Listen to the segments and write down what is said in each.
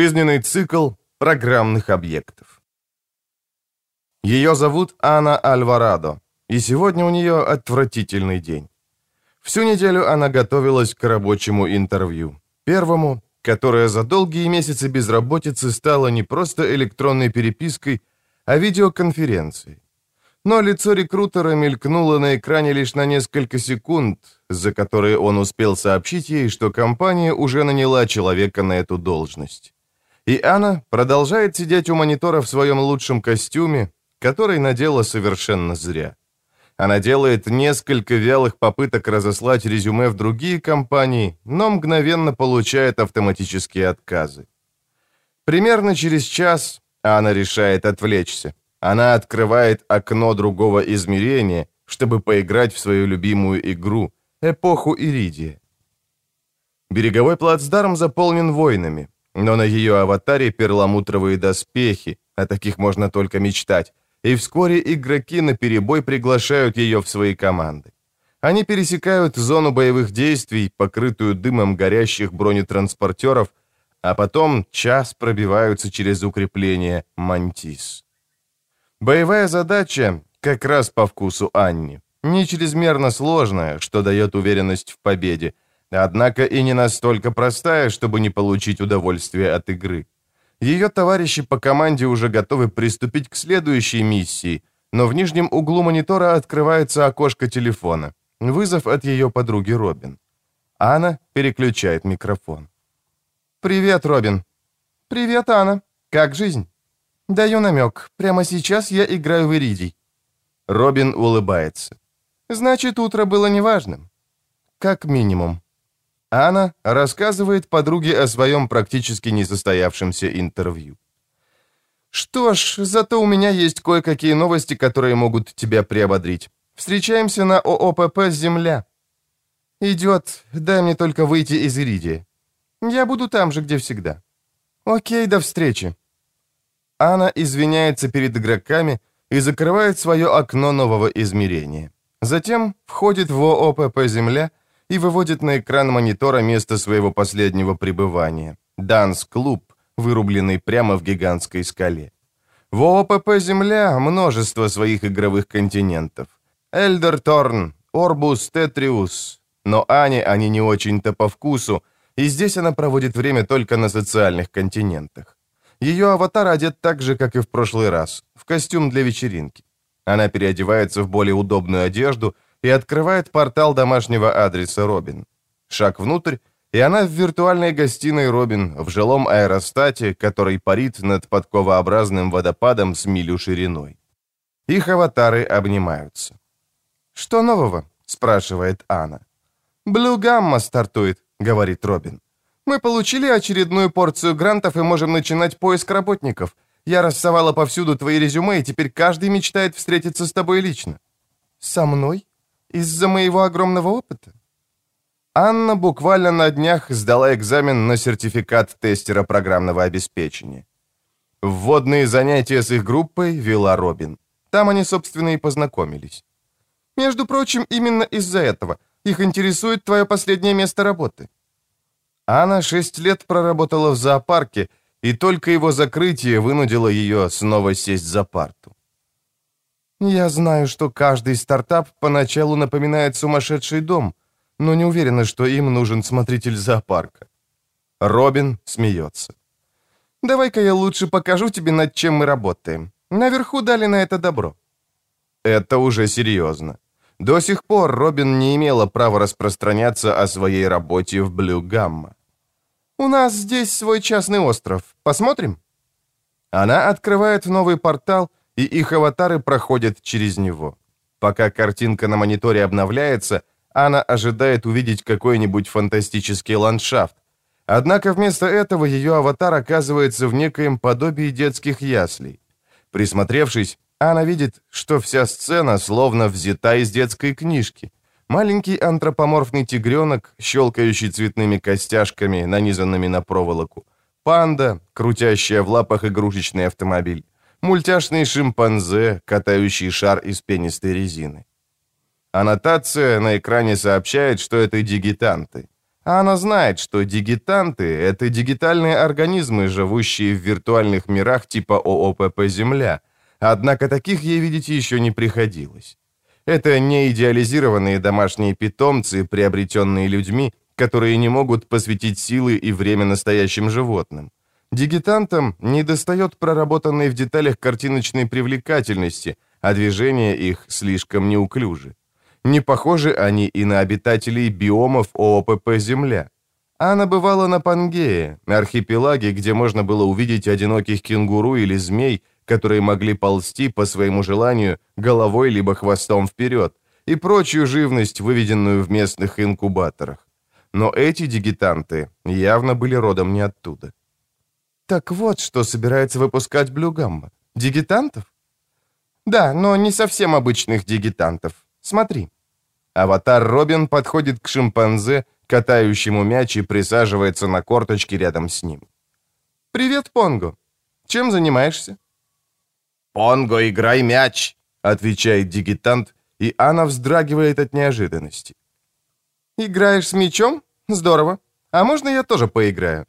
Жизненный цикл программных объектов. Ее зовут Анна Альварадо, и сегодня у нее отвратительный день. Всю неделю она готовилась к рабочему интервью. Первому, которое за долгие месяцы безработицы стало не просто электронной перепиской, а видеоконференцией. Но лицо рекрутера мелькнуло на экране лишь на несколько секунд, за которые он успел сообщить ей, что компания уже наняла человека на эту должность. И Анна продолжает сидеть у монитора в своем лучшем костюме, который надела совершенно зря. Она делает несколько вялых попыток разослать резюме в другие компании, но мгновенно получает автоматические отказы. Примерно через час Анна решает отвлечься. Она открывает окно другого измерения, чтобы поиграть в свою любимую игру — эпоху Иридия. Береговой плацдарм заполнен войнами но на ее аватаре перламутровые доспехи, о таких можно только мечтать, и вскоре игроки на перебой приглашают ее в свои команды. Они пересекают зону боевых действий, покрытую дымом горящих бронетранспортеров, а потом час пробиваются через укрепление «Мантис». Боевая задача как раз по вкусу Анни. Не чрезмерно сложная, что дает уверенность в победе, Однако и не настолько простая, чтобы не получить удовольствие от игры. Ее товарищи по команде уже готовы приступить к следующей миссии, но в нижнем углу монитора открывается окошко телефона. Вызов от ее подруги Робин. Анна переключает микрофон. «Привет, Робин». «Привет, Анна. Как жизнь?» «Даю намек. Прямо сейчас я играю в Иридий». Робин улыбается. «Значит, утро было неважным». «Как минимум». Анна рассказывает подруге о своем практически несостоявшемся интервью. «Что ж, зато у меня есть кое-какие новости, которые могут тебя приободрить. Встречаемся на ООПП «Земля». «Идет. Дай мне только выйти из Иридия. Я буду там же, где всегда». «Окей, до встречи». Анна извиняется перед игроками и закрывает свое окно нового измерения. Затем входит в ООПП «Земля» и выводит на экран монитора место своего последнего пребывания. Данс-клуб, вырубленный прямо в гигантской скале. В ОПП «Земля» множество своих игровых континентов. Эльдер Торн, Орбус Тетриус. Но Ане они не очень-то по вкусу, и здесь она проводит время только на социальных континентах. Ее аватар одет так же, как и в прошлый раз, в костюм для вечеринки. Она переодевается в более удобную одежду – и открывает портал домашнего адреса Робин. Шаг внутрь, и она в виртуальной гостиной Робин в жилом аэростате, который парит над подковообразным водопадом с милю шириной. Их аватары обнимаются. «Что нового?» — спрашивает Анна. «Блю Гамма стартует», — говорит Робин. «Мы получили очередную порцию грантов и можем начинать поиск работников. Я рассовала повсюду твои резюме, и теперь каждый мечтает встретиться с тобой лично». «Со мной?» Из-за моего огромного опыта? Анна буквально на днях сдала экзамен на сертификат тестера программного обеспечения. Вводные занятия с их группой вела Робин. Там они, собственно, и познакомились. Между прочим, именно из-за этого. Их интересует твое последнее место работы. Анна шесть лет проработала в зоопарке, и только его закрытие вынудило ее снова сесть за парту. Я знаю, что каждый стартап поначалу напоминает сумасшедший дом, но не уверена, что им нужен смотритель зоопарка. Робин смеется. «Давай-ка я лучше покажу тебе, над чем мы работаем. Наверху дали на это добро». Это уже серьезно. До сих пор Робин не имела права распространяться о своей работе в Блю Гамма. «У нас здесь свой частный остров. Посмотрим?» Она открывает новый портал и их аватары проходят через него. Пока картинка на мониторе обновляется, она ожидает увидеть какой-нибудь фантастический ландшафт. Однако вместо этого ее аватар оказывается в некоем подобии детских яслей. Присмотревшись, она видит, что вся сцена словно взята из детской книжки. Маленький антропоморфный тигренок, щелкающий цветными костяшками, нанизанными на проволоку. Панда, крутящая в лапах игрушечный автомобиль мультяшный шимпанзе, катающий шар из пенистой резины. Аннотация на экране сообщает, что это дигитанты. Она знает, что дигитанты — это дигитальные организмы, живущие в виртуальных мирах типа ООПП «Земля», однако таких ей видеть еще не приходилось. Это не идеализированные домашние питомцы, приобретенные людьми, которые не могут посвятить силы и время настоящим животным. Дигитантам недостает проработанной в деталях картиночной привлекательности, а движения их слишком неуклюжи. Не похожи они и на обитателей биомов ООПП «Земля». Она бывала на Пангее, архипелаге, где можно было увидеть одиноких кенгуру или змей, которые могли ползти по своему желанию головой либо хвостом вперед, и прочую живность, выведенную в местных инкубаторах. Но эти дигитанты явно были родом не оттуда. Так вот, что собирается выпускать Блюгамма. Дигитантов? Да, но не совсем обычных дигитантов. Смотри. Аватар Робин подходит к шимпанзе, катающему мяч и присаживается на корточке рядом с ним. «Привет, Понго. Чем занимаешься?» «Понго, играй мяч!» — отвечает дигитант, и Анна вздрагивает от неожиданности. «Играешь с мячом? Здорово. А можно я тоже поиграю?»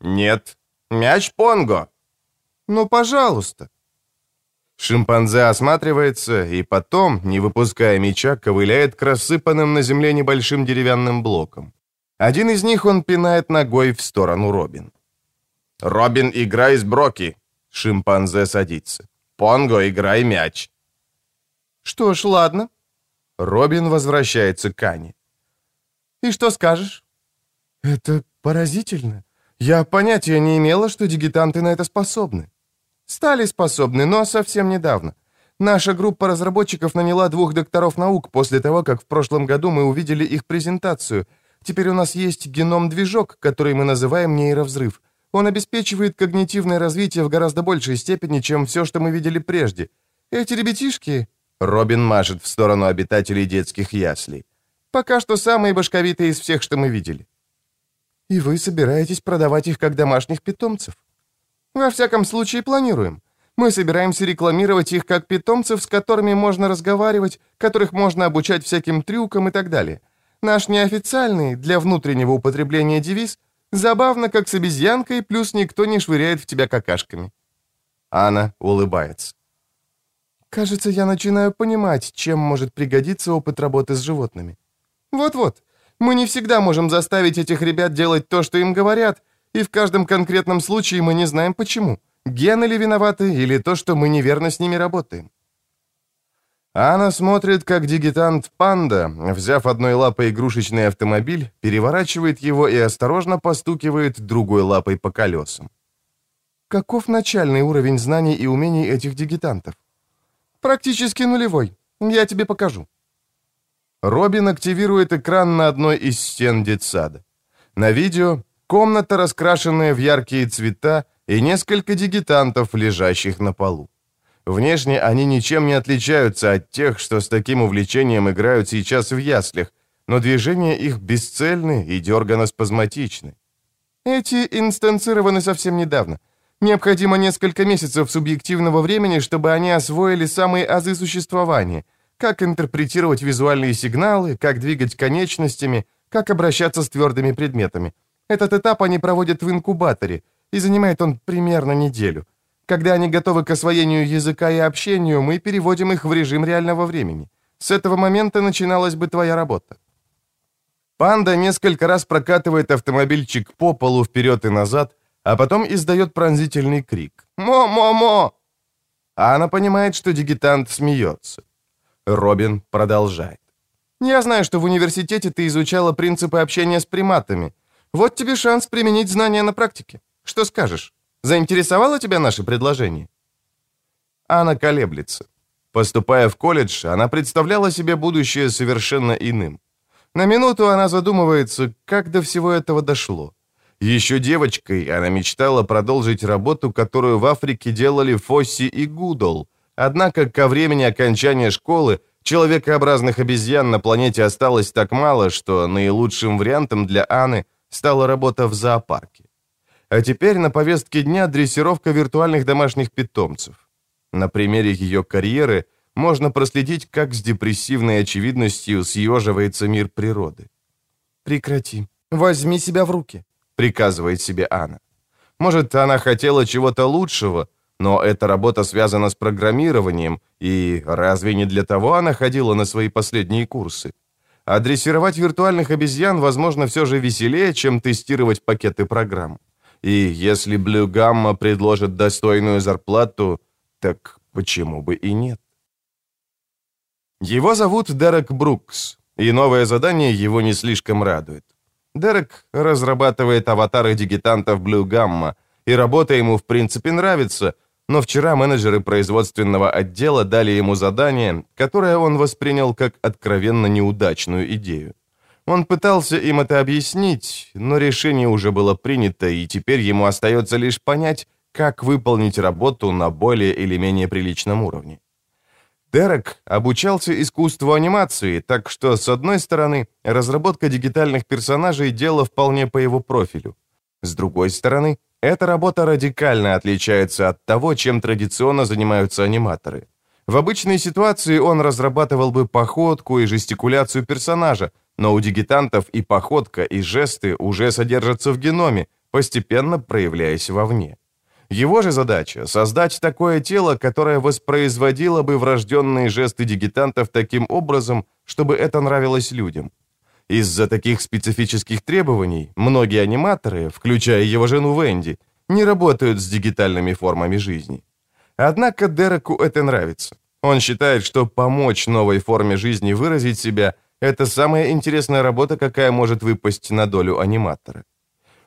«Нет. Мяч Понго!» «Ну, пожалуйста!» Шимпанзе осматривается и потом, не выпуская мяча, ковыляет к рассыпанным на земле небольшим деревянным блокам. Один из них он пинает ногой в сторону Робин. «Робин, играй с Броки!» Шимпанзе садится. «Понго, играй мяч!» «Что ж, ладно». Робин возвращается к Ане. «И что скажешь?» «Это поразительно. Я понятия не имела, что дигитанты на это способны. Стали способны, но совсем недавно. Наша группа разработчиков наняла двух докторов наук после того, как в прошлом году мы увидели их презентацию. Теперь у нас есть геном-движок, который мы называем нейровзрыв. Он обеспечивает когнитивное развитие в гораздо большей степени, чем все, что мы видели прежде. Эти ребятишки...» Робин машет в сторону обитателей детских яслей. «Пока что самые башковитые из всех, что мы видели. И вы собираетесь продавать их как домашних питомцев? Во всяком случае, планируем. Мы собираемся рекламировать их как питомцев, с которыми можно разговаривать, которых можно обучать всяким трюкам и так далее. Наш неофициальный, для внутреннего употребления девиз «Забавно, как с обезьянкой, плюс никто не швыряет в тебя какашками». Анна улыбается. «Кажется, я начинаю понимать, чем может пригодиться опыт работы с животными. Вот-вот, мы не всегда можем заставить этих ребят делать то, что им говорят, и в каждом конкретном случае мы не знаем почему. Гены ли виноваты, или то, что мы неверно с ними работаем. Анна смотрит, как дигитант Панда, взяв одной лапой игрушечный автомобиль, переворачивает его и осторожно постукивает другой лапой по колесам. Каков начальный уровень знаний и умений этих дигитантов? Практически нулевой. Я тебе покажу. Робин активирует экран на одной из стен детсада. На видео комната, раскрашенная в яркие цвета, и несколько дигитантов, лежащих на полу. Внешне они ничем не отличаются от тех, что с таким увлечением играют сейчас в яслях, но движения их бесцельны и дергано-спазматичны. Эти инстанцированы совсем недавно. Необходимо несколько месяцев субъективного времени, чтобы они освоили самые азы существования, как интерпретировать визуальные сигналы, как двигать конечностями, как обращаться с твердыми предметами. Этот этап они проводят в инкубаторе, и занимает он примерно неделю. Когда они готовы к освоению языка и общению, мы переводим их в режим реального времени. С этого момента начиналась бы твоя работа. Панда несколько раз прокатывает автомобильчик по полу вперед и назад, а потом издает пронзительный крик. «Мо-мо-мо!» А она понимает, что дигитант смеется. Робин продолжает. «Я знаю, что в университете ты изучала принципы общения с приматами. Вот тебе шанс применить знания на практике. Что скажешь? Заинтересовало тебя наше предложение?» Анна колеблется. Поступая в колледж, она представляла себе будущее совершенно иным. На минуту она задумывается, как до всего этого дошло. Еще девочкой она мечтала продолжить работу, которую в Африке делали Фосси и Гудол, Однако ко времени окончания школы человекообразных обезьян на планете осталось так мало, что наилучшим вариантом для Анны стала работа в зоопарке. А теперь на повестке дня дрессировка виртуальных домашних питомцев. На примере ее карьеры можно проследить, как с депрессивной очевидностью съеживается мир природы. «Прекрати. «Возьми себя в руки», — приказывает себе Анна. Может, она хотела чего-то лучшего, но эта работа связана с программированием, и разве не для того она ходила на свои последние курсы? А виртуальных обезьян, возможно, все же веселее, чем тестировать пакеты программ. И если Blue Gamma предложит достойную зарплату, так почему бы и нет? Его зовут Дерек Брукс, и новое задание его не слишком радует. Дерек разрабатывает аватары дигитантов Blue Gamma, и работа ему в принципе нравится, но вчера менеджеры производственного отдела дали ему задание, которое он воспринял как откровенно неудачную идею. Он пытался им это объяснить, но решение уже было принято, и теперь ему остается лишь понять, как выполнить работу на более или менее приличном уровне. Дерек обучался искусству анимации, так что, с одной стороны, разработка дигитальных персонажей – дело вполне по его профилю. С другой стороны, эта работа радикально отличается от того, чем традиционно занимаются аниматоры. В обычной ситуации он разрабатывал бы походку и жестикуляцию персонажа, но у дигитантов и походка, и жесты уже содержатся в геноме, постепенно проявляясь вовне. Его же задача — создать такое тело, которое воспроизводило бы врожденные жесты дигитантов таким образом, чтобы это нравилось людям. Из-за таких специфических требований многие аниматоры, включая его жену Венди, не работают с дигитальными формами жизни. Однако Дереку это нравится. Он считает, что помочь новой форме жизни выразить себя – это самая интересная работа, какая может выпасть на долю аниматора.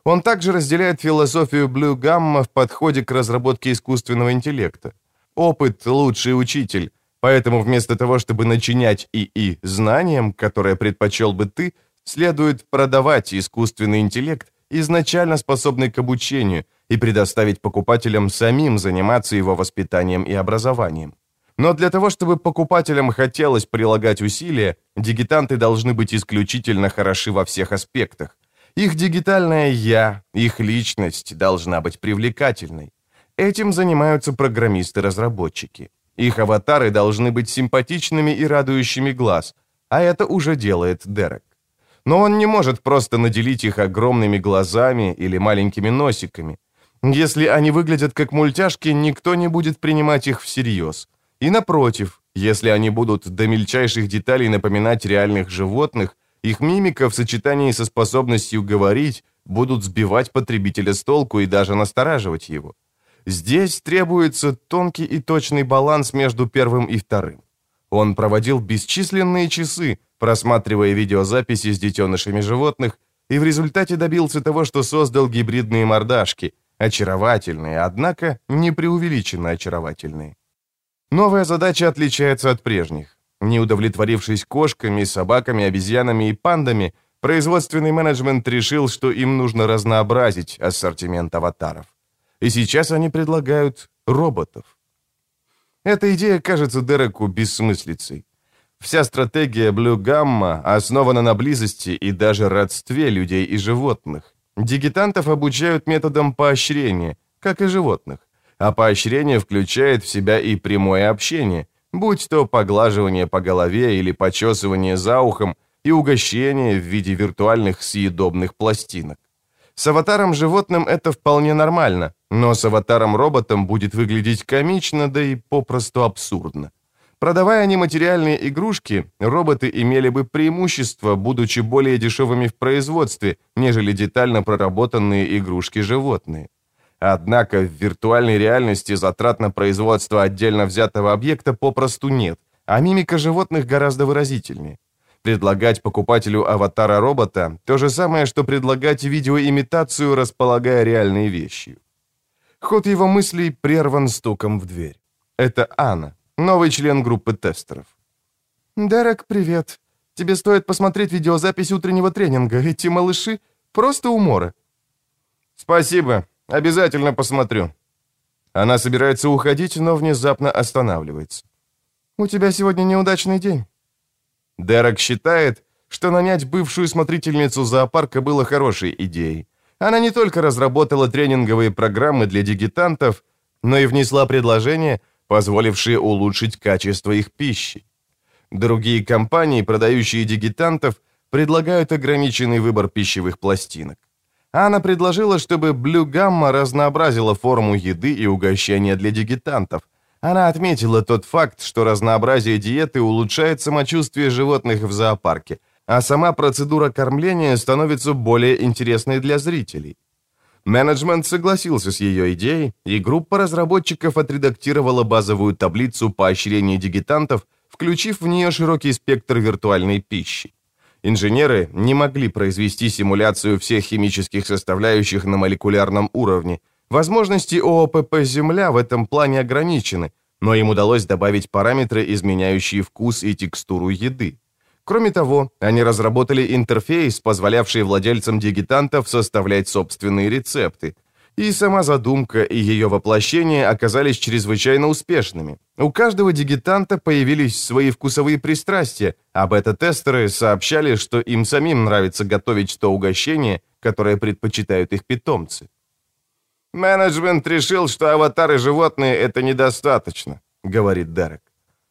Он также разделяет философию Blue Gamma в подходе к разработке искусственного интеллекта. Опыт – лучший учитель, поэтому вместо того, чтобы начинять ИИ знанием, которое предпочел бы ты, следует продавать искусственный интеллект, изначально способный к обучению, и предоставить покупателям самим заниматься его воспитанием и образованием. Но для того, чтобы покупателям хотелось прилагать усилия, дигитанты должны быть исключительно хороши во всех аспектах, их дигитальное «я», их личность должна быть привлекательной. Этим занимаются программисты-разработчики. Их аватары должны быть симпатичными и радующими глаз, а это уже делает Дерек. Но он не может просто наделить их огромными глазами или маленькими носиками. Если они выглядят как мультяшки, никто не будет принимать их всерьез. И напротив, если они будут до мельчайших деталей напоминать реальных животных – их мимика в сочетании со способностью говорить будут сбивать потребителя с толку и даже настораживать его. Здесь требуется тонкий и точный баланс между первым и вторым. Он проводил бесчисленные часы, просматривая видеозаписи с детенышами животных, и в результате добился того, что создал гибридные мордашки, очаровательные, однако не преувеличенно очаровательные. Новая задача отличается от прежних. Не удовлетворившись кошками, собаками, обезьянами и пандами, производственный менеджмент решил, что им нужно разнообразить ассортимент аватаров. И сейчас они предлагают роботов. Эта идея кажется Дереку бессмыслицей. Вся стратегия Blue Gamma основана на близости и даже родстве людей и животных. Дигитантов обучают методом поощрения, как и животных. А поощрение включает в себя и прямое общение – будь то поглаживание по голове или почесывание за ухом и угощение в виде виртуальных съедобных пластинок. С аватаром животным это вполне нормально, но с аватаром-роботом будет выглядеть комично, да и попросту абсурдно. Продавая нематериальные игрушки, роботы имели бы преимущество, будучи более дешевыми в производстве, нежели детально проработанные игрушки животные. Однако в виртуальной реальности затрат на производство отдельно взятого объекта попросту нет, а мимика животных гораздо выразительнее. Предлагать покупателю аватара робота – то же самое, что предлагать видеоимитацию, располагая реальной вещью. Ход его мыслей прерван стуком в дверь. Это Анна, новый член группы тестеров. «Дерек, привет. Тебе стоит посмотреть видеозапись утреннего тренинга. Эти малыши — просто уморы». «Спасибо. Обязательно посмотрю». Она собирается уходить, но внезапно останавливается. «У тебя сегодня неудачный день». Дерек считает, что нанять бывшую смотрительницу зоопарка было хорошей идеей. Она не только разработала тренинговые программы для дигитантов, но и внесла предложения, позволившие улучшить качество их пищи. Другие компании, продающие дигитантов, предлагают ограниченный выбор пищевых пластинок. Анна предложила, чтобы Blue Gamma разнообразила форму еды и угощения для дигитантов. Она отметила тот факт, что разнообразие диеты улучшает самочувствие животных в зоопарке, а сама процедура кормления становится более интересной для зрителей. Менеджмент согласился с ее идеей, и группа разработчиков отредактировала базовую таблицу поощрения дигитантов, включив в нее широкий спектр виртуальной пищи. Инженеры не могли произвести симуляцию всех химических составляющих на молекулярном уровне. Возможности ООПП «Земля» в этом плане ограничены, но им удалось добавить параметры, изменяющие вкус и текстуру еды. Кроме того, они разработали интерфейс, позволявший владельцам дигитантов составлять собственные рецепты. И сама задумка и ее воплощение оказались чрезвычайно успешными. У каждого дигитанта появились свои вкусовые пристрастия, а бета-тестеры сообщали, что им самим нравится готовить то угощение, которое предпочитают их питомцы. «Менеджмент решил, что аватары животные — это недостаточно», — говорит Дерек.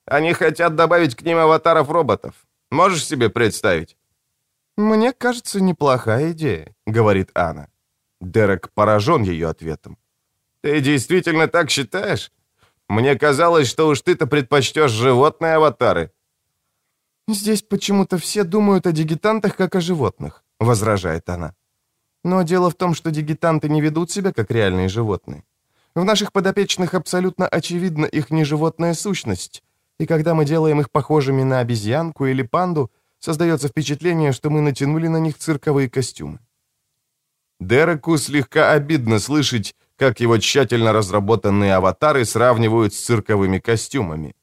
«Они хотят добавить к ним аватаров роботов. Можешь себе представить?» «Мне кажется, неплохая идея», — говорит Анна. Дерек поражен ее ответом. «Ты действительно так считаешь? Мне казалось, что уж ты-то предпочтешь животные аватары». «Здесь почему-то все думают о дигитантах, как о животных», — возражает она. «Но дело в том, что дигитанты не ведут себя, как реальные животные. В наших подопечных абсолютно очевидна их неживотная сущность, и когда мы делаем их похожими на обезьянку или панду, создается впечатление, что мы натянули на них цирковые костюмы. Дереку слегка обидно слышать, как его тщательно разработанные аватары сравнивают с цирковыми костюмами.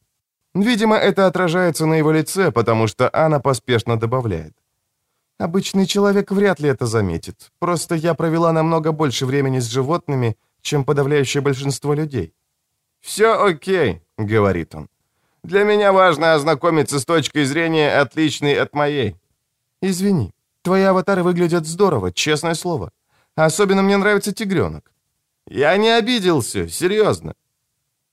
Видимо, это отражается на его лице, потому что Анна поспешно добавляет. Обычный человек вряд ли это заметит. Просто я провела намного больше времени с животными, чем подавляющее большинство людей. «Все окей», — говорит он. Для меня важно ознакомиться с точкой зрения, отличной от моей». «Извини, твои аватары выглядят здорово, честное слово. Особенно мне нравится тигренок». «Я не обиделся, серьезно».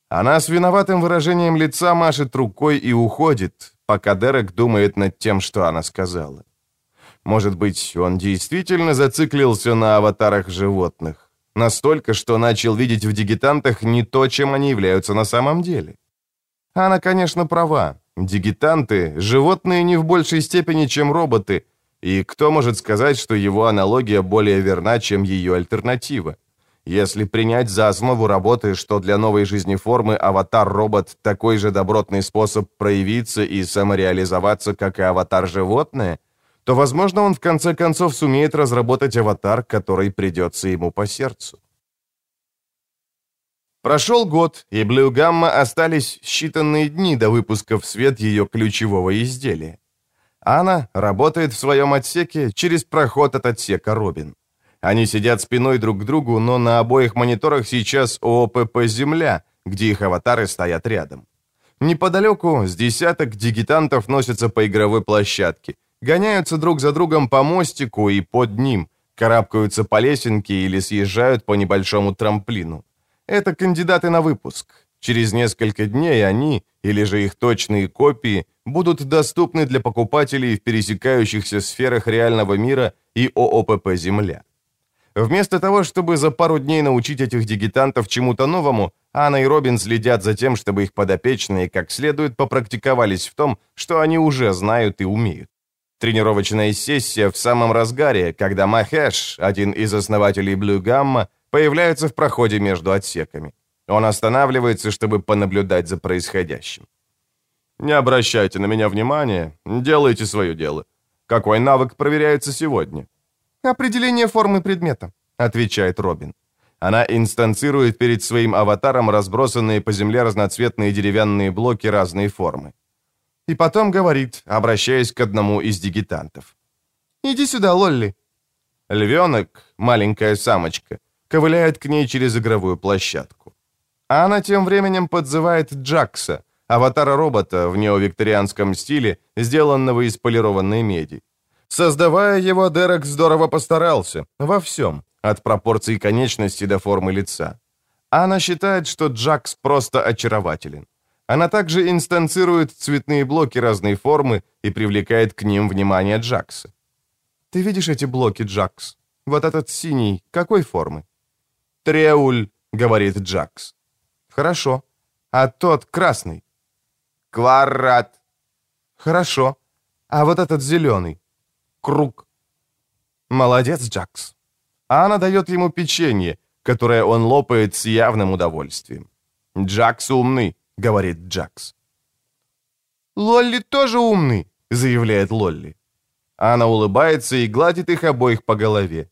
Она с виноватым выражением лица машет рукой и уходит, пока Дерек думает над тем, что она сказала. Может быть, он действительно зациклился на аватарах животных. Настолько, что начал видеть в дигитантах не то, чем они являются на самом деле. Она, конечно, права. Дигитанты — животные не в большей степени, чем роботы, и кто может сказать, что его аналогия более верна, чем ее альтернатива? Если принять за основу работы, что для новой жизни формы аватар-робот — такой же добротный способ проявиться и самореализоваться, как и аватар-животное, то, возможно, он в конце концов сумеет разработать аватар, который придется ему по сердцу. Прошел год, и Blue Gamma остались считанные дни до выпуска в свет ее ключевого изделия. Анна работает в своем отсеке через проход от отсека Робин. Они сидят спиной друг к другу, но на обоих мониторах сейчас ООПП «Земля», где их аватары стоят рядом. Неподалеку с десяток дигитантов носятся по игровой площадке, гоняются друг за другом по мостику и под ним, карабкаются по лесенке или съезжают по небольшому трамплину. Это кандидаты на выпуск. Через несколько дней они, или же их точные копии, будут доступны для покупателей в пересекающихся сферах реального мира и ООПП «Земля». Вместо того, чтобы за пару дней научить этих дигитантов чему-то новому, Анна и Робин следят за тем, чтобы их подопечные как следует попрактиковались в том, что они уже знают и умеют. Тренировочная сессия в самом разгаре, когда Махеш, один из основателей Blue Gamma, появляется в проходе между отсеками. Он останавливается, чтобы понаблюдать за происходящим. «Не обращайте на меня внимания, делайте свое дело. Какой навык проверяется сегодня?» «Определение формы предмета», — отвечает Робин. Она инстанцирует перед своим аватаром разбросанные по земле разноцветные деревянные блоки разной формы. И потом говорит, обращаясь к одному из дигитантов. «Иди сюда, Лолли». Львенок, маленькая самочка, ковыляет к ней через игровую площадку. А она тем временем подзывает Джакса, аватара-робота в неовикторианском стиле, сделанного из полированной меди. Создавая его, Дерек здорово постарался, во всем, от пропорций конечности до формы лица. Она считает, что Джакс просто очарователен. Она также инстанцирует цветные блоки разной формы и привлекает к ним внимание Джакса. «Ты видишь эти блоки, Джакс? Вот этот синий, какой формы?» «Треуль», — говорит Джакс. «Хорошо. А тот красный?» «Квадрат». «Хорошо. А вот этот зеленый?» «Круг». «Молодец, Джакс». А она дает ему печенье, которое он лопает с явным удовольствием. «Джакс умный», — говорит Джакс. «Лолли тоже умный», — заявляет Лолли. Она улыбается и гладит их обоих по голове.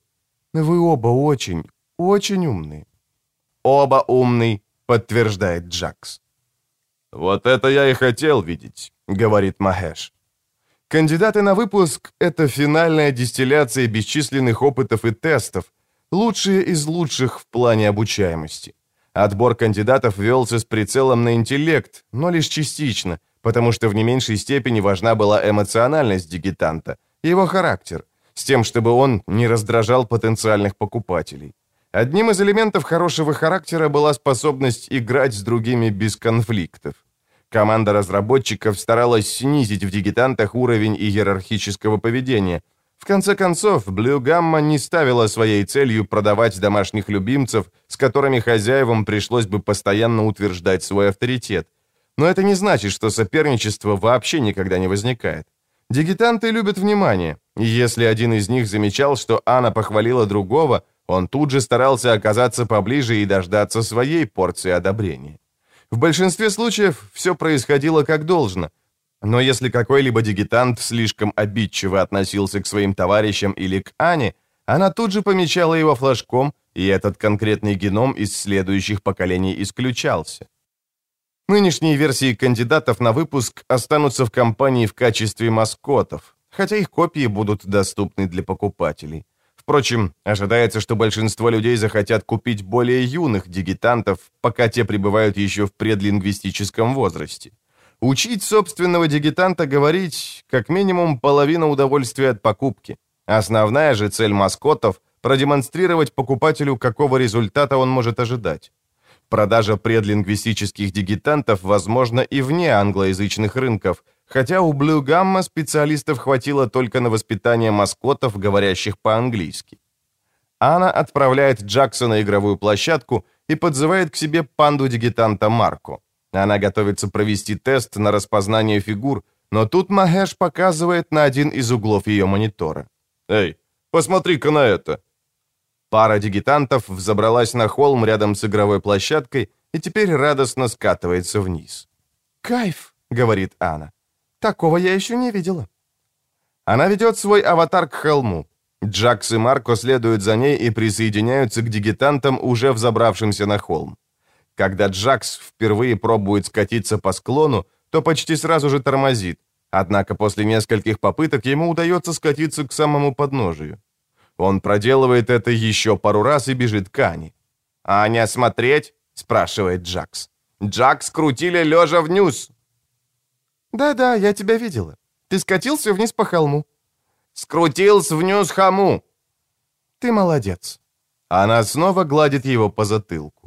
«Вы оба очень, очень умные». «Оба умный», — подтверждает Джакс. «Вот это я и хотел видеть», — говорит Махеш. Кандидаты на выпуск — это финальная дистилляция бесчисленных опытов и тестов, лучшие из лучших в плане обучаемости. Отбор кандидатов велся с прицелом на интеллект, но лишь частично, потому что в не меньшей степени важна была эмоциональность дигитанта, его характер, с тем, чтобы он не раздражал потенциальных покупателей. Одним из элементов хорошего характера была способность играть с другими без конфликтов. Команда разработчиков старалась снизить в дигитантах уровень иерархического поведения. В конце концов, Gamma не ставила своей целью продавать домашних любимцев, с которыми хозяевам пришлось бы постоянно утверждать свой авторитет. Но это не значит, что соперничество вообще никогда не возникает. Дигитанты любят внимание, и если один из них замечал, что Анна похвалила другого, он тут же старался оказаться поближе и дождаться своей порции одобрения. В большинстве случаев все происходило как должно. Но если какой-либо дигитант слишком обидчиво относился к своим товарищам или к Ане, она тут же помечала его флажком, и этот конкретный геном из следующих поколений исключался. Нынешние версии кандидатов на выпуск останутся в компании в качестве маскотов, хотя их копии будут доступны для покупателей. Впрочем, ожидается, что большинство людей захотят купить более юных дигитантов, пока те пребывают еще в предлингвистическом возрасте. Учить собственного дигитанта говорить как минимум половина удовольствия от покупки. Основная же цель маскотов – продемонстрировать покупателю, какого результата он может ожидать. Продажа предлингвистических дигитантов возможна и вне англоязычных рынков – хотя у Blue Gamma специалистов хватило только на воспитание маскотов, говорящих по-английски. Анна отправляет Джакса на игровую площадку и подзывает к себе панду-дигитанта Марко. Она готовится провести тест на распознание фигур, но тут Махеш показывает на один из углов ее монитора. «Эй, посмотри-ка на это!» Пара дигитантов взобралась на холм рядом с игровой площадкой и теперь радостно скатывается вниз. «Кайф!» — говорит Анна. Такого я еще не видела». Она ведет свой аватар к холму. Джакс и Марко следуют за ней и присоединяются к дигитантам, уже взобравшимся на холм. Когда Джакс впервые пробует скатиться по склону, то почти сразу же тормозит, однако после нескольких попыток ему удается скатиться к самому подножию. Он проделывает это еще пару раз и бежит к Ане. «Аня, смотреть?» — спрашивает Джакс. «Джакс крутили лежа вниз. «Да-да, я тебя видела. Ты скатился вниз по холму». «Скрутился вниз хому». «Ты молодец». Она снова гладит его по затылку.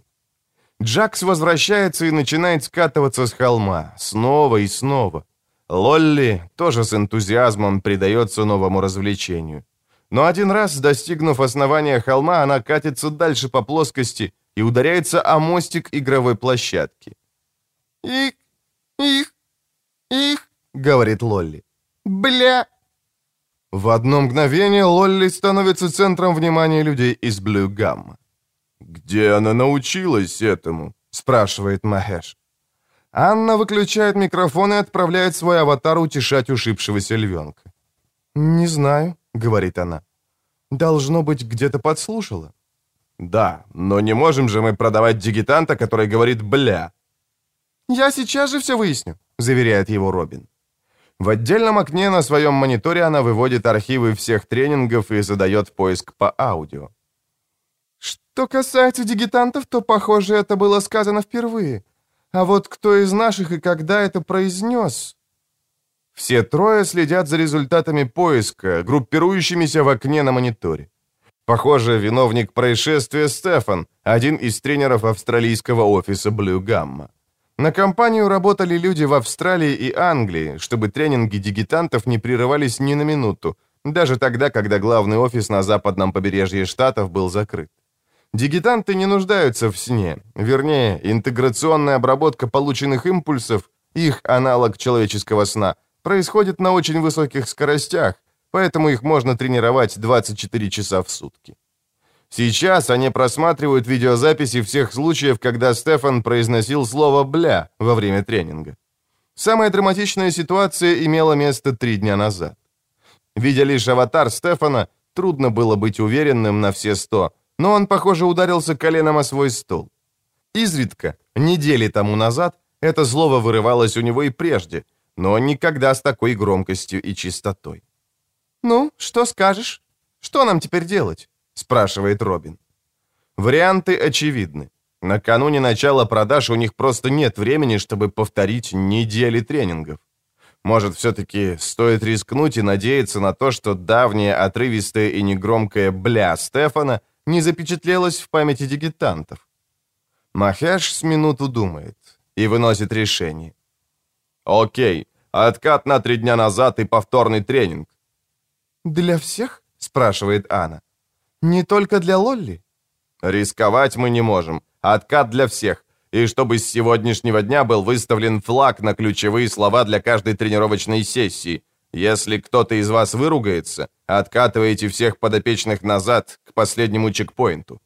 Джакс возвращается и начинает скатываться с холма, снова и снова. Лолли тоже с энтузиазмом предается новому развлечению. Но один раз, достигнув основания холма, она катится дальше по плоскости и ударяется о мостик игровой площадки. «Их! Их! «Их!» — говорит Лолли. «Бля!» В одно мгновение Лолли становится центром внимания людей из Блю Гамма. «Где она научилась этому?» — спрашивает Махеш. Анна выключает микрофон и отправляет свой аватар утешать ушибшегося львенка. «Не знаю», — говорит она. «Должно быть, где-то подслушала». «Да, но не можем же мы продавать дигитанта, который говорит «бля». «Я сейчас же все выясню», заверяет его Робин. В отдельном окне на своем мониторе она выводит архивы всех тренингов и задает поиск по аудио. Что касается дигитантов, то, похоже, это было сказано впервые. А вот кто из наших и когда это произнес? Все трое следят за результатами поиска, группирующимися в окне на мониторе. Похоже, виновник происшествия Стефан, один из тренеров австралийского офиса Blue Gamma. На компанию работали люди в Австралии и Англии, чтобы тренинги дигитантов не прерывались ни на минуту, даже тогда, когда главный офис на западном побережье Штатов был закрыт. Дигитанты не нуждаются в сне, вернее, интеграционная обработка полученных импульсов, их аналог человеческого сна, происходит на очень высоких скоростях, поэтому их можно тренировать 24 часа в сутки. Сейчас они просматривают видеозаписи всех случаев, когда Стефан произносил слово «бля» во время тренинга. Самая драматичная ситуация имела место три дня назад. Видя лишь аватар Стефана, трудно было быть уверенным на все сто, но он, похоже, ударился коленом о свой стол. Изредка, недели тому назад, это слово вырывалось у него и прежде, но никогда с такой громкостью и чистотой. «Ну, что скажешь? Что нам теперь делать?» — спрашивает Робин. Варианты очевидны. Накануне начала продаж у них просто нет времени, чтобы повторить недели тренингов. Может, все-таки стоит рискнуть и надеяться на то, что давнее отрывистое и негромкое «бля» Стефана не запечатлелось в памяти дигитантов. Махеш с минуту думает и выносит решение. «Окей, откат на три дня назад и повторный тренинг». «Для всех?» — спрашивает Анна. «Не только для Лолли?» «Рисковать мы не можем. Откат для всех и чтобы с сегодняшнего дня был выставлен флаг на ключевые слова для каждой тренировочной сессии. Если кто-то из вас выругается, откатываете всех подопечных назад к последнему чекпоинту.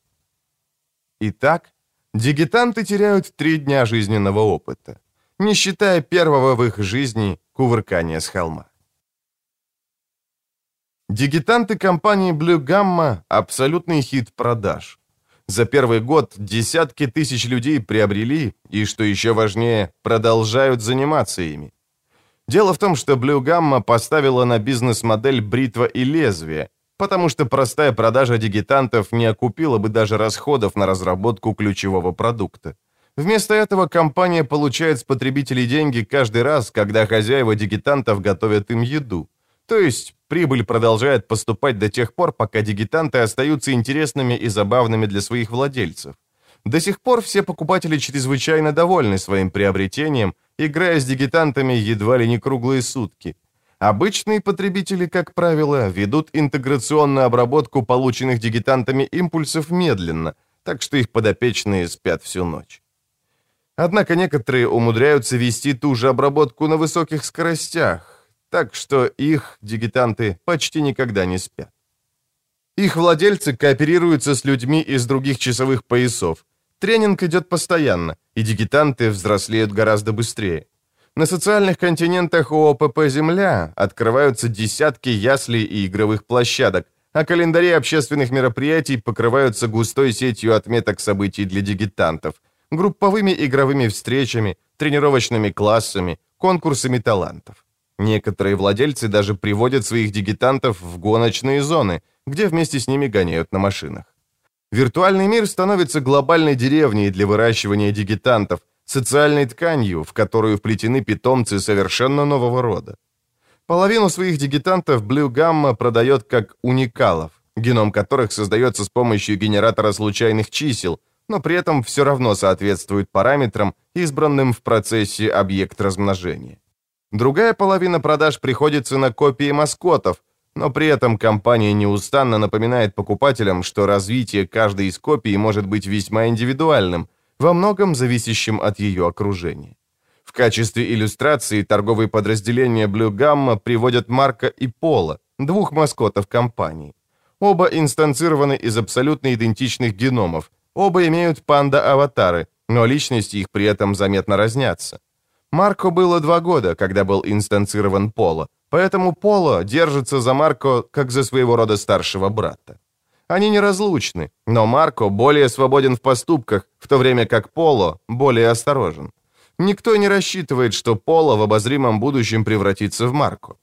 Итак, дигитанты теряют три дня жизненного опыта, не считая первого в их жизни кувыркания с холма. Дигитанты компании Blue Gamma – абсолютный хит продаж – за первый год десятки тысяч людей приобрели и, что еще важнее, продолжают заниматься ими. Дело в том, что Blue Gamma поставила на бизнес-модель бритва и лезвие, потому что простая продажа дигитантов не окупила бы даже расходов на разработку ключевого продукта. Вместо этого компания получает с потребителей деньги каждый раз, когда хозяева дигитантов готовят им еду. То есть прибыль продолжает поступать до тех пор, пока дигитанты остаются интересными и забавными для своих владельцев. До сих пор все покупатели чрезвычайно довольны своим приобретением, играя с дигитантами едва ли не круглые сутки. Обычные потребители, как правило, ведут интеграционную обработку полученных дигитантами импульсов медленно, так что их подопечные спят всю ночь. Однако некоторые умудряются вести ту же обработку на высоких скоростях, так что их дигитанты почти никогда не спят. Их владельцы кооперируются с людьми из других часовых поясов. Тренинг идет постоянно, и дигитанты взрослеют гораздо быстрее. На социальных континентах ООПП «Земля» открываются десятки яслей и игровых площадок, а календари общественных мероприятий покрываются густой сетью отметок событий для дигитантов, групповыми игровыми встречами, тренировочными классами, конкурсами талантов. Некоторые владельцы даже приводят своих дигитантов в гоночные зоны, где вместе с ними гоняют на машинах. Виртуальный мир становится глобальной деревней для выращивания дигитантов, социальной тканью, в которую вплетены питомцы совершенно нового рода. Половину своих дигитантов Blue Gamma продает как уникалов, геном которых создается с помощью генератора случайных чисел, но при этом все равно соответствует параметрам, избранным в процессе объект размножения. Другая половина продаж приходится на копии маскотов, но при этом компания неустанно напоминает покупателям, что развитие каждой из копий может быть весьма индивидуальным, во многом зависящим от ее окружения. В качестве иллюстрации торговые подразделения Blue Gamma приводят Марка и Пола, двух маскотов компании. Оба инстанцированы из абсолютно идентичных геномов, оба имеют панда-аватары, но личности их при этом заметно разнятся. Марко было два года, когда был инстанцирован Поло, поэтому Поло держится за Марко как за своего рода старшего брата. Они неразлучны, но Марко более свободен в поступках, в то время как Поло более осторожен. Никто не рассчитывает, что Поло в обозримом будущем превратится в Марко.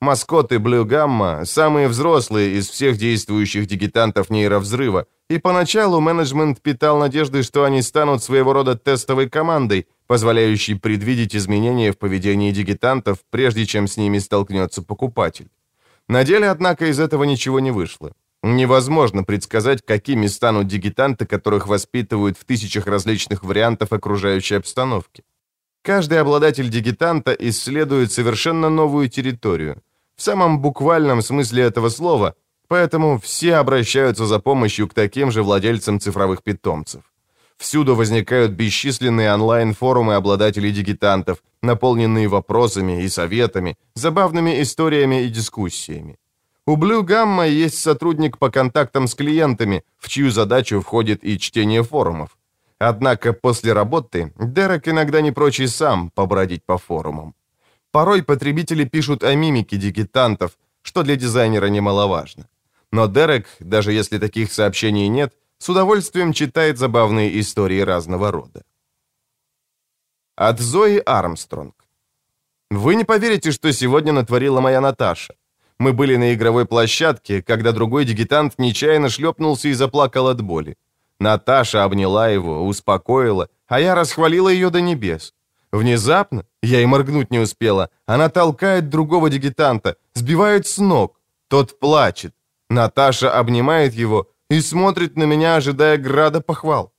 Маскоты Blue Gamma – самые взрослые из всех действующих дигитантов нейровзрыва, и поначалу менеджмент питал надежды, что они станут своего рода тестовой командой, позволяющей предвидеть изменения в поведении дигитантов, прежде чем с ними столкнется покупатель. На деле, однако, из этого ничего не вышло. Невозможно предсказать, какими станут дигитанты, которых воспитывают в тысячах различных вариантов окружающей обстановки. Каждый обладатель дигитанта исследует совершенно новую территорию, в самом буквальном смысле этого слова, поэтому все обращаются за помощью к таким же владельцам цифровых питомцев. Всюду возникают бесчисленные онлайн-форумы обладателей дигитантов, наполненные вопросами и советами, забавными историями и дискуссиями. У Blue Gamma есть сотрудник по контактам с клиентами, в чью задачу входит и чтение форумов. Однако после работы Дерек иногда не прочь и сам побродить по форумам. Порой потребители пишут о мимике дигитантов, что для дизайнера немаловажно. Но Дерек, даже если таких сообщений нет, с удовольствием читает забавные истории разного рода. От Зои Армстронг. Вы не поверите, что сегодня натворила моя Наташа. Мы были на игровой площадке, когда другой дигитант нечаянно шлепнулся и заплакал от боли. Наташа обняла его, успокоила, а я расхвалила ее до небес. Внезапно, я и моргнуть не успела, она толкает другого дигитанта, сбивает с ног. Тот плачет. Наташа обнимает его и смотрит на меня, ожидая града похвал.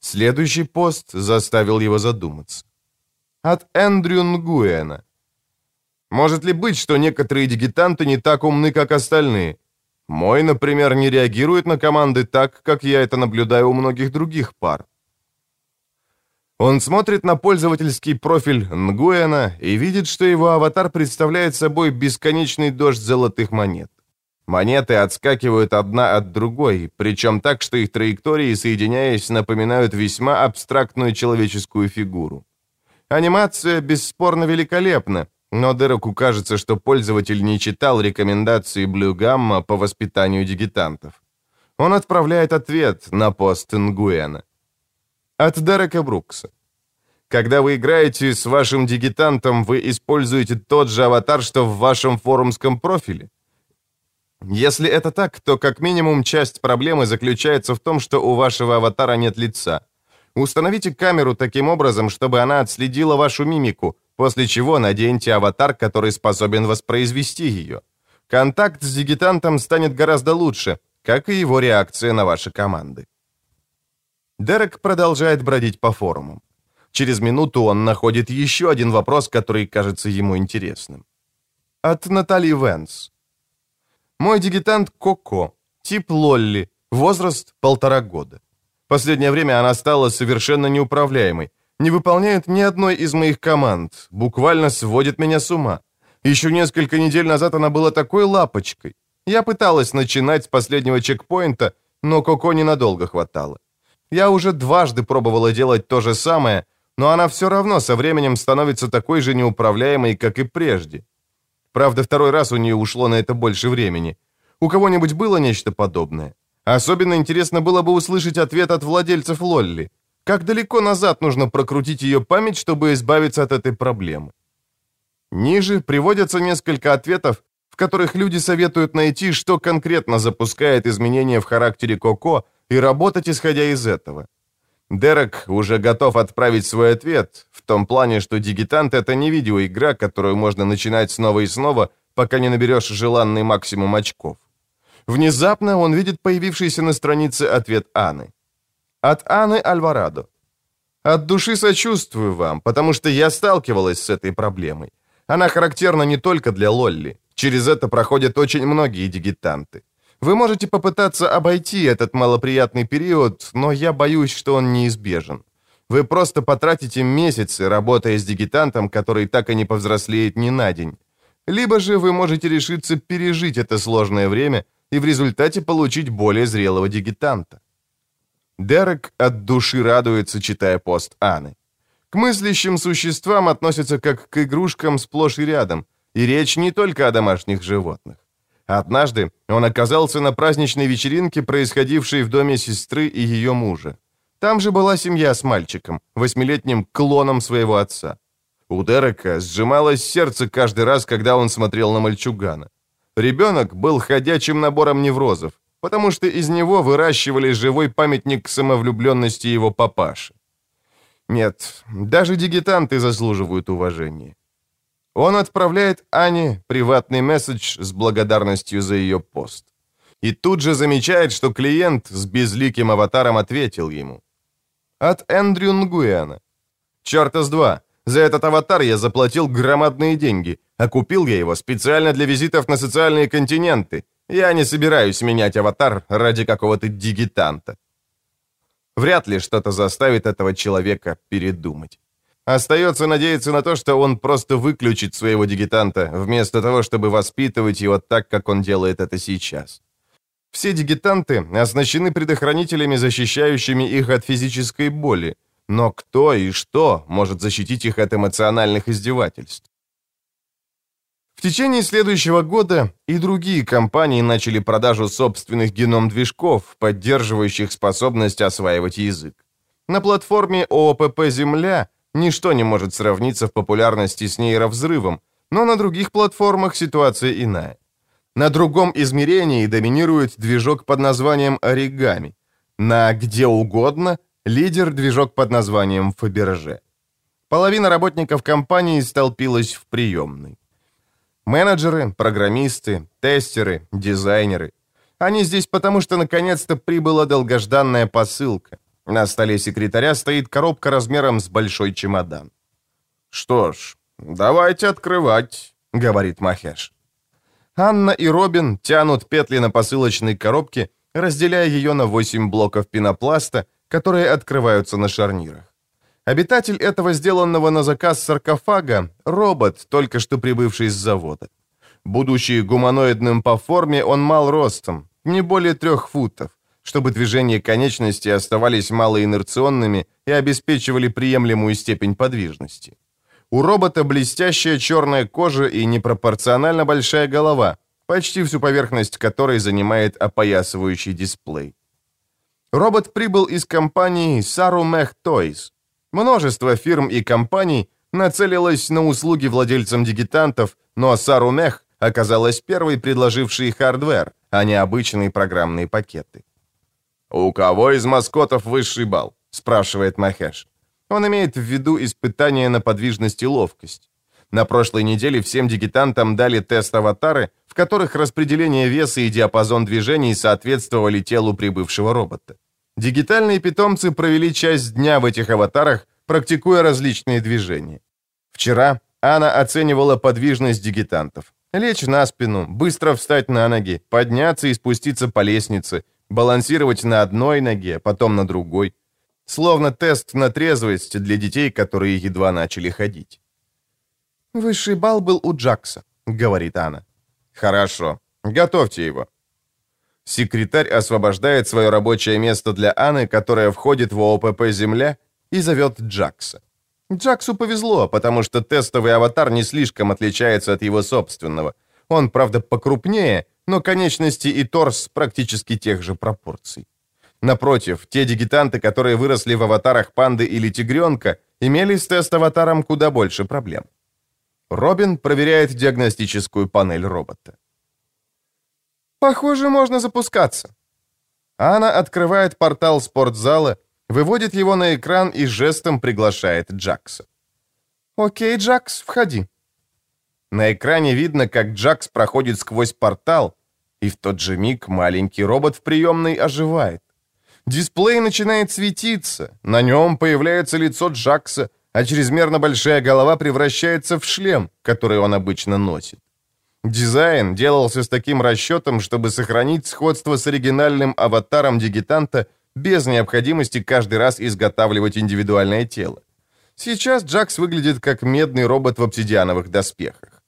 Следующий пост заставил его задуматься. От Эндрю Нгуэна. Может ли быть, что некоторые дигитанты не так умны, как остальные? Мой, например, не реагирует на команды так, как я это наблюдаю у многих других пар. Он смотрит на пользовательский профиль Нгуэна и видит, что его аватар представляет собой бесконечный дождь золотых монет. Монеты отскакивают одна от другой, причем так, что их траектории, соединяясь, напоминают весьма абстрактную человеческую фигуру. Анимация бесспорно великолепна, но Дереку кажется, что пользователь не читал рекомендации Gamma по воспитанию дигитантов. Он отправляет ответ на пост Нгуэна. От Дерека Брукса. Когда вы играете с вашим дигитантом, вы используете тот же аватар, что в вашем форумском профиле. Если это так, то как минимум часть проблемы заключается в том, что у вашего аватара нет лица. Установите камеру таким образом, чтобы она отследила вашу мимику, после чего наденьте аватар, который способен воспроизвести ее. Контакт с дигитантом станет гораздо лучше, как и его реакция на ваши команды. Дерек продолжает бродить по форумам. Через минуту он находит еще один вопрос, который кажется ему интересным. От Натальи Венс. Мой дигитант Коко, тип Лолли, возраст полтора года. Последнее время она стала совершенно неуправляемой, не выполняет ни одной из моих команд, буквально сводит меня с ума. Еще несколько недель назад она была такой лапочкой. Я пыталась начинать с последнего чекпоинта, но Коко ненадолго хватало. Я уже дважды пробовала делать то же самое, но она все равно со временем становится такой же неуправляемой, как и прежде. Правда, второй раз у нее ушло на это больше времени. У кого-нибудь было нечто подобное? Особенно интересно было бы услышать ответ от владельцев Лолли. Как далеко назад нужно прокрутить ее память, чтобы избавиться от этой проблемы? Ниже приводятся несколько ответов, в которых люди советуют найти, что конкретно запускает изменения в характере Коко, и работать исходя из этого. Дерек уже готов отправить свой ответ, том плане, что «Дигитант» — это не видеоигра, которую можно начинать снова и снова, пока не наберешь желанный максимум очков. Внезапно он видит появившийся на странице ответ Анны. От Анны Альварадо. «От души сочувствую вам, потому что я сталкивалась с этой проблемой. Она характерна не только для Лолли. Через это проходят очень многие дигитанты. Вы можете попытаться обойти этот малоприятный период, но я боюсь, что он неизбежен. Вы просто потратите месяцы, работая с дигитантом, который так и не повзрослеет ни на день. Либо же вы можете решиться пережить это сложное время и в результате получить более зрелого дигитанта. Дерек от души радуется, читая пост Анны. К мыслящим существам относятся как к игрушкам сплошь и рядом, и речь не только о домашних животных. Однажды он оказался на праздничной вечеринке, происходившей в доме сестры и ее мужа. Там же была семья с мальчиком, восьмилетним клоном своего отца. У Дерека сжималось сердце каждый раз, когда он смотрел на мальчугана. Ребенок был ходячим набором неврозов, потому что из него выращивали живой памятник самовлюбленности его папаши. Нет, даже дигитанты заслуживают уважения. Он отправляет Ане приватный месседж с благодарностью за ее пост. И тут же замечает, что клиент с безликим аватаром ответил ему. От Эндрю Нгуэна. Чёрта с два. За этот аватар я заплатил громадные деньги, а купил я его специально для визитов на социальные континенты. Я не собираюсь менять аватар ради какого-то дигитанта. Вряд ли что-то заставит этого человека передумать. Остается надеяться на то, что он просто выключит своего дигитанта, вместо того, чтобы воспитывать его так, как он делает это сейчас. Все дигитанты оснащены предохранителями, защищающими их от физической боли, но кто и что может защитить их от эмоциональных издевательств? В течение следующего года и другие компании начали продажу собственных геном-движков, поддерживающих способность осваивать язык. На платформе ООПП «Земля» ничто не может сравниться в популярности с нейровзрывом, но на других платформах ситуация иная. На другом измерении доминирует движок под названием «Оригами». На «Где угодно» — лидер-движок под названием «Фаберже». Половина работников компании столпилась в приемной. Менеджеры, программисты, тестеры, дизайнеры. Они здесь потому, что наконец-то прибыла долгожданная посылка. На столе секретаря стоит коробка размером с большой чемодан. «Что ж, давайте открывать», — говорит Махеш. Анна и Робин тянут петли на посылочной коробке, разделяя ее на 8 блоков пенопласта, которые открываются на шарнирах. Обитатель этого сделанного на заказ саркофага – робот, только что прибывший с завода. Будучи гуманоидным по форме, он мал ростом, не более трех футов, чтобы движения конечностей оставались малоинерционными и обеспечивали приемлемую степень подвижности. У робота блестящая черная кожа и непропорционально большая голова, почти всю поверхность которой занимает опоясывающий дисплей. Робот прибыл из компании Sarumech Toys – Множество фирм и компаний нацелилось на услуги владельцам дигитантов, но Sarumech оказалась первой предложившей хардвер, а не обычные программные пакеты. «У кого из маскотов высший балл?» – спрашивает Махеш. Он имеет в виду испытания на подвижность и ловкость. На прошлой неделе всем дигитантам дали тест-аватары, в которых распределение веса и диапазон движений соответствовали телу прибывшего робота. Дигитальные питомцы провели часть дня в этих аватарах, практикуя различные движения. Вчера Анна оценивала подвижность дигитантов. Лечь на спину, быстро встать на ноги, подняться и спуститься по лестнице, балансировать на одной ноге, потом на другой. Словно тест на трезвость для детей, которые едва начали ходить. «Высший балл был у Джакса», — говорит Анна. «Хорошо. Готовьте его. Секретарь освобождает свое рабочее место для Анны, которая входит в ООПП «Земля» и зовет Джакса. Джаксу повезло, потому что тестовый аватар не слишком отличается от его собственного. Он, правда, покрупнее, но конечности и торс практически тех же пропорций. Напротив, те дигитанты, которые выросли в аватарах панды или тигренка, имели с тест-аватаром куда больше проблем. Робин проверяет диагностическую панель робота. Похоже, можно запускаться. Анна открывает портал спортзала, выводит его на экран и жестом приглашает Джакса. «Окей, Джакс, входи». На экране видно, как Джакс проходит сквозь портал, и в тот же миг маленький робот в приемной оживает. Дисплей начинает светиться, на нем появляется лицо Джакса, а чрезмерно большая голова превращается в шлем, который он обычно носит. Дизайн делался с таким расчетом, чтобы сохранить сходство с оригинальным аватаром дигитанта без необходимости каждый раз изготавливать индивидуальное тело. Сейчас Джакс выглядит как медный робот в обсидиановых доспехах.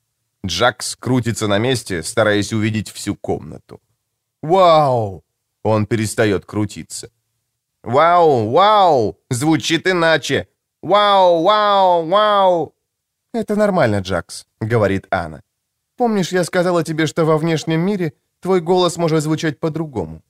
Джакс крутится на месте, стараясь увидеть всю комнату. «Вау!» Он перестает крутиться. «Вау! Вау!» Звучит иначе. «Вау! Вау! Вау!» «Это нормально, Джакс», — говорит Анна. Помнишь, я сказала тебе, что во внешнем мире твой голос может звучать по-другому?»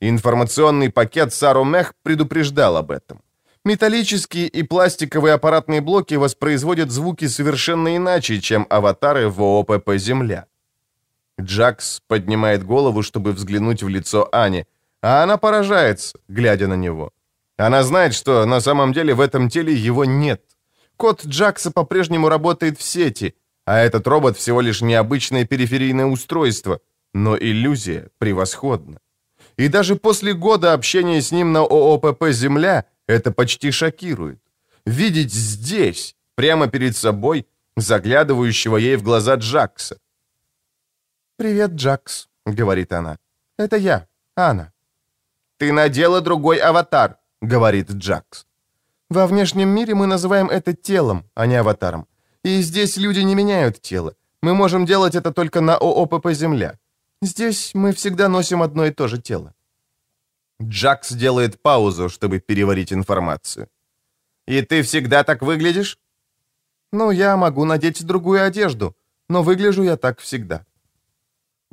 Информационный пакет Сару Мех предупреждал об этом. Металлические и пластиковые аппаратные блоки воспроизводят звуки совершенно иначе, чем аватары в ООПП «Земля». Джакс поднимает голову, чтобы взглянуть в лицо Ани, а она поражается, глядя на него. Она знает, что на самом деле в этом теле его нет. Код Джакса по-прежнему работает в сети, а этот робот всего лишь необычное периферийное устройство, но иллюзия превосходна. И даже после года общения с ним на ООПП «Земля» это почти шокирует. Видеть здесь, прямо перед собой, заглядывающего ей в глаза Джакса. «Привет, Джакс», — говорит она. «Это я, Анна». «Ты надела другой аватар», — говорит Джакс. «Во внешнем мире мы называем это телом, а не аватаром. И здесь люди не меняют тело. Мы можем делать это только на ООПП «Земля». Здесь мы всегда носим одно и то же тело». Джакс делает паузу, чтобы переварить информацию. «И ты всегда так выглядишь?» «Ну, я могу надеть другую одежду, но выгляжу я так всегда».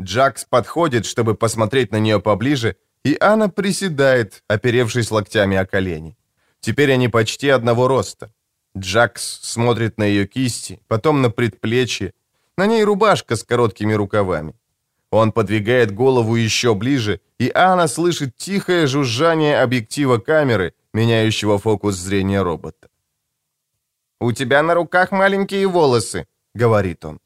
Джакс подходит, чтобы посмотреть на нее поближе, и Анна приседает, оперевшись локтями о колени. Теперь они почти одного роста. Джакс смотрит на ее кисти, потом на предплечье. На ней рубашка с короткими рукавами. Он подвигает голову еще ближе, и Анна слышит тихое жужжание объектива камеры, меняющего фокус зрения робота. «У тебя на руках маленькие волосы», — говорит он.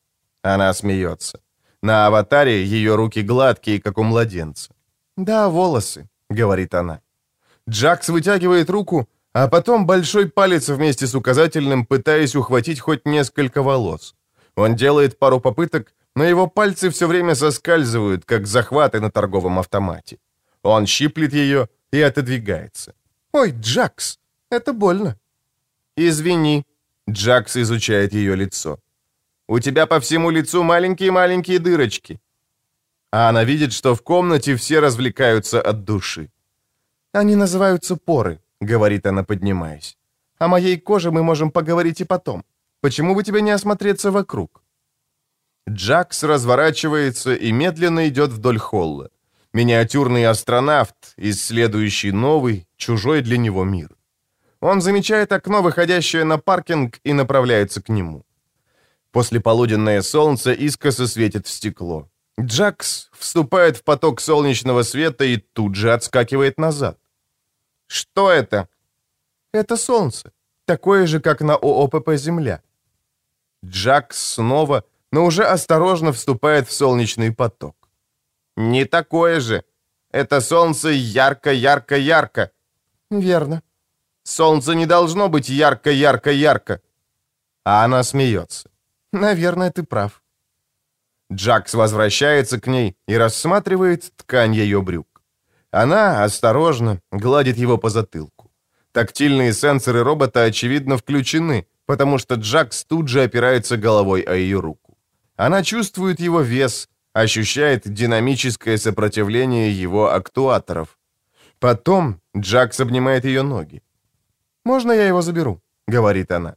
Она смеется. На аватаре ее руки гладкие, как у младенца. «Да, волосы», — говорит она. Джакс вытягивает руку, а потом большой палец вместе с указательным, пытаясь ухватить хоть несколько волос. Он делает пару попыток, но его пальцы все время соскальзывают, как захваты на торговом автомате. Он щиплет ее и отодвигается. «Ой, Джакс, это больно». «Извини», — Джакс изучает ее лицо. «У тебя по всему лицу маленькие-маленькие дырочки». А она видит, что в комнате все развлекаются от души. «Они называются поры», — говорит она, поднимаясь. «О моей коже мы можем поговорить и потом. Почему бы тебе не осмотреться вокруг?» Джакс разворачивается и медленно идет вдоль холла. Миниатюрный астронавт, исследующий новый, чужой для него мир. Он замечает окно, выходящее на паркинг, и направляется к нему. После полуденное солнце искоса светит в стекло. Джакс вступает в поток солнечного света и тут же отскакивает назад. «Что это?» «Это солнце, такое же, как на ООПП «Земля». Джакс снова, но уже осторожно вступает в солнечный поток. «Не такое же. Это солнце ярко-ярко-ярко». «Верно». «Солнце не должно быть ярко-ярко-ярко». А она смеется. «Наверное, ты прав». Джакс возвращается к ней и рассматривает ткань ее брюк. Она осторожно гладит его по затылку. Тактильные сенсоры робота, очевидно, включены, потому что Джакс тут же опирается головой о ее руку. Она чувствует его вес, ощущает динамическое сопротивление его актуаторов. Потом Джакс обнимает ее ноги. «Можно я его заберу?» — говорит она.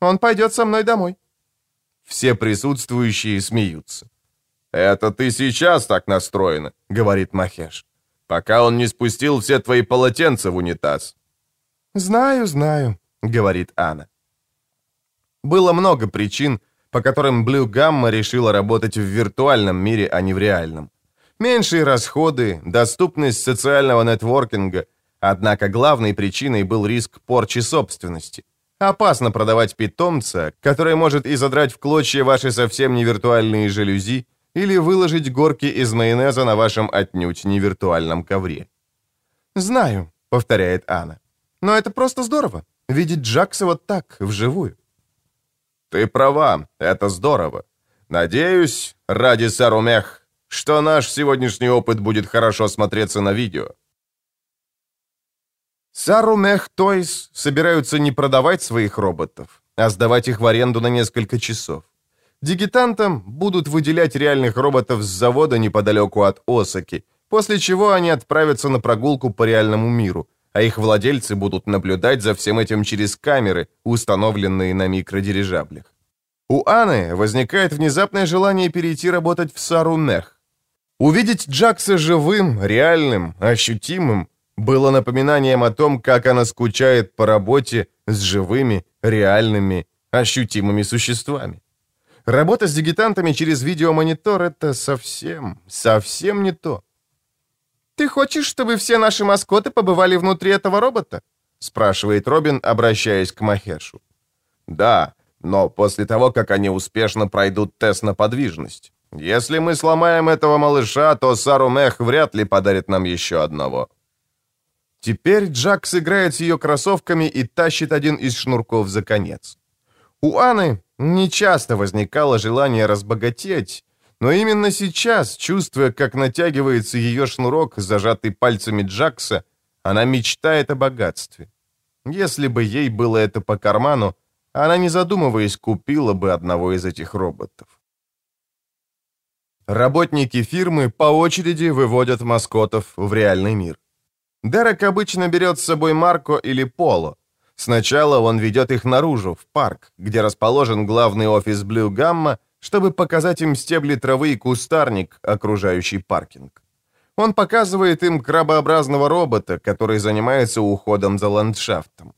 «Он пойдет со мной домой». Все присутствующие смеются. «Это ты сейчас так настроена», — говорит Махеш. «Пока он не спустил все твои полотенца в унитаз». «Знаю, знаю», — говорит Анна. Было много причин, по которым Blue Gamma решила работать в виртуальном мире, а не в реальном. Меньшие расходы, доступность социального нетворкинга, однако главной причиной был риск порчи собственности. Опасно продавать питомца, который может и задрать в клочья ваши совсем не виртуальные жалюзи, или выложить горки из майонеза на вашем отнюдь не виртуальном ковре. «Знаю», — повторяет Анна. «Но это просто здорово, видеть Джакса вот так, вживую». «Ты права, это здорово. Надеюсь, ради Сарумех, что наш сегодняшний опыт будет хорошо смотреться на видео». Сарумех Тойс собираются не продавать своих роботов, а сдавать их в аренду на несколько часов. Дигитантам будут выделять реальных роботов с завода неподалеку от Осаки, после чего они отправятся на прогулку по реальному миру, а их владельцы будут наблюдать за всем этим через камеры, установленные на микродирижаблях. У Анны возникает внезапное желание перейти работать в Сарунех. Увидеть Джакса живым, реальным, ощутимым было напоминанием о том, как она скучает по работе с живыми, реальными, ощутимыми существами. Работа с дигитантами через видеомонитор — это совсем, совсем не то. «Ты хочешь, чтобы все наши маскоты побывали внутри этого робота?» — спрашивает Робин, обращаясь к Махешу. «Да, но после того, как они успешно пройдут тест на подвижность. Если мы сломаем этого малыша, то Сару Мех вряд ли подарит нам еще одного». Теперь Джакс играет с ее кроссовками и тащит один из шнурков за конец. У Анны нечасто возникало желание разбогатеть, но именно сейчас, чувствуя, как натягивается ее шнурок, зажатый пальцами Джакса, она мечтает о богатстве. Если бы ей было это по карману, она, не задумываясь, купила бы одного из этих роботов. Работники фирмы по очереди выводят маскотов в реальный мир. Дерек обычно берет с собой Марко или Поло. Сначала он ведет их наружу, в парк, где расположен главный офис Блю Гамма, чтобы показать им стебли травы и кустарник, окружающий паркинг. Он показывает им крабообразного робота, который занимается уходом за ландшафтом.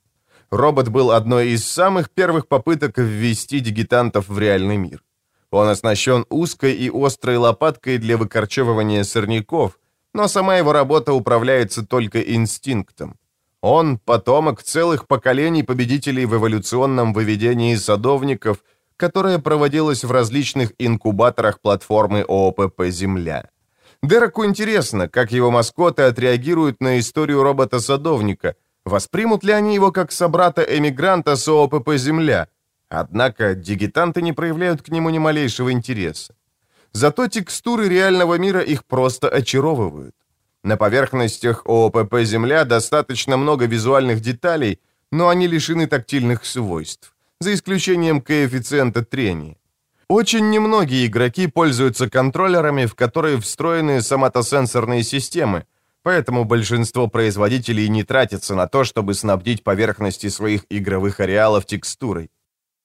Робот был одной из самых первых попыток ввести дигитантов в реальный мир. Он оснащен узкой и острой лопаткой для выкорчевывания сорняков, но сама его работа управляется только инстинктом. Он — потомок целых поколений победителей в эволюционном выведении садовников, которое проводилось в различных инкубаторах платформы ООПП «Земля». Дереку интересно, как его маскоты отреагируют на историю робота-садовника, воспримут ли они его как собрата-эмигранта с ООПП «Земля». Однако дигитанты не проявляют к нему ни малейшего интереса. Зато текстуры реального мира их просто очаровывают. На поверхностях ООПП «Земля» достаточно много визуальных деталей, но они лишены тактильных свойств, за исключением коэффициента трения. Очень немногие игроки пользуются контроллерами, в которые встроены соматосенсорные системы, поэтому большинство производителей не тратятся на то, чтобы снабдить поверхности своих игровых ареалов текстурой.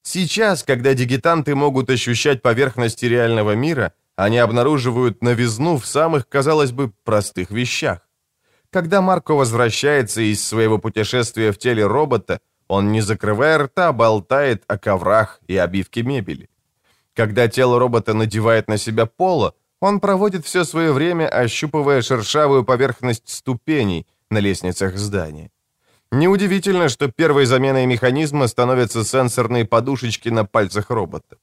Сейчас, когда дигитанты могут ощущать поверхности реального мира, они обнаруживают новизну в самых, казалось бы, простых вещах. Когда Марко возвращается из своего путешествия в теле робота, он, не закрывая рта, болтает о коврах и обивке мебели. Когда тело робота надевает на себя поло, он проводит все свое время, ощупывая шершавую поверхность ступеней на лестницах здания. Неудивительно, что первой заменой механизма становятся сенсорные подушечки на пальцах робота.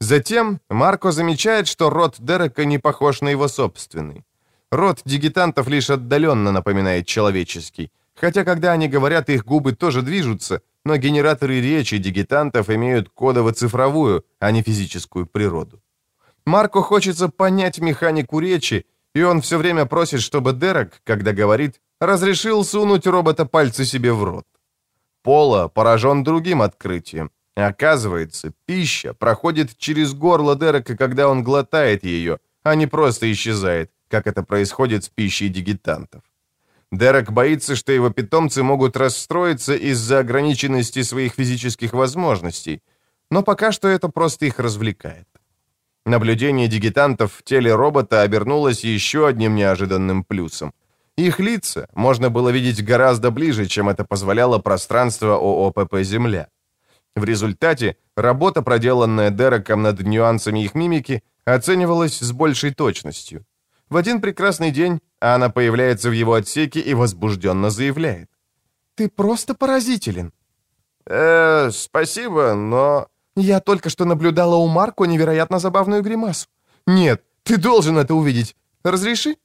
Затем Марко замечает, что рот Дерека не похож на его собственный. Рот дигитантов лишь отдаленно напоминает человеческий, хотя когда они говорят, их губы тоже движутся, но генераторы речи дигитантов имеют кодово-цифровую, а не физическую природу. Марко хочется понять механику речи, и он все время просит, чтобы Дерек, когда говорит, разрешил сунуть робота пальцы себе в рот. Пола поражен другим открытием. Оказывается, пища проходит через горло Дерека, когда он глотает ее, а не просто исчезает, как это происходит с пищей дигитантов. Дерек боится, что его питомцы могут расстроиться из-за ограниченности своих физических возможностей, но пока что это просто их развлекает. Наблюдение дигитантов в теле робота обернулось еще одним неожиданным плюсом. Их лица можно было видеть гораздо ближе, чем это позволяло пространство ООПП «Земля». В результате работа, проделанная Дереком над нюансами их мимики, оценивалась с большей точностью. В один прекрасный день она появляется в его отсеке и возбужденно заявляет. «Ты просто поразителен». «Э, спасибо, но...» «Я только что наблюдала у Марко невероятно забавную гримасу. Нет, ты должен это увидеть. Разреши?»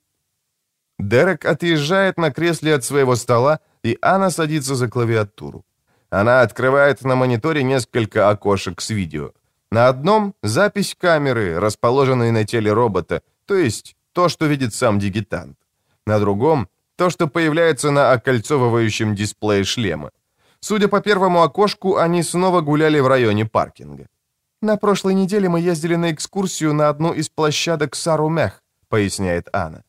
Дерек отъезжает на кресле от своего стола, и Анна садится за клавиатуру. Она открывает на мониторе несколько окошек с видео. На одном — запись камеры, расположенной на теле робота, то есть то, что видит сам дигитант. На другом — то, что появляется на окольцовывающем дисплее шлема. Судя по первому окошку, они снова гуляли в районе паркинга. «На прошлой неделе мы ездили на экскурсию на одну из площадок Сарумех», — поясняет Анна.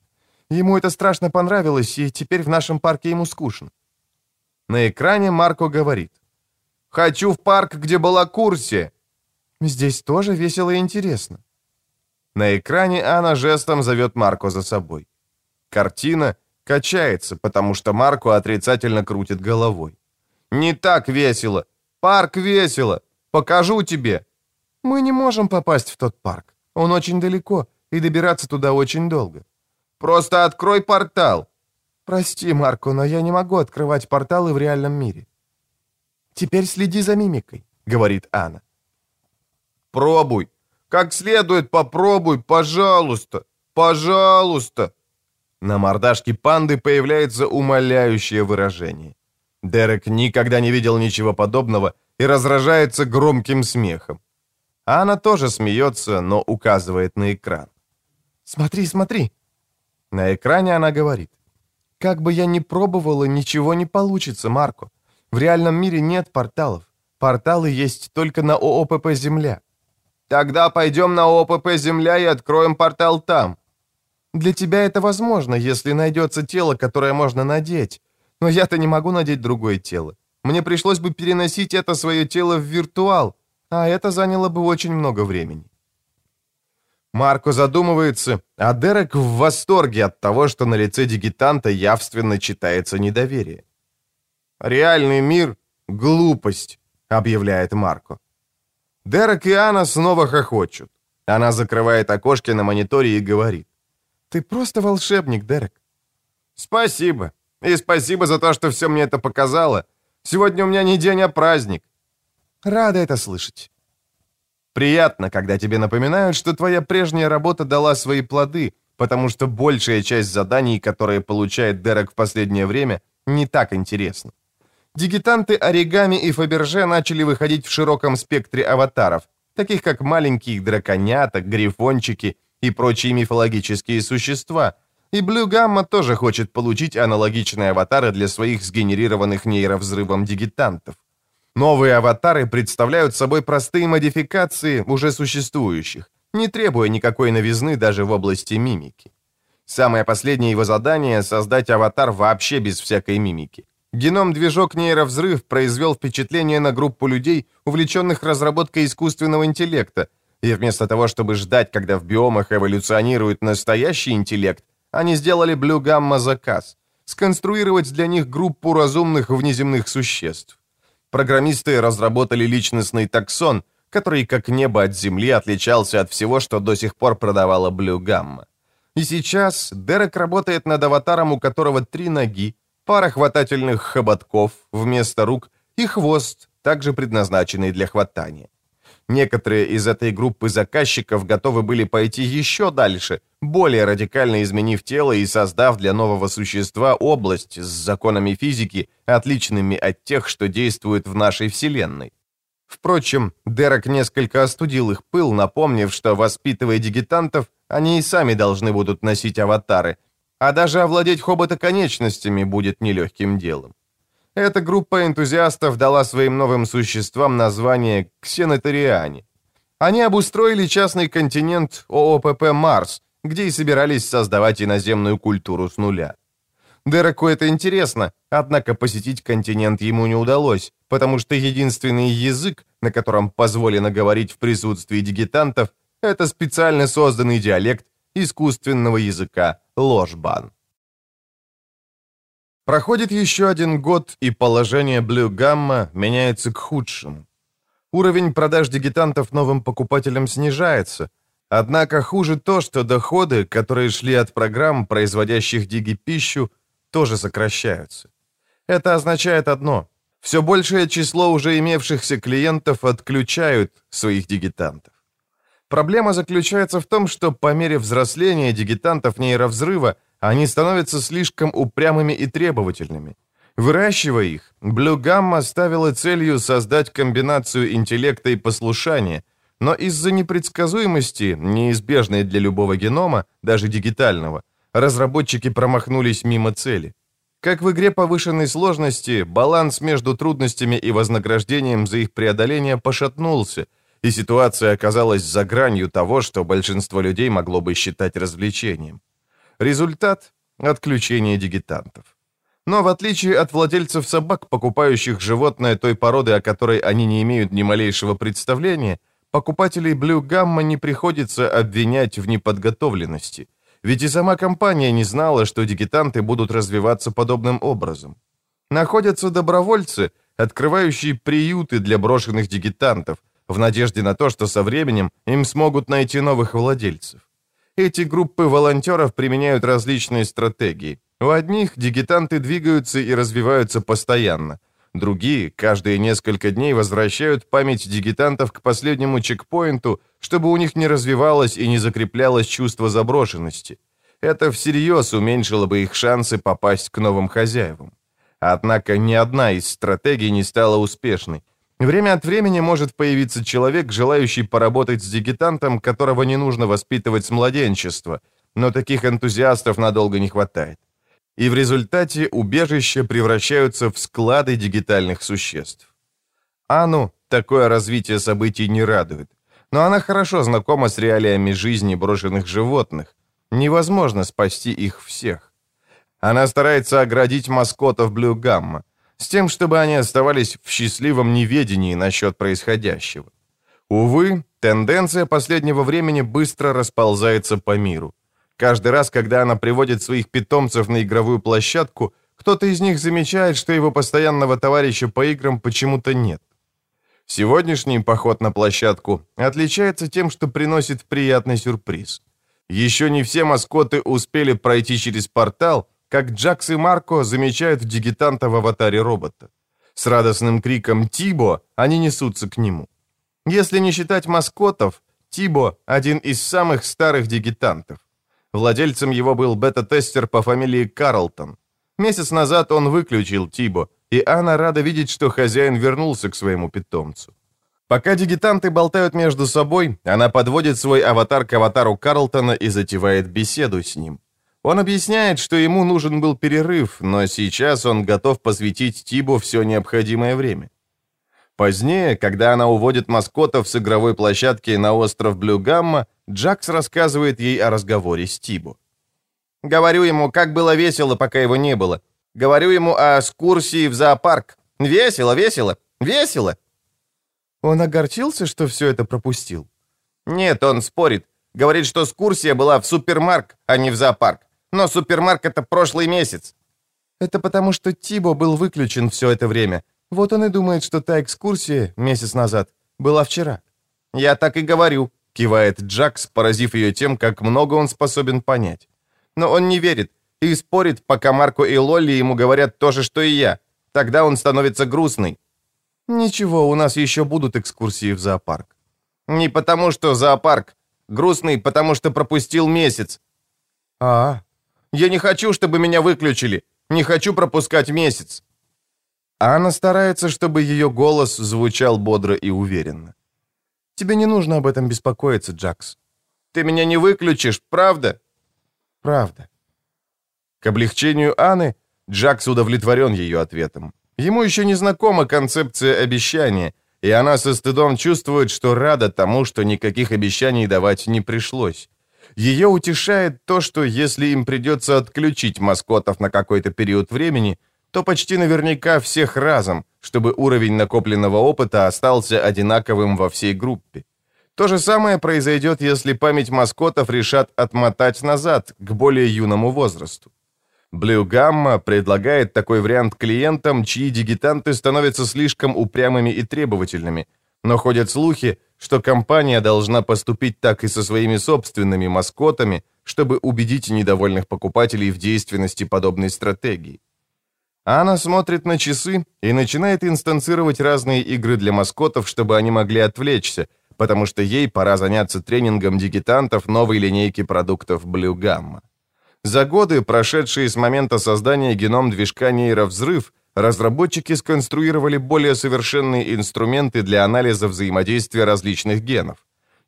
«Ему это страшно понравилось, и теперь в нашем парке ему скучно». На экране Марко говорит. «Хочу в парк, где была Курси!» «Здесь тоже весело и интересно». На экране Анна жестом зовет Марко за собой. Картина качается, потому что Марко отрицательно крутит головой. «Не так весело! Парк весело! Покажу тебе!» «Мы не можем попасть в тот парк. Он очень далеко, и добираться туда очень долго». «Просто открой портал!» «Прости, Марко, но я не могу открывать порталы в реальном мире». «Теперь следи за мимикой», — говорит Анна. «Пробуй. Как следует попробуй, пожалуйста, пожалуйста!» На мордашке панды появляется умоляющее выражение. Дерек никогда не видел ничего подобного и разражается громким смехом. Анна тоже смеется, но указывает на экран. «Смотри, смотри!» На экране она говорит. «Как бы я ни пробовала, ничего не получится, Марко. В реальном мире нет порталов. Порталы есть только на ООПП «Земля». Тогда пойдем на ОПП «Земля» и откроем портал там. Для тебя это возможно, если найдется тело, которое можно надеть. Но я-то не могу надеть другое тело. Мне пришлось бы переносить это свое тело в виртуал, а это заняло бы очень много времени. Марко задумывается, а Дерек в восторге от того, что на лице дигитанта явственно читается недоверие. «Реальный мир — глупость», — объявляет Марко. Дерек и Анна снова хохочут. Она закрывает окошки на мониторе и говорит. «Ты просто волшебник, Дерек». «Спасибо. И спасибо за то, что все мне это показало. Сегодня у меня не день, а праздник». «Рада это слышать». Приятно, когда тебе напоминают, что твоя прежняя работа дала свои плоды, потому что большая часть заданий, которые получает Дерек в последнее время, не так интересна. Дигитанты Оригами и Фаберже начали выходить в широком спектре аватаров, таких как маленькие драконята, грифончики и прочие мифологические существа. И Блю Гамма тоже хочет получить аналогичные аватары для своих сгенерированных нейровзрывом дигитантов. Новые аватары представляют собой простые модификации уже существующих, не требуя никакой новизны даже в области мимики. Самое последнее его задание — создать аватар вообще без всякой мимики. Геном-движок нейровзрыв произвел впечатление на группу людей, увлеченных разработкой искусственного интеллекта, и вместо того, чтобы ждать, когда в биомах эволюционирует настоящий интеллект, они сделали Blue Gamma заказ — сконструировать для них группу разумных внеземных существ. Программисты разработали личностный таксон, который как небо от земли отличался от всего, что до сих пор продавала Blue Gamma. И сейчас Дерек работает над аватаром, у которого три ноги, пара хватательных хоботков вместо рук и хвост, также предназначенный для хватания. Некоторые из этой группы заказчиков готовы были пойти еще дальше, более радикально изменив тело и создав для нового существа область с законами физики, отличными от тех, что действуют в нашей Вселенной. Впрочем, Дерек несколько остудил их пыл, напомнив, что, воспитывая дигитантов, они и сами должны будут носить аватары, а даже овладеть хоботоконечностями будет нелегким делом. Эта группа энтузиастов дала своим новым существам название «ксенотариане». Они обустроили частный континент ООПП «Марс», где и собирались создавать иноземную культуру с нуля. Дереку это интересно, однако посетить континент ему не удалось, потому что единственный язык, на котором позволено говорить в присутствии дигитантов, это специально созданный диалект искусственного языка ложбан. Проходит еще один год, и положение Blue Gamma меняется к худшему. Уровень продаж дигитантов новым покупателям снижается, однако хуже то, что доходы, которые шли от программ, производящих диги-пищу, тоже сокращаются. Это означает одно. Все большее число уже имевшихся клиентов отключают своих дигитантов. Проблема заключается в том, что по мере взросления дигитантов нейровзрыва они становятся слишком упрямыми и требовательными. Выращивая их, Gamma ставила целью создать комбинацию интеллекта и послушания, но из-за непредсказуемости, неизбежной для любого генома, даже дигитального, разработчики промахнулись мимо цели. Как в игре повышенной сложности, баланс между трудностями и вознаграждением за их преодоление пошатнулся – и ситуация оказалась за гранью того, что большинство людей могло бы считать развлечением. Результат — отключение дигитантов. Но в отличие от владельцев собак, покупающих животное той породы, о которой они не имеют ни малейшего представления, покупателей Blue Gamma не приходится обвинять в неподготовленности, ведь и сама компания не знала, что дигитанты будут развиваться подобным образом. Находятся добровольцы, открывающие приюты для брошенных дигитантов, в надежде на то, что со временем им смогут найти новых владельцев. Эти группы волонтеров применяют различные стратегии. У одних дигитанты двигаются и развиваются постоянно. Другие каждые несколько дней возвращают память дигитантов к последнему чекпоинту, чтобы у них не развивалось и не закреплялось чувство заброшенности. Это всерьез уменьшило бы их шансы попасть к новым хозяевам. Однако ни одна из стратегий не стала успешной. Время от времени может появиться человек, желающий поработать с дигитантом, которого не нужно воспитывать с младенчества, но таких энтузиастов надолго не хватает и в результате убежища превращаются в склады дигитальных существ. Ану такое развитие событий не радует, но она хорошо знакома с реалиями жизни брошенных животных. Невозможно спасти их всех. Она старается оградить маскотов Блю Гамма, с тем, чтобы они оставались в счастливом неведении насчет происходящего. Увы, тенденция последнего времени быстро расползается по миру. Каждый раз, когда она приводит своих питомцев на игровую площадку, кто-то из них замечает, что его постоянного товарища по играм почему-то нет. Сегодняшний поход на площадку отличается тем, что приносит приятный сюрприз. Еще не все маскоты успели пройти через портал, как Джакс и Марко замечают дигитанта в аватаре робота. С радостным криком «Тибо!» они несутся к нему. Если не считать маскотов, Тибо – один из самых старых дигитантов. Владельцем его был бета-тестер по фамилии Карлтон. Месяц назад он выключил Тибо, и Анна рада видеть, что хозяин вернулся к своему питомцу. Пока дигитанты болтают между собой, она подводит свой аватар к аватару Карлтона и затевает беседу с ним. Он объясняет, что ему нужен был перерыв, но сейчас он готов посвятить Тибо все необходимое время. Позднее, когда она уводит маскотов с игровой площадки на остров Блю-Гамма, Джакс рассказывает ей о разговоре с Тибо. «Говорю ему, как было весело, пока его не было. Говорю ему о экскурсии в зоопарк. Весело, весело, весело!» Он огорчился, что все это пропустил? Нет, он спорит. Говорит, что экскурсия была в супермарк, а не в зоопарк. Но супермарк — это прошлый месяц. Это потому, что Тибо был выключен все это время, вот он и думает, что та экскурсия месяц назад была вчера. Я так и говорю, кивает Джакс, поразив ее тем, как много он способен понять. Но он не верит и спорит, пока Марко и Лолли ему говорят то же, что и я. Тогда он становится грустный. Ничего, у нас еще будут экскурсии в зоопарк. Не потому, что зоопарк. Грустный, потому что пропустил месяц. А, я не хочу, чтобы меня выключили. Не хочу пропускать месяц. Анна старается, чтобы ее голос звучал бодро и уверенно. «Тебе не нужно об этом беспокоиться, Джакс. Ты меня не выключишь, правда?» «Правда». К облегчению Анны Джакс удовлетворен ее ответом. Ему еще не знакома концепция обещания, и она со стыдом чувствует, что рада тому, что никаких обещаний давать не пришлось. Ее утешает то, что если им придется отключить маскотов на какой-то период времени – то почти наверняка всех разом, чтобы уровень накопленного опыта остался одинаковым во всей группе. То же самое произойдет, если память маскотов решат отмотать назад, к более юному возрасту. Blue Gamma предлагает такой вариант клиентам, чьи дигитанты становятся слишком упрямыми и требовательными, но ходят слухи, что компания должна поступить так и со своими собственными маскотами, чтобы убедить недовольных покупателей в действенности подобной стратегии. Анна смотрит на часы и начинает инстанцировать разные игры для маскотов, чтобы они могли отвлечься, потому что ей пора заняться тренингом дигитантов новой линейки продуктов Blue Gamma. За годы, прошедшие с момента создания геном-движка нейровзрыв, разработчики сконструировали более совершенные инструменты для анализа взаимодействия различных генов.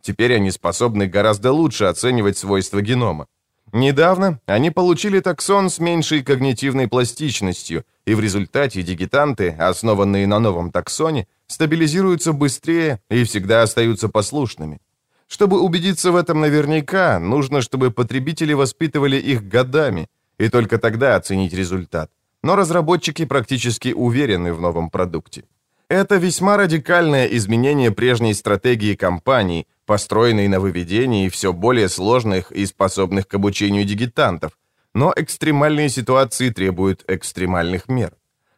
Теперь они способны гораздо лучше оценивать свойства генома. Недавно они получили таксон с меньшей когнитивной пластичностью, и в результате дигитанты, основанные на новом таксоне, стабилизируются быстрее и всегда остаются послушными. Чтобы убедиться в этом наверняка, нужно, чтобы потребители воспитывали их годами, и только тогда оценить результат. Но разработчики практически уверены в новом продукте. Это весьма радикальное изменение прежней стратегии компании, построенной на выведении все более сложных и способных к обучению дигитантов, но экстремальные ситуации требуют экстремальных мер.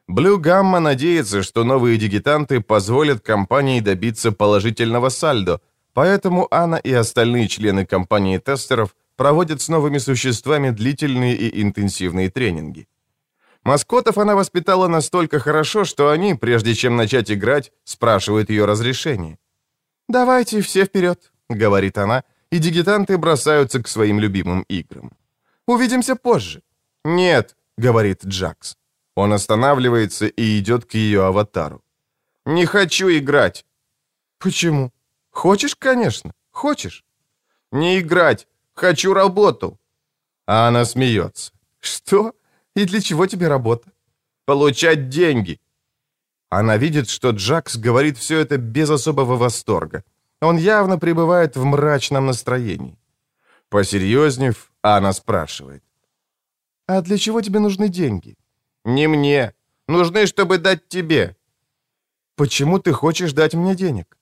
Blue Gamma надеется, что новые дигитанты позволят компании добиться положительного сальдо, поэтому Анна и остальные члены компании тестеров проводят с новыми существами длительные и интенсивные тренинги. Маскотов она воспитала настолько хорошо, что они, прежде чем начать играть, спрашивают ее разрешение. «Давайте все вперед», — говорит она, и дигитанты бросаются к своим любимым играм. «Увидимся позже». «Нет», — говорит Джакс. Он останавливается и идет к ее аватару. «Не хочу играть». «Почему?» «Хочешь, конечно. Хочешь». «Не играть. Хочу работу». А она смеется. «Что? И для чего тебе работа?» «Получать деньги». Она видит, что Джакс говорит все это без особого восторга. Он явно пребывает в мрачном настроении. Посерьезнев, она спрашивает. «А для чего тебе нужны деньги?» «Не мне. Нужны, чтобы дать тебе». «Почему ты хочешь дать мне денег?»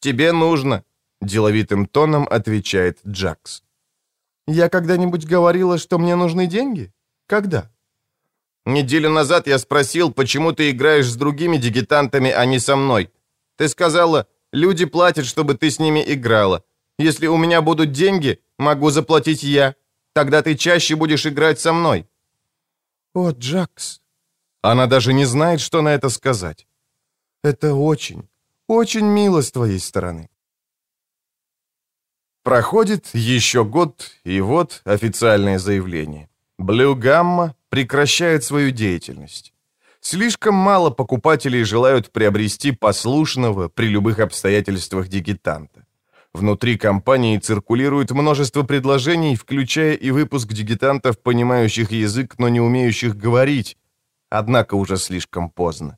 «Тебе нужно», — деловитым тоном отвечает Джакс. «Я когда-нибудь говорила, что мне нужны деньги? Когда?» «Неделю назад я спросил, почему ты играешь с другими дигитантами, а не со мной. Ты сказала, люди платят, чтобы ты с ними играла. Если у меня будут деньги, могу заплатить я. Тогда ты чаще будешь играть со мной». «О, Джакс!» Она даже не знает, что на это сказать. «Это очень, очень мило с твоей стороны». Проходит еще год, и вот официальное заявление. Blue Gamma прекращает свою деятельность. Слишком мало покупателей желают приобрести послушного при любых обстоятельствах дигитанта. Внутри компании циркулирует множество предложений, включая и выпуск дигитантов, понимающих язык, но не умеющих говорить. Однако уже слишком поздно.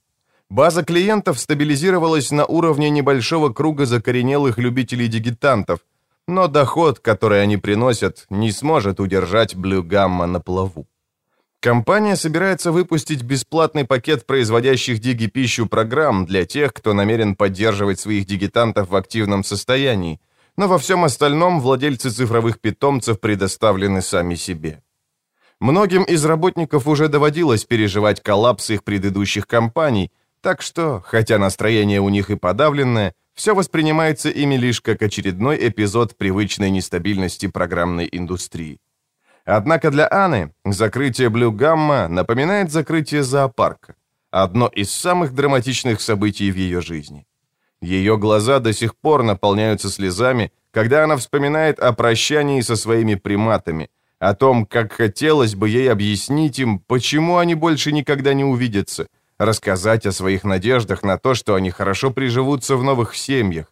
База клиентов стабилизировалась на уровне небольшого круга закоренелых любителей дигитантов, но доход, который они приносят, не сможет удержать Blue Gamma на плаву. Компания собирается выпустить бесплатный пакет производящих диги-пищу программ для тех, кто намерен поддерживать своих дигитантов в активном состоянии, но во всем остальном владельцы цифровых питомцев предоставлены сами себе. Многим из работников уже доводилось переживать коллапс их предыдущих компаний, так что, хотя настроение у них и подавленное, все воспринимается ими лишь как очередной эпизод привычной нестабильности программной индустрии. Однако для Анны закрытие Блю Гамма напоминает закрытие зоопарка. Одно из самых драматичных событий в ее жизни. Ее глаза до сих пор наполняются слезами, когда она вспоминает о прощании со своими приматами, о том, как хотелось бы ей объяснить им, почему они больше никогда не увидятся, рассказать о своих надеждах на то, что они хорошо приживутся в новых семьях.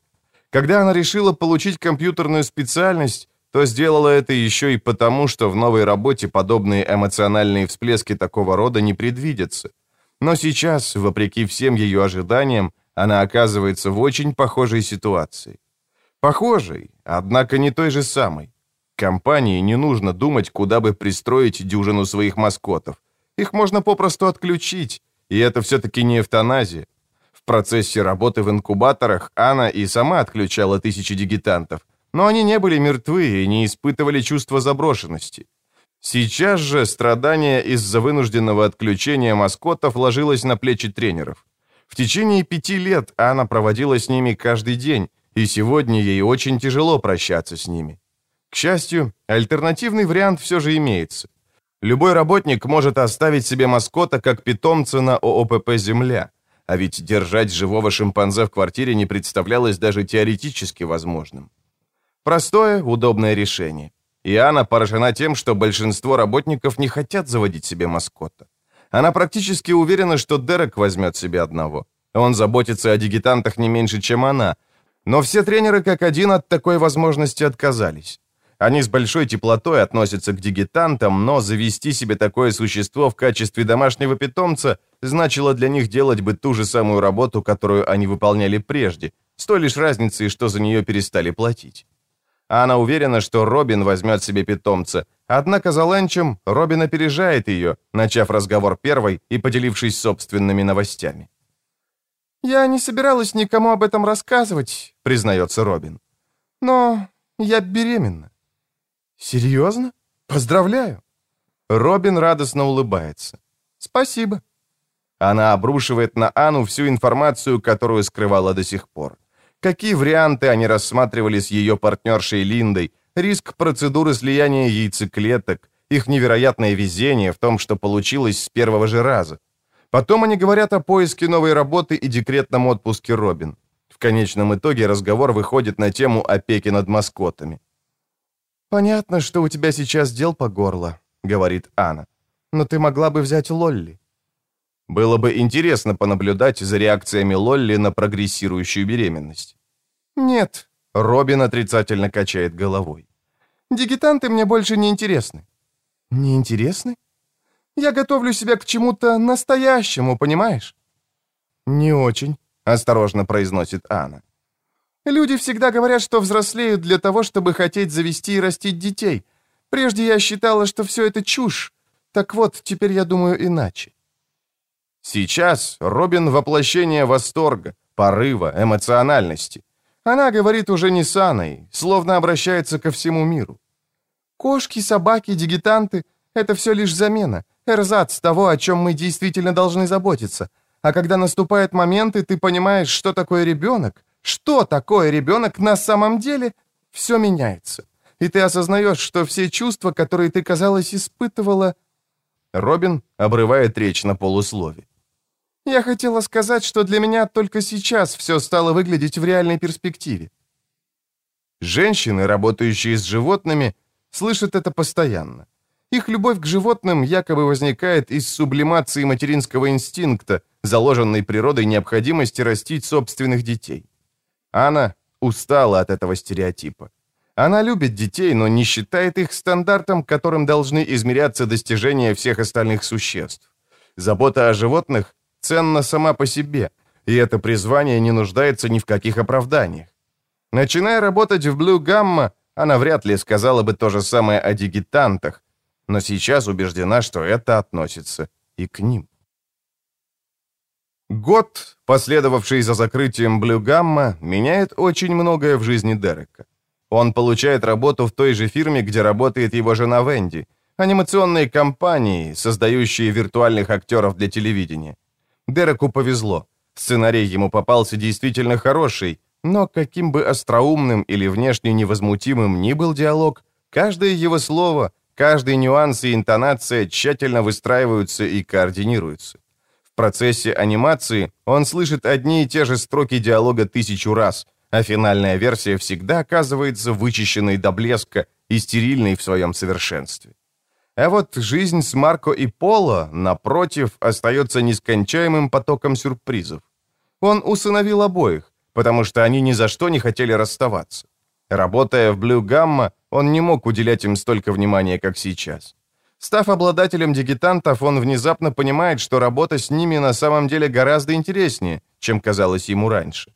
Когда она решила получить компьютерную специальность, то сделала это еще и потому, что в новой работе подобные эмоциональные всплески такого рода не предвидятся. Но сейчас, вопреки всем ее ожиданиям, она оказывается в очень похожей ситуации. Похожей, однако не той же самой. Компании не нужно думать, куда бы пристроить дюжину своих маскотов. Их можно попросту отключить, и это все-таки не эвтаназия. В процессе работы в инкубаторах Анна и сама отключала тысячи дигитантов, но они не были мертвы и не испытывали чувства заброшенности. Сейчас же страдание из-за вынужденного отключения маскотов ложилось на плечи тренеров. В течение пяти лет Анна проводила с ними каждый день, и сегодня ей очень тяжело прощаться с ними. К счастью, альтернативный вариант все же имеется. Любой работник может оставить себе маскота как питомца на ООПП «Земля», а ведь держать живого шимпанзе в квартире не представлялось даже теоретически возможным. Простое, удобное решение. И Анна поражена тем, что большинство работников не хотят заводить себе маскота. Она практически уверена, что Дерек возьмет себе одного. Он заботится о дигитантах не меньше, чем она. Но все тренеры как один от такой возможности отказались. Они с большой теплотой относятся к дигитантам, но завести себе такое существо в качестве домашнего питомца значило для них делать бы ту же самую работу, которую они выполняли прежде, с той лишь разницей, что за нее перестали платить. Она уверена, что Робин возьмет себе питомца, однако за Лэнчем Робин опережает ее, начав разговор первой и поделившись собственными новостями. «Я не собиралась никому об этом рассказывать», — признается Робин. «Но я беременна». «Серьезно? Поздравляю!» Робин радостно улыбается. «Спасибо». Она обрушивает на Анну всю информацию, которую скрывала до сих пор. Какие варианты они рассматривали с ее партнершей Линдой, риск процедуры слияния яйцеклеток, их невероятное везение в том, что получилось с первого же раза. Потом они говорят о поиске новой работы и декретном отпуске Робин. В конечном итоге разговор выходит на тему опеки над маскотами. «Понятно, что у тебя сейчас дел по горло», — говорит Анна. «Но ты могла бы взять Лолли». Было бы интересно понаблюдать за реакциями Лолли на прогрессирующую беременность. «Нет», — Робин отрицательно качает головой. «Дигитанты мне больше не интересны». «Не интересны?» «Я готовлю себя к чему-то настоящему, понимаешь?» «Не очень», — осторожно произносит Анна. «Люди всегда говорят, что взрослеют для того, чтобы хотеть завести и растить детей. Прежде я считала, что все это чушь. Так вот, теперь я думаю иначе. Сейчас Робин — воплощение восторга, порыва, эмоциональности. Она говорит уже не с Анной, словно обращается ко всему миру. Кошки, собаки, дигитанты — это все лишь замена, эрзац того, о чем мы действительно должны заботиться. А когда наступает момент, и ты понимаешь, что такое ребенок, что такое ребенок на самом деле, все меняется. И ты осознаешь, что все чувства, которые ты, казалось, испытывала... Робин обрывает речь на полуслове. Я хотела сказать, что для меня только сейчас все стало выглядеть в реальной перспективе. Женщины, работающие с животными, слышат это постоянно. Их любовь к животным якобы возникает из сублимации материнского инстинкта, заложенной природой необходимости растить собственных детей. Анна устала от этого стереотипа. Она любит детей, но не считает их стандартом, которым должны измеряться достижения всех остальных существ. Забота о животных ценна сама по себе, и это призвание не нуждается ни в каких оправданиях. Начиная работать в Blue Gamma, она вряд ли сказала бы то же самое о дигитантах, но сейчас убеждена, что это относится и к ним. Год, последовавший за закрытием Blue Gamma, меняет очень многое в жизни Дерека. Он получает работу в той же фирме, где работает его жена Венди, анимационной компании, создающей виртуальных актеров для телевидения. Дереку повезло. Сценарий ему попался действительно хороший, но каким бы остроумным или внешне невозмутимым ни был диалог, каждое его слово, каждый нюанс и интонация тщательно выстраиваются и координируются. В процессе анимации он слышит одни и те же строки диалога тысячу раз, а финальная версия всегда оказывается вычищенной до блеска и стерильной в своем совершенстве. А вот жизнь с Марко и Поло, напротив, остается нескончаемым потоком сюрпризов. Он усыновил обоих, потому что они ни за что не хотели расставаться. Работая в Blue Gamma, он не мог уделять им столько внимания, как сейчас. Став обладателем дигитантов, он внезапно понимает, что работа с ними на самом деле гораздо интереснее, чем казалось ему раньше.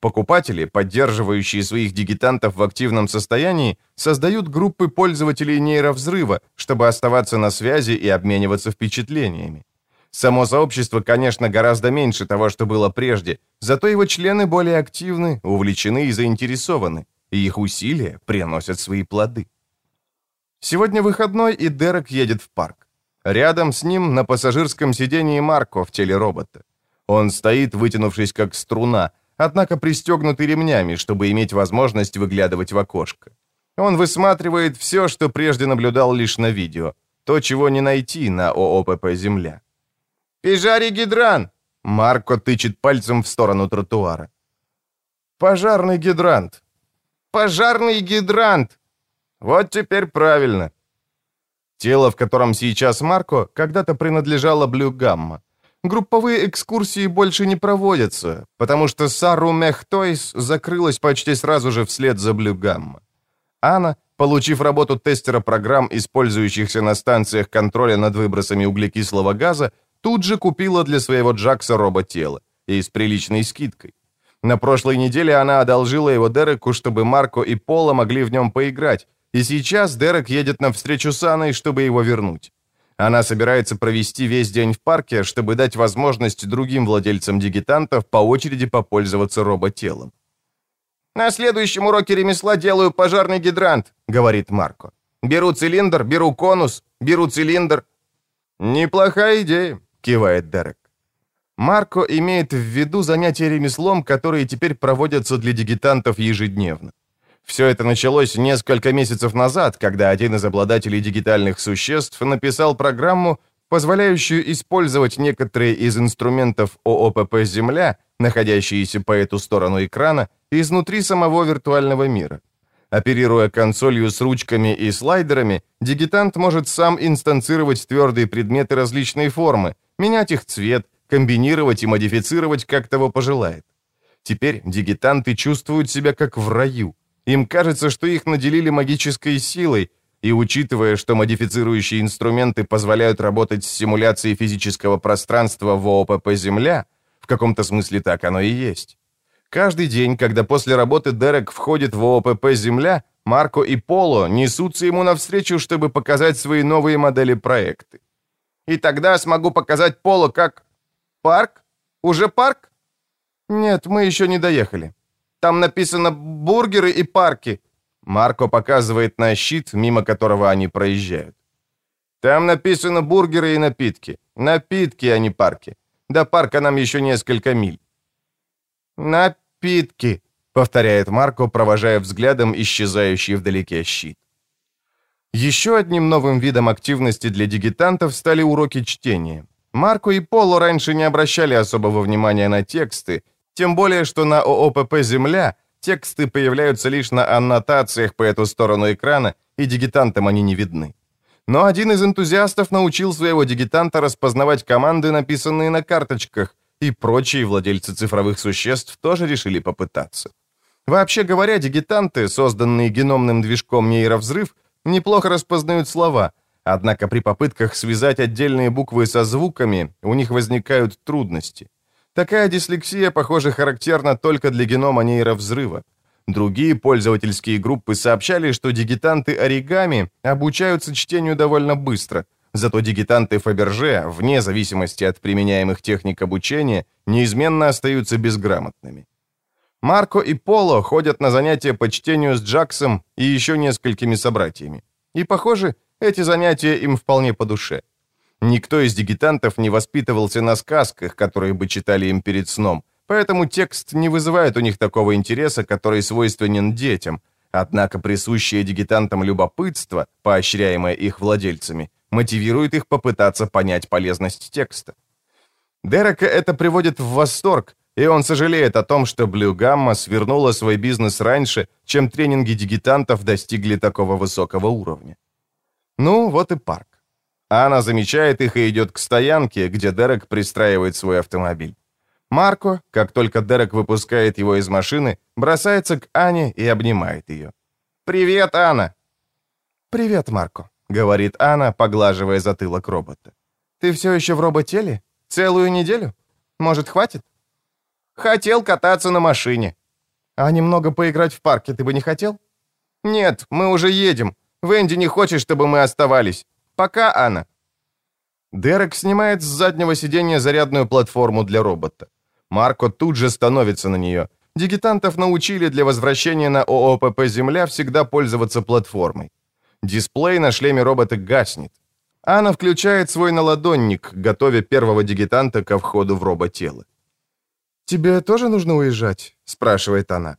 Покупатели, поддерживающие своих дигитантов в активном состоянии, создают группы пользователей нейровзрыва, чтобы оставаться на связи и обмениваться впечатлениями. Само сообщество, конечно, гораздо меньше того, что было прежде, зато его члены более активны, увлечены и заинтересованы, и их усилия приносят свои плоды. Сегодня выходной, и Дерек едет в парк. Рядом с ним на пассажирском сидении Марко в теле робота. Он стоит, вытянувшись как струна, однако пристегнутый ремнями, чтобы иметь возможность выглядывать в окошко. Он высматривает все, что прежде наблюдал лишь на видео, то, чего не найти на ООПП «Земля». «Пижари гидран!» Марко тычет пальцем в сторону тротуара. «Пожарный гидрант!» «Пожарный гидрант!» «Вот теперь правильно!» Тело, в котором сейчас Марко, когда-то принадлежало Блю Гамма. Групповые экскурсии больше не проводятся, потому что Сару Мехтойс закрылась почти сразу же вслед за Блюгамма. Анна, получив работу тестера программ, использующихся на станциях контроля над выбросами углекислого газа, тут же купила для своего Джакса роботело, и с приличной скидкой. На прошлой неделе она одолжила его Дереку, чтобы Марко и Пола могли в нем поиграть, и сейчас Дерек едет на встречу с Анной, чтобы его вернуть. Она собирается провести весь день в парке, чтобы дать возможность другим владельцам дигитантов по очереди попользоваться роботелом. «На следующем уроке ремесла делаю пожарный гидрант», — говорит Марко. «Беру цилиндр, беру конус, беру цилиндр». «Неплохая идея», — кивает Дерек. Марко имеет в виду занятия ремеслом, которые теперь проводятся для дигитантов ежедневно. Все это началось несколько месяцев назад, когда один из обладателей дигитальных существ написал программу, позволяющую использовать некоторые из инструментов ООПП «Земля», находящиеся по эту сторону экрана, изнутри самого виртуального мира. Оперируя консолью с ручками и слайдерами, дигитант может сам инстанцировать твердые предметы различной формы, менять их цвет, комбинировать и модифицировать, как того пожелает. Теперь дигитанты чувствуют себя как в раю. Им кажется, что их наделили магической силой, и учитывая, что модифицирующие инструменты позволяют работать с симуляцией физического пространства в ООПП «Земля», в каком-то смысле так оно и есть. Каждый день, когда после работы Дерек входит в ООПП «Земля», Марко и Поло несутся ему навстречу, чтобы показать свои новые модели проекты. И тогда смогу показать Поло как... Парк? Уже парк? Нет, мы еще не доехали. Там написано «бургеры и парки». Марко показывает на щит, мимо которого они проезжают. Там написано «бургеры и напитки». Напитки, а не парки. До парка нам еще несколько миль. «Напитки», — повторяет Марко, провожая взглядом исчезающий вдалеке щит. Еще одним новым видом активности для дигитантов стали уроки чтения. Марко и Поло раньше не обращали особого внимания на тексты, тем более, что на ООПП «Земля» тексты появляются лишь на аннотациях по эту сторону экрана, и дигитантам они не видны. Но один из энтузиастов научил своего дигитанта распознавать команды, написанные на карточках, и прочие владельцы цифровых существ тоже решили попытаться. Вообще говоря, дигитанты, созданные геномным движком нейровзрыв, неплохо распознают слова, однако при попытках связать отдельные буквы со звуками у них возникают трудности. Такая дислексия, похоже, характерна только для генома нейровзрыва. Другие пользовательские группы сообщали, что дигитанты оригами обучаются чтению довольно быстро – Зато дигитанты Фаберже, вне зависимости от применяемых техник обучения, неизменно остаются безграмотными. Марко и Поло ходят на занятия по чтению с Джаксом и еще несколькими собратьями. И, похоже, эти занятия им вполне по душе. Никто из дигитантов не воспитывался на сказках, которые бы читали им перед сном, поэтому текст не вызывает у них такого интереса, который свойственен детям, однако присущее дигитантам любопытство, поощряемое их владельцами, мотивирует их попытаться понять полезность текста. Дерека это приводит в восторг, и он сожалеет о том, что Blue Gamma свернула свой бизнес раньше, чем тренинги дигитантов достигли такого высокого уровня. Ну, вот и парк. Анна замечает их и идет к стоянке, где Дерек пристраивает свой автомобиль. Марко, как только Дерек выпускает его из машины, бросается к Ане и обнимает ее. «Привет, Анна!» «Привет, Марко», говорит Анна, поглаживая затылок робота. «Ты все еще в роботеле? Целую неделю? Может, хватит?» «Хотел кататься на машине». «А немного поиграть в парке ты бы не хотел?» «Нет, мы уже едем. Венди не хочет, чтобы мы оставались. Пока, Анна». Дерек снимает с заднего сиденья зарядную платформу для робота. Марко тут же становится на нее. Дигитантов научили для возвращения на ООПП «Земля» всегда пользоваться платформой. Дисплей на шлеме робота гаснет. Анна включает свой наладонник, готовя первого дигитанта ко входу в роботело. «Тебе тоже нужно уезжать?» — спрашивает она.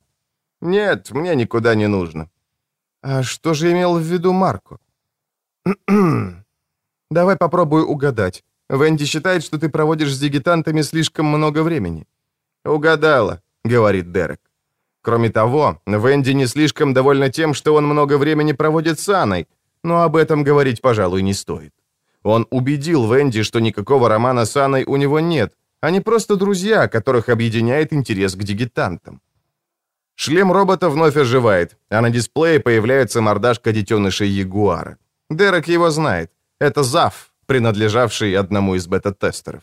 «Нет, мне никуда не нужно». «А что же имел в виду Марко?» «Давай попробую угадать. Венди считает, что ты проводишь с дигитантами слишком много времени». «Угадала», — говорит Дерек. Кроме того, Венди не слишком довольна тем, что он много времени проводит с Анной, но об этом говорить, пожалуй, не стоит. Он убедил Венди, что никакого романа с Анной у него нет, они просто друзья, которых объединяет интерес к дигитантам. Шлем робота вновь оживает, а на дисплее появляется мордашка детеныша Ягуара. Дерек его знает. Это Зав, принадлежавший одному из бета-тестеров.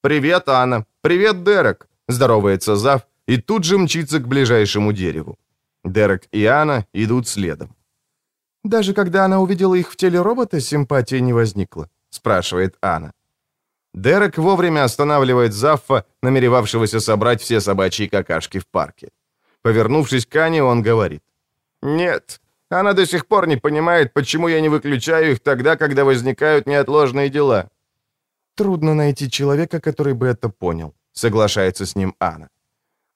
«Привет, Анна. Привет, Дерек», — здоровается Зав, и тут же мчится к ближайшему дереву. Дерек и Анна идут следом. «Даже когда она увидела их в теле робота, симпатии не возникло?» — спрашивает Анна. Дерек вовремя останавливает Заффа, намеревавшегося собрать все собачьи какашки в парке. Повернувшись к Ане, он говорит. «Нет, она до сих пор не понимает, почему я не выключаю их тогда, когда возникают неотложные дела». «Трудно найти человека, который бы это понял», — соглашается с ним Анна.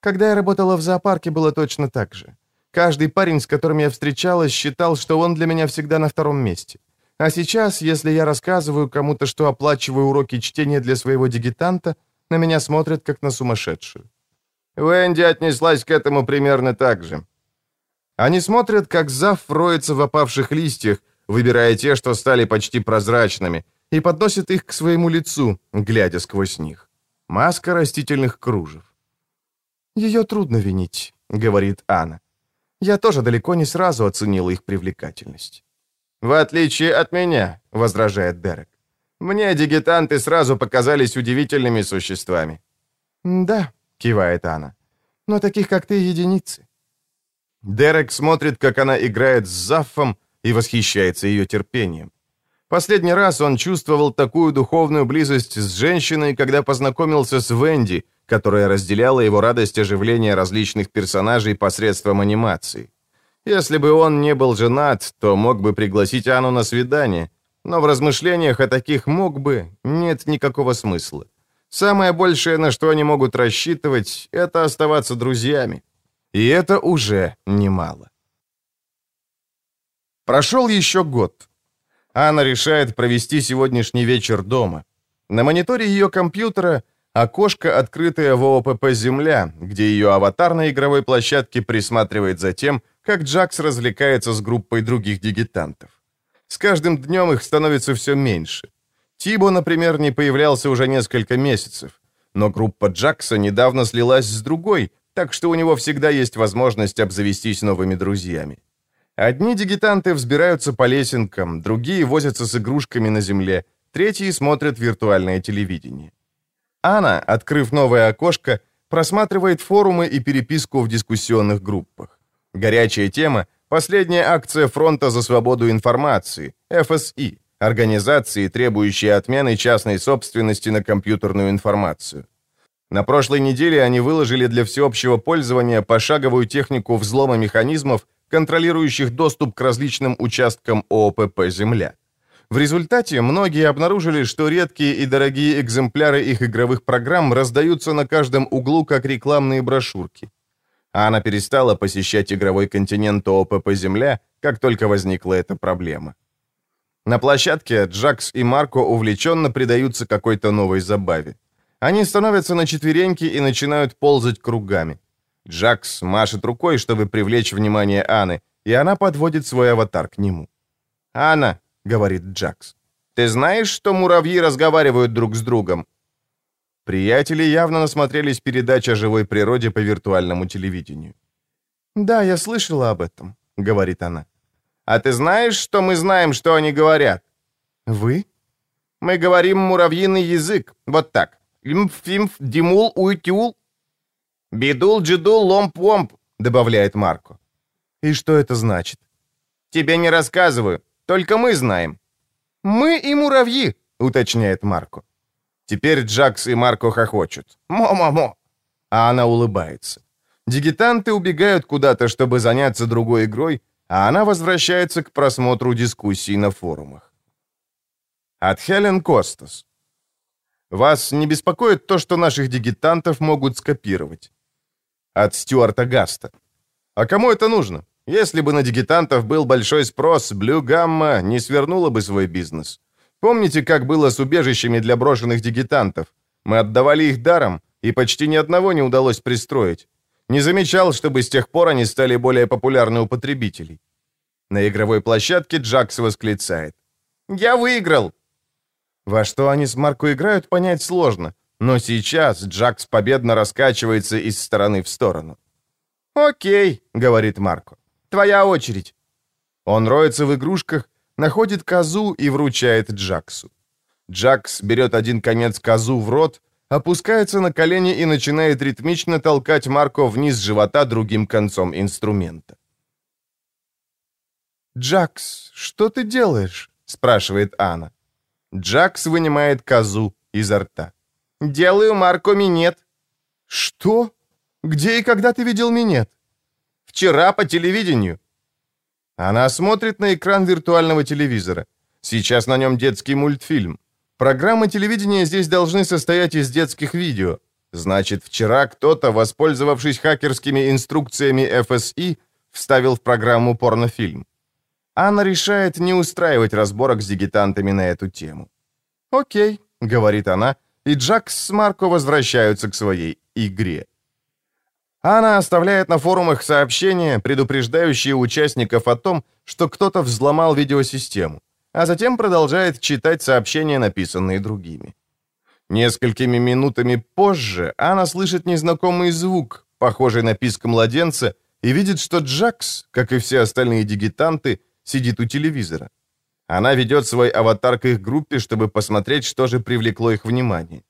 Когда я работала в зоопарке, было точно так же. Каждый парень, с которым я встречалась, считал, что он для меня всегда на втором месте. А сейчас, если я рассказываю кому-то, что оплачиваю уроки чтения для своего дигитанта, на меня смотрят как на сумасшедшую. Уэнди отнеслась к этому примерно так же. Они смотрят, как Зав роется в опавших листьях, выбирая те, что стали почти прозрачными, и подносит их к своему лицу, глядя сквозь них. Маска растительных кружев. «Ее трудно винить», — говорит Анна. «Я тоже далеко не сразу оценила их привлекательность». «В отличие от меня», — возражает Дерек. «Мне дигитанты сразу показались удивительными существами». «Да», — кивает Анна. «Но таких, как ты, единицы». Дерек смотрит, как она играет с Заффом и восхищается ее терпением. Последний раз он чувствовал такую духовную близость с женщиной, когда познакомился с Венди, которая разделяла его радость оживления различных персонажей посредством анимации. Если бы он не был женат, то мог бы пригласить Анну на свидание, но в размышлениях о таких «мог бы» нет никакого смысла. Самое большее, на что они могут рассчитывать, это оставаться друзьями. И это уже немало. Прошел еще год. Анна решает провести сегодняшний вечер дома. На мониторе ее компьютера окошко, открытое в ООПП «Земля», где ее аватар на игровой площадке присматривает за тем, как Джакс развлекается с группой других дигитантов. С каждым днем их становится все меньше. Тибо, например, не появлялся уже несколько месяцев, но группа Джакса недавно слилась с другой, так что у него всегда есть возможность обзавестись новыми друзьями. Одни дигитанты взбираются по лесенкам, другие возятся с игрушками на земле, третьи смотрят виртуальное телевидение. Анна, открыв новое окошко, просматривает форумы и переписку в дискуссионных группах. Горячая тема – последняя акция Фронта за свободу информации, ФСИ, организации, требующей отмены частной собственности на компьютерную информацию. На прошлой неделе они выложили для всеобщего пользования пошаговую технику взлома механизмов, контролирующих доступ к различным участкам ООПП «Земля». В результате многие обнаружили, что редкие и дорогие экземпляры их игровых программ раздаются на каждом углу как рекламные брошюрки. А она перестала посещать игровой континент ООПП «Земля», как только возникла эта проблема. На площадке Джакс и Марко увлеченно предаются какой-то новой забаве. Они становятся на четвереньки и начинают ползать кругами. Джакс машет рукой, чтобы привлечь внимание Анны, и она подводит свой аватар к нему. «Анна», — говорит Джакс, — «ты знаешь, что муравьи разговаривают друг с другом?» Приятели явно насмотрелись передач о живой природе по виртуальному телевидению. «Да, я слышала об этом», — говорит она. «А ты знаешь, что мы знаем, что они говорят?» «Вы?» «Мы говорим муравьиный язык, вот так. Имф-фимф, димул, уйтюл, «Бедул-джидул, ломп-вомп», — добавляет Марко. «И что это значит?» «Тебе не рассказываю, только мы знаем». «Мы и муравьи», — уточняет Марко. Теперь Джакс и Марко хохочут. «Мо-мо-мо!» А она улыбается. Дигитанты убегают куда-то, чтобы заняться другой игрой, а она возвращается к просмотру дискуссий на форумах. От Хелен Костас. Вас не беспокоит то, что наших дигитантов могут скопировать? от Стюарта Гаста. А кому это нужно? Если бы на дигитантов был большой спрос, Блю Гамма не свернула бы свой бизнес. Помните, как было с убежищами для брошенных дигитантов? Мы отдавали их даром, и почти ни одного не удалось пристроить. Не замечал, чтобы с тех пор они стали более популярны у потребителей. На игровой площадке Джакс восклицает. «Я выиграл!» Во что они с Марко играют, понять сложно. Но сейчас Джакс победно раскачивается из стороны в сторону. «Окей», — говорит Марко. «Твоя очередь». Он роется в игрушках, находит козу и вручает Джаксу. Джакс берет один конец козу в рот, опускается на колени и начинает ритмично толкать Марко вниз живота другим концом инструмента. «Джакс, что ты делаешь?» — спрашивает Анна. Джакс вынимает козу изо рта. «Делаю Марко минет». «Что? Где и когда ты видел минет?» «Вчера по телевидению». Она смотрит на экран виртуального телевизора. Сейчас на нем детский мультфильм. Программы телевидения здесь должны состоять из детских видео. Значит, вчера кто-то, воспользовавшись хакерскими инструкциями ФСИ, вставил в программу порнофильм. Анна решает не устраивать разборок с дигитантами на эту тему. «Окей», — говорит она, и Джакс с Марко возвращаются к своей игре. Анна оставляет на форумах сообщения, предупреждающие участников о том, что кто-то взломал видеосистему, а затем продолжает читать сообщения, написанные другими. Несколькими минутами позже Анна слышит незнакомый звук, похожий на писк младенца, и видит, что Джакс, как и все остальные дигитанты, сидит у телевизора. Она ведет свой аватар к их группе, чтобы посмотреть, что же привлекло их внимание.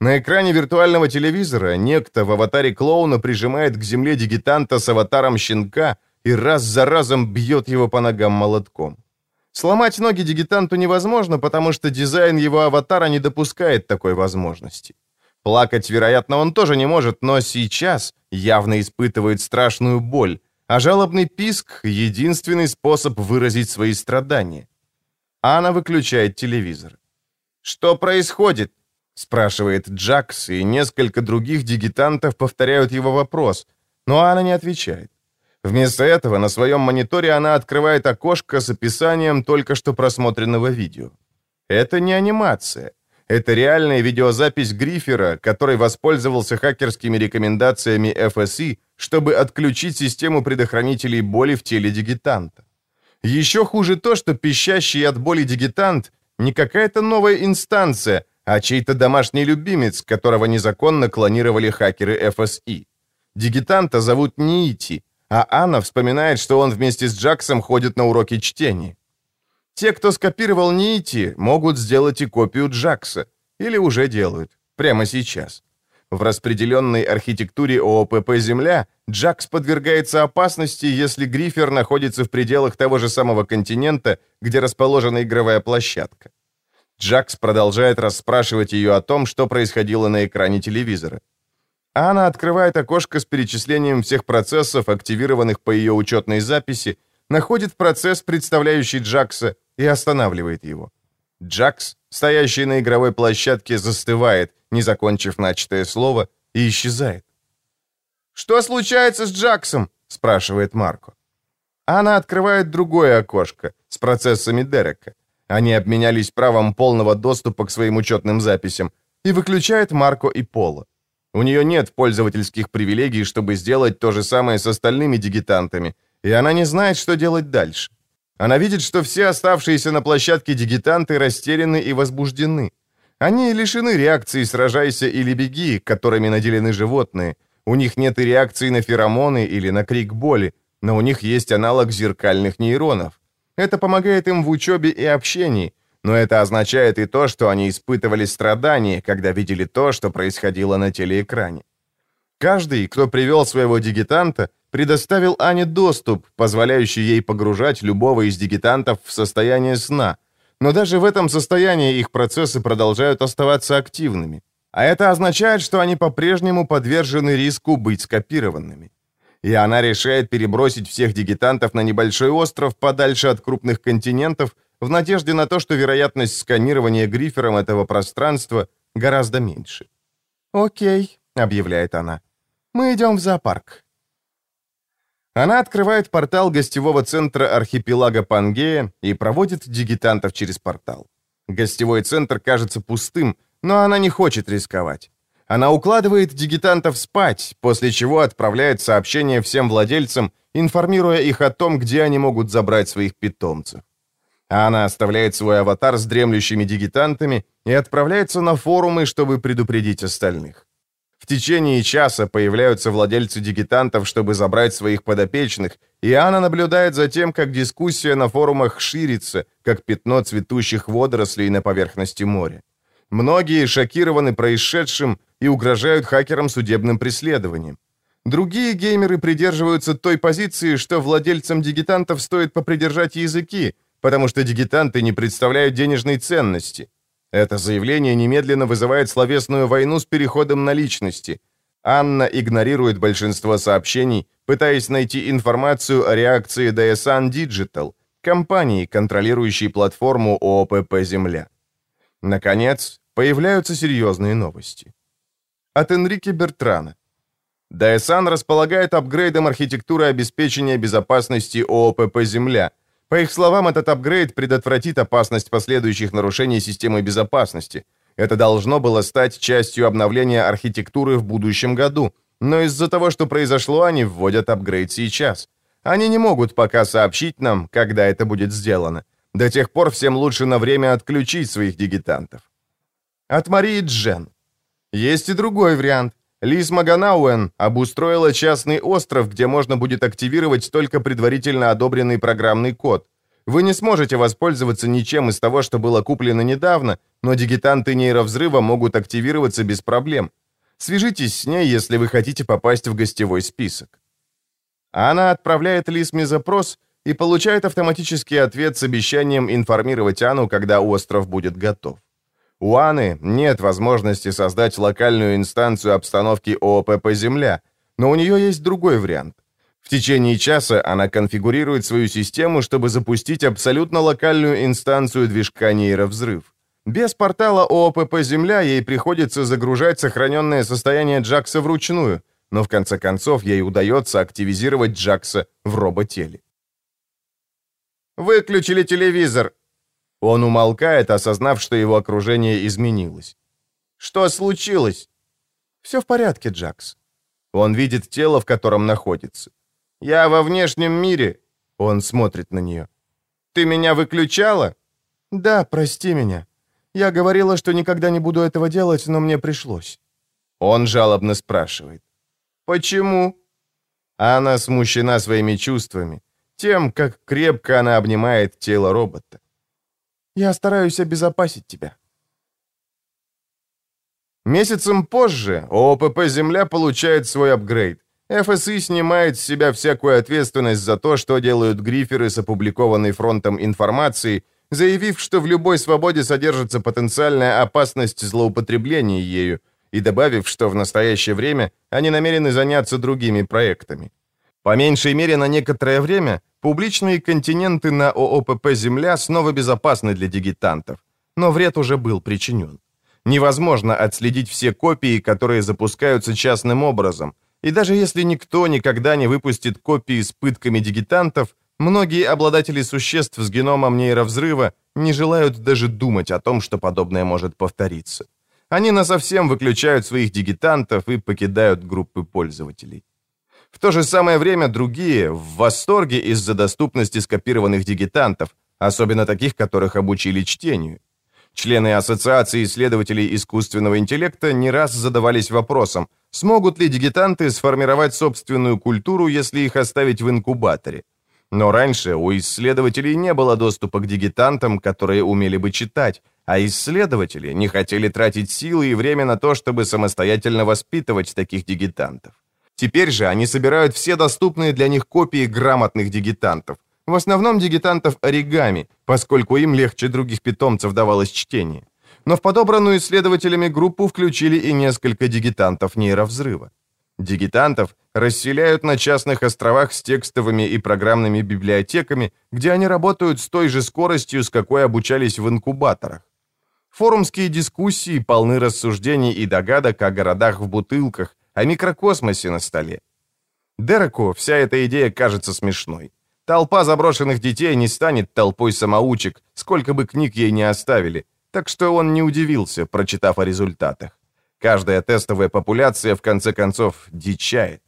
На экране виртуального телевизора некто в аватаре клоуна прижимает к земле дигитанта с аватаром щенка и раз за разом бьет его по ногам молотком. Сломать ноги дигитанту невозможно, потому что дизайн его аватара не допускает такой возможности. Плакать, вероятно, он тоже не может, но сейчас явно испытывает страшную боль, а жалобный писк — единственный способ выразить свои страдания. Анна выключает телевизор. «Что происходит?» — спрашивает Джакс, и несколько других дигитантов повторяют его вопрос, но Анна не отвечает. Вместо этого на своем мониторе она открывает окошко с описанием только что просмотренного видео. Это не анимация. Это реальная видеозапись Грифера, который воспользовался хакерскими рекомендациями FSI, чтобы отключить систему предохранителей боли в теле дигитанта. Еще хуже то, что пищащий от боли дигитант не какая-то новая инстанция, а чей-то домашний любимец, которого незаконно клонировали хакеры FSI. Дигитанта зовут Нити, а Анна вспоминает, что он вместе с Джаксом ходит на уроки чтения. Те, кто скопировал Нити, могут сделать и копию Джакса. Или уже делают. Прямо сейчас. В распределенной архитектуре ООПП «Земля» Джакс подвергается опасности, если Грифер находится в пределах того же самого континента, где расположена игровая площадка. Джакс продолжает расспрашивать ее о том, что происходило на экране телевизора. Анна открывает окошко с перечислением всех процессов, активированных по ее учетной записи, находит процесс, представляющий Джакса, и останавливает его. Джакс, стоящий на игровой площадке, застывает, не закончив начатое слово, и исчезает. «Что случается с Джаксом?» — спрашивает Марко. Она открывает другое окошко с процессами Дерека. Они обменялись правом полного доступа к своим учетным записям и выключает Марко и Пола. У нее нет пользовательских привилегий, чтобы сделать то же самое с остальными дигитантами, и она не знает, что делать дальше. Она видит, что все оставшиеся на площадке дигитанты растеряны и возбуждены. Они лишены реакции «сражайся» или «беги», которыми наделены животные. У них нет и реакции на феромоны или на крик боли, но у них есть аналог зеркальных нейронов. Это помогает им в учебе и общении, но это означает и то, что они испытывали страдания, когда видели то, что происходило на телеэкране. Каждый, кто привел своего дигитанта, предоставил Ане доступ, позволяющий ей погружать любого из дигитантов в состояние сна. Но даже в этом состоянии их процессы продолжают оставаться активными. А это означает, что они по-прежнему подвержены риску быть скопированными. И она решает перебросить всех дигитантов на небольшой остров подальше от крупных континентов в надежде на то, что вероятность сканирования грифером этого пространства гораздо меньше. «Окей», — объявляет она, — «мы идем в зоопарк». Она открывает портал гостевого центра архипелага Пангея и проводит дигитантов через портал. Гостевой центр кажется пустым, но она не хочет рисковать. Она укладывает дигитантов спать, после чего отправляет сообщение всем владельцам, информируя их о том, где они могут забрать своих питомцев. Она оставляет свой аватар с дремлющими дигитантами и отправляется на форумы, чтобы предупредить остальных. В течение часа появляются владельцы дигитантов, чтобы забрать своих подопечных, и Анна наблюдает за тем, как дискуссия на форумах ширится, как пятно цветущих водорослей на поверхности моря. Многие шокированы происшедшим и угрожают хакерам судебным преследованием. Другие геймеры придерживаются той позиции, что владельцам дигитантов стоит попридержать языки, потому что дигитанты не представляют денежной ценности – это заявление немедленно вызывает словесную войну с переходом на личности. Анна игнорирует большинство сообщений, пытаясь найти информацию о реакции DSN Digital, компании, контролирующей платформу ООПП «Земля». Наконец, появляются серьезные новости. От Энрике Бертрана. Дайсан располагает апгрейдом архитектуры обеспечения безопасности ООПП «Земля». По их словам, этот апгрейд предотвратит опасность последующих нарушений системы безопасности. Это должно было стать частью обновления архитектуры в будущем году, но из-за того, что произошло, они вводят апгрейд сейчас. Они не могут пока сообщить нам, когда это будет сделано. До тех пор всем лучше на время отключить своих дигитантов. От Марии Джен. Есть и другой вариант. Лиз Маганауэн обустроила частный остров, где можно будет активировать только предварительно одобренный программный код. Вы не сможете воспользоваться ничем из того, что было куплено недавно, но дигитанты нейровзрыва могут активироваться без проблем. Свяжитесь с ней, если вы хотите попасть в гостевой список. Она отправляет Лисме запрос и получает автоматический ответ с обещанием информировать Анну, когда остров будет готов. У Анны нет возможности создать локальную инстанцию обстановки ООПП «Земля», но у нее есть другой вариант. В течение часа она конфигурирует свою систему, чтобы запустить абсолютно локальную инстанцию движка нейровзрыв. Без портала ООПП «Земля» ей приходится загружать сохраненное состояние Джакса вручную, но в конце концов ей удается активизировать Джакса в роботеле. «Выключили телевизор!» Он умолкает, осознав, что его окружение изменилось. «Что случилось?» «Все в порядке, Джакс». Он видит тело, в котором находится. «Я во внешнем мире». Он смотрит на нее. «Ты меня выключала?» «Да, прости меня. Я говорила, что никогда не буду этого делать, но мне пришлось». Он жалобно спрашивает. «Почему?» Она смущена своими чувствами, тем, как крепко она обнимает тело робота. «Я стараюсь обезопасить тебя». Месяцем позже ООПП «Земля» получает свой апгрейд. ФСИ снимает с себя всякую ответственность за то, что делают гриферы с опубликованной фронтом информацией, заявив, что в любой свободе содержится потенциальная опасность злоупотребления ею, и добавив, что в настоящее время они намерены заняться другими проектами. По меньшей мере на некоторое время публичные континенты на ООПП «Земля» снова безопасны для дигитантов, но вред уже был причинен. Невозможно отследить все копии, которые запускаются частным образом, и даже если никто никогда не выпустит копии с пытками дигитантов, многие обладатели существ с геномом нейровзрыва не желают даже думать о том, что подобное может повториться. Они насовсем выключают своих дигитантов и покидают группы пользователей. В то же самое время другие в восторге из-за доступности скопированных дигитантов, особенно таких, которых обучили чтению. Члены Ассоциации исследователей искусственного интеллекта не раз задавались вопросом, смогут ли дигитанты сформировать собственную культуру, если их оставить в инкубаторе. Но раньше у исследователей не было доступа к дигитантам, которые умели бы читать, а исследователи не хотели тратить силы и время на то, чтобы самостоятельно воспитывать таких дигитантов. Теперь же они собирают все доступные для них копии грамотных дигитантов, в основном дигитантов оригами, поскольку им легче других питомцев давалось чтение. Но в подобранную исследователями группу включили и несколько дигитантов нейровзрыва. Дигитантов расселяют на частных островах с текстовыми и программными библиотеками, где они работают с той же скоростью, с какой обучались в инкубаторах. Форумские дискуссии полны рассуждений и догадок о городах в бутылках, о микрокосмосе на столе. Дереку вся эта идея кажется смешной. Толпа заброшенных детей не станет толпой самоучек, сколько бы книг ей не оставили, так что он не удивился, прочитав о результатах. Каждая тестовая популяция, в конце концов, дичает.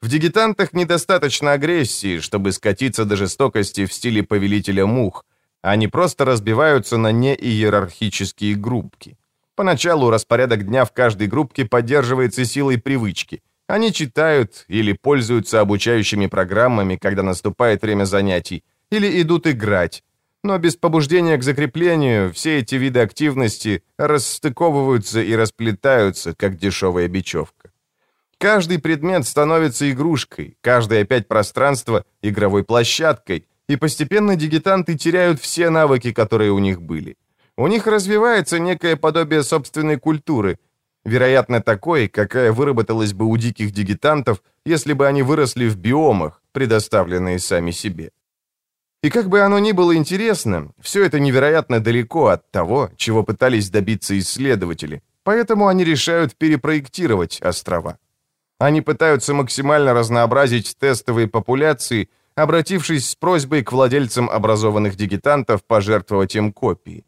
В дигитантах недостаточно агрессии, чтобы скатиться до жестокости в стиле повелителя мух – они просто разбиваются на неиерархические группки. Поначалу распорядок дня в каждой группке поддерживается силой привычки. Они читают или пользуются обучающими программами, когда наступает время занятий, или идут играть. Но без побуждения к закреплению все эти виды активности расстыковываются и расплетаются, как дешевая бечевка. Каждый предмет становится игрушкой, каждое опять пространство — игровой площадкой — и постепенно дигитанты теряют все навыки, которые у них были. У них развивается некое подобие собственной культуры, вероятно, такой, какая выработалась бы у диких дигитантов, если бы они выросли в биомах, предоставленные сами себе. И как бы оно ни было интересным, все это невероятно далеко от того, чего пытались добиться исследователи, поэтому они решают перепроектировать острова. Они пытаются максимально разнообразить тестовые популяции, обратившись с просьбой к владельцам образованных дигитантов пожертвовать им копии.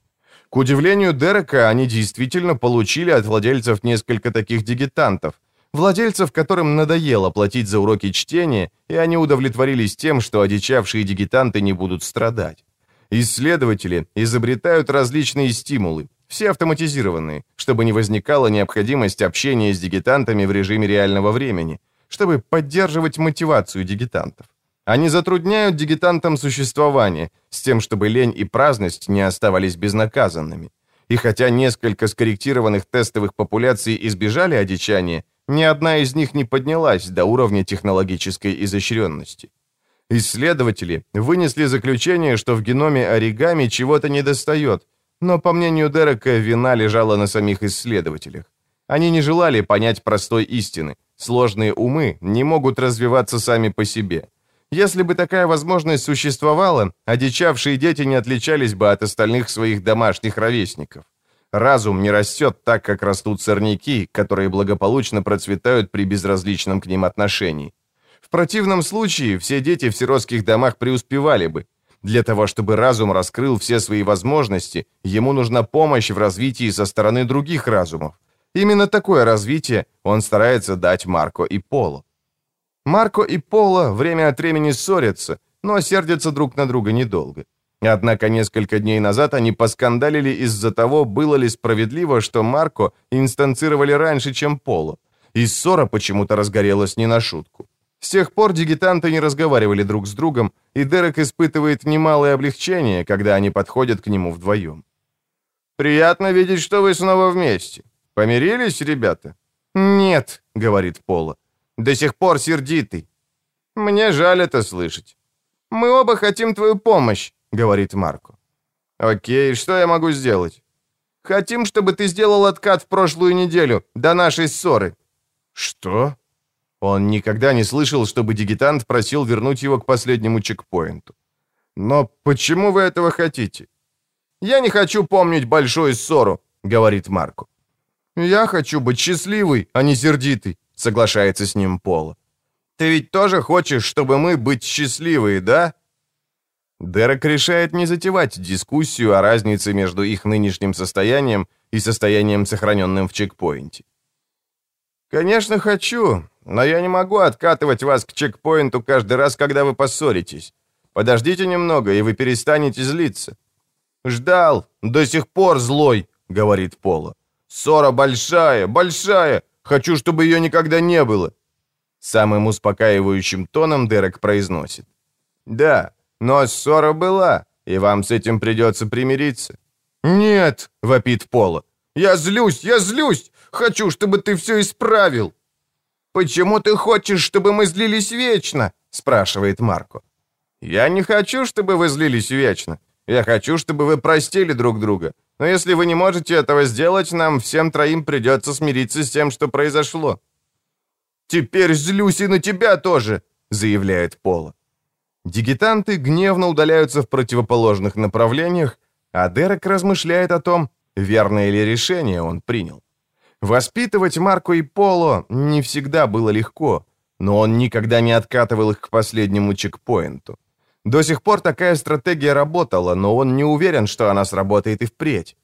К удивлению Дерека, они действительно получили от владельцев несколько таких дигитантов, владельцев, которым надоело платить за уроки чтения, и они удовлетворились тем, что одичавшие дигитанты не будут страдать. Исследователи изобретают различные стимулы, все автоматизированные, чтобы не возникала необходимость общения с дигитантами в режиме реального времени, чтобы поддерживать мотивацию дигитантов. Они затрудняют дигитантам существование, с тем, чтобы лень и праздность не оставались безнаказанными. И хотя несколько скорректированных тестовых популяций избежали одичания, ни одна из них не поднялась до уровня технологической изощренности. Исследователи вынесли заключение, что в геноме оригами чего-то недостает, но, по мнению Дерека, вина лежала на самих исследователях. Они не желали понять простой истины. Сложные умы не могут развиваться сами по себе. Если бы такая возможность существовала, одичавшие дети не отличались бы от остальных своих домашних ровесников. Разум не растет так, как растут сорняки, которые благополучно процветают при безразличном к ним отношении. В противном случае все дети в сиротских домах преуспевали бы. Для того, чтобы разум раскрыл все свои возможности, ему нужна помощь в развитии со стороны других разумов. Именно такое развитие он старается дать Марко и Поло. Марко и Пола время от времени ссорятся, но сердятся друг на друга недолго. Однако несколько дней назад они поскандалили из-за того, было ли справедливо, что Марко инстанцировали раньше, чем Поло. И ссора почему-то разгорелась не на шутку. С тех пор дигитанты не разговаривали друг с другом, и Дерек испытывает немалое облегчение, когда они подходят к нему вдвоем. «Приятно видеть, что вы снова вместе. Помирились, ребята?» «Нет», — говорит Пола. До сих пор сердитый. Мне жаль это слышать. Мы оба хотим твою помощь, говорит Марко. Окей, что я могу сделать? Хотим, чтобы ты сделал откат в прошлую неделю, до нашей ссоры. Что? Он никогда не слышал, чтобы дигитант просил вернуть его к последнему чекпоинту. Но почему вы этого хотите? Я не хочу помнить большую ссору, говорит Марко. Я хочу быть счастливый, а не сердитый соглашается с ним Пола. «Ты ведь тоже хочешь, чтобы мы быть счастливые, да?» Дерек решает не затевать дискуссию о разнице между их нынешним состоянием и состоянием, сохраненным в чекпоинте. «Конечно, хочу, но я не могу откатывать вас к чекпоинту каждый раз, когда вы поссоритесь. Подождите немного, и вы перестанете злиться». «Ждал, до сих пор злой», — говорит Пола. «Ссора большая, большая, Хочу, чтобы ее никогда не было». Самым успокаивающим тоном Дерек произносит. «Да, но ссора была, и вам с этим придется примириться». «Нет», — вопит Пола. «Я злюсь, я злюсь! Хочу, чтобы ты все исправил!» «Почему ты хочешь, чтобы мы злились вечно?» — спрашивает Марко. «Я не хочу, чтобы вы злились вечно. Я хочу, чтобы вы простили друг друга. Но если вы не можете этого сделать, нам всем троим придется смириться с тем, что произошло». «Теперь злюсь и на тебя тоже», — заявляет Пола. Дигитанты гневно удаляются в противоположных направлениях, а Дерек размышляет о том, верное ли решение он принял. Воспитывать Марко и Поло не всегда было легко, но он никогда не откатывал их к последнему чекпоинту. До сих пор такая стратегия работала, но он не уверен, что она сработает и впредь.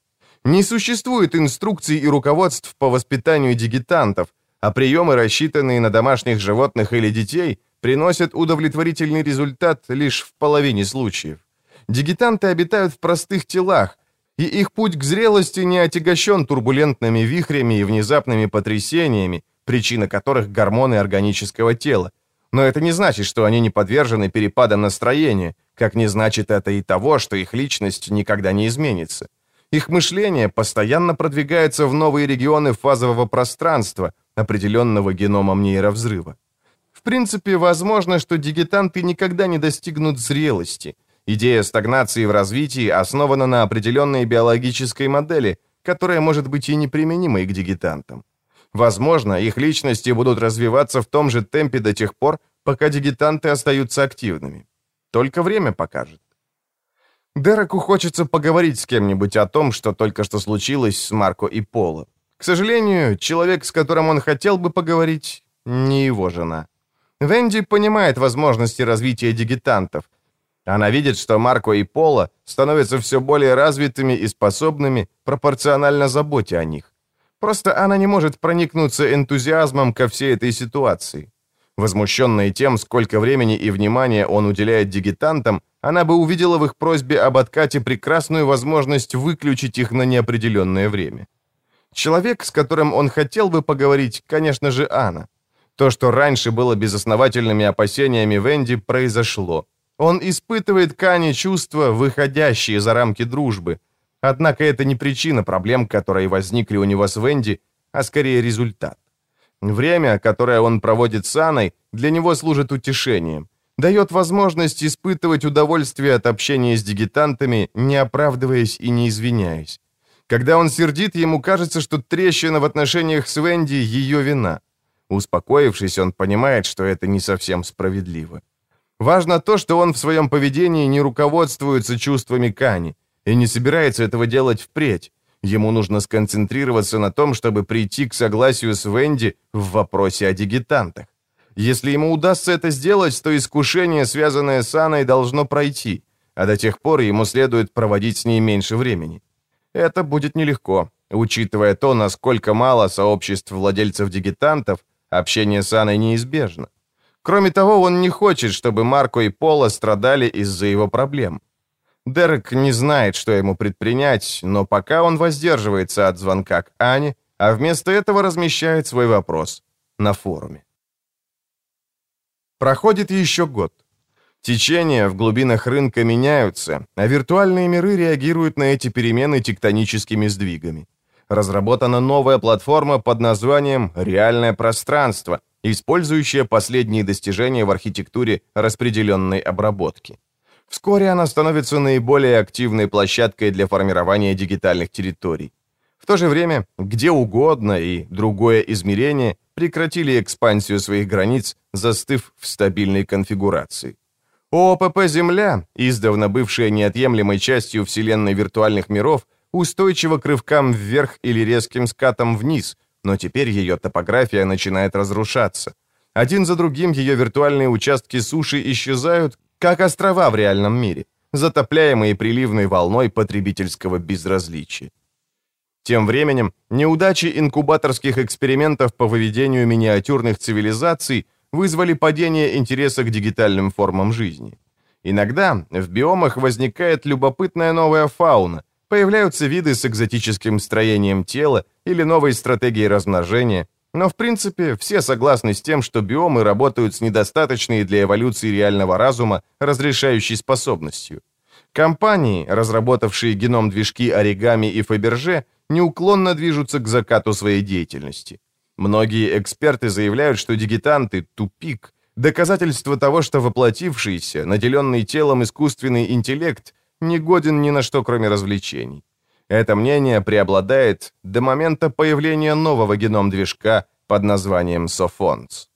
Не существует инструкций и руководств по воспитанию дигитантов, а приемы, рассчитанные на домашних животных или детей, приносят удовлетворительный результат лишь в половине случаев. Дигитанты обитают в простых телах, и их путь к зрелости не отягощен турбулентными вихрями и внезапными потрясениями, причина которых гормоны органического тела, но это не значит, что они не подвержены перепадам настроения, как не значит это и того, что их личность никогда не изменится. Их мышление постоянно продвигается в новые регионы фазового пространства, определенного геномом нейровзрыва. В принципе, возможно, что дигитанты никогда не достигнут зрелости. Идея стагнации в развитии основана на определенной биологической модели, которая может быть и неприменимой к дигитантам. Возможно, их личности будут развиваться в том же темпе до тех пор, пока дигитанты остаются активными. Только время покажет. Дереку хочется поговорить с кем-нибудь о том, что только что случилось с Марко и Поло. К сожалению, человек, с которым он хотел бы поговорить, не его жена. Венди понимает возможности развития дигитантов. Она видит, что Марко и Пола становятся все более развитыми и способными пропорционально заботе о них. Просто она не может проникнуться энтузиазмом ко всей этой ситуации. Возмущенная тем, сколько времени и внимания он уделяет дигитантам, она бы увидела в их просьбе об откате прекрасную возможность выключить их на неопределенное время. Человек, с которым он хотел бы поговорить, конечно же, Анна. То, что раньше было безосновательными опасениями Венди, произошло. Он испытывает к Ане чувства, выходящие за рамки дружбы. Однако это не причина проблем, которые возникли у него с Венди, а скорее результат. Время, которое он проводит с Анной, для него служит утешением. Дает возможность испытывать удовольствие от общения с дигитантами, не оправдываясь и не извиняясь. Когда он сердит, ему кажется, что трещина в отношениях с Венди – ее вина. Успокоившись, он понимает, что это не совсем справедливо. Важно то, что он в своем поведении не руководствуется чувствами Кани и не собирается этого делать впредь. Ему нужно сконцентрироваться на том, чтобы прийти к согласию с Венди в вопросе о дигитантах. Если ему удастся это сделать, то искушение, связанное с Анной, должно пройти, а до тех пор ему следует проводить с ней меньше времени. Это будет нелегко, учитывая то, насколько мало сообществ владельцев дигитантов, общение с Анной неизбежно. Кроме того, он не хочет, чтобы Марко и Пола страдали из-за его проблем. Дерек не знает, что ему предпринять, но пока он воздерживается от звонка к Ане, а вместо этого размещает свой вопрос на форуме. Проходит еще год. Течения в глубинах рынка меняются, а виртуальные миры реагируют на эти перемены тектоническими сдвигами. Разработана новая платформа под названием «Реальное пространство», использующая последние достижения в архитектуре распределенной обработки. Вскоре она становится наиболее активной площадкой для формирования дигитальных территорий. В то же время, где угодно и другое измерение прекратили экспансию своих границ, застыв в стабильной конфигурации. ООПП «Земля», издавна бывшая неотъемлемой частью вселенной виртуальных миров, устойчива к рывкам вверх или резким скатам вниз, но теперь ее топография начинает разрушаться. Один за другим ее виртуальные участки суши исчезают, как острова в реальном мире, затопляемые приливной волной потребительского безразличия. Тем временем, неудачи инкубаторских экспериментов по выведению миниатюрных цивилизаций вызвали падение интереса к дигитальным формам жизни. Иногда в биомах возникает любопытная новая фауна, появляются виды с экзотическим строением тела или новой стратегией размножения, но в принципе все согласны с тем, что биомы работают с недостаточной для эволюции реального разума разрешающей способностью. Компании, разработавшие геном-движки Оригами и Фаберже, неуклонно движутся к закату своей деятельности. Многие эксперты заявляют, что дигитанты – тупик, доказательство того, что воплотившийся, наделенный телом искусственный интеллект не годен ни на что, кроме развлечений. Это мнение преобладает до момента появления нового геном-движка под названием Софонс.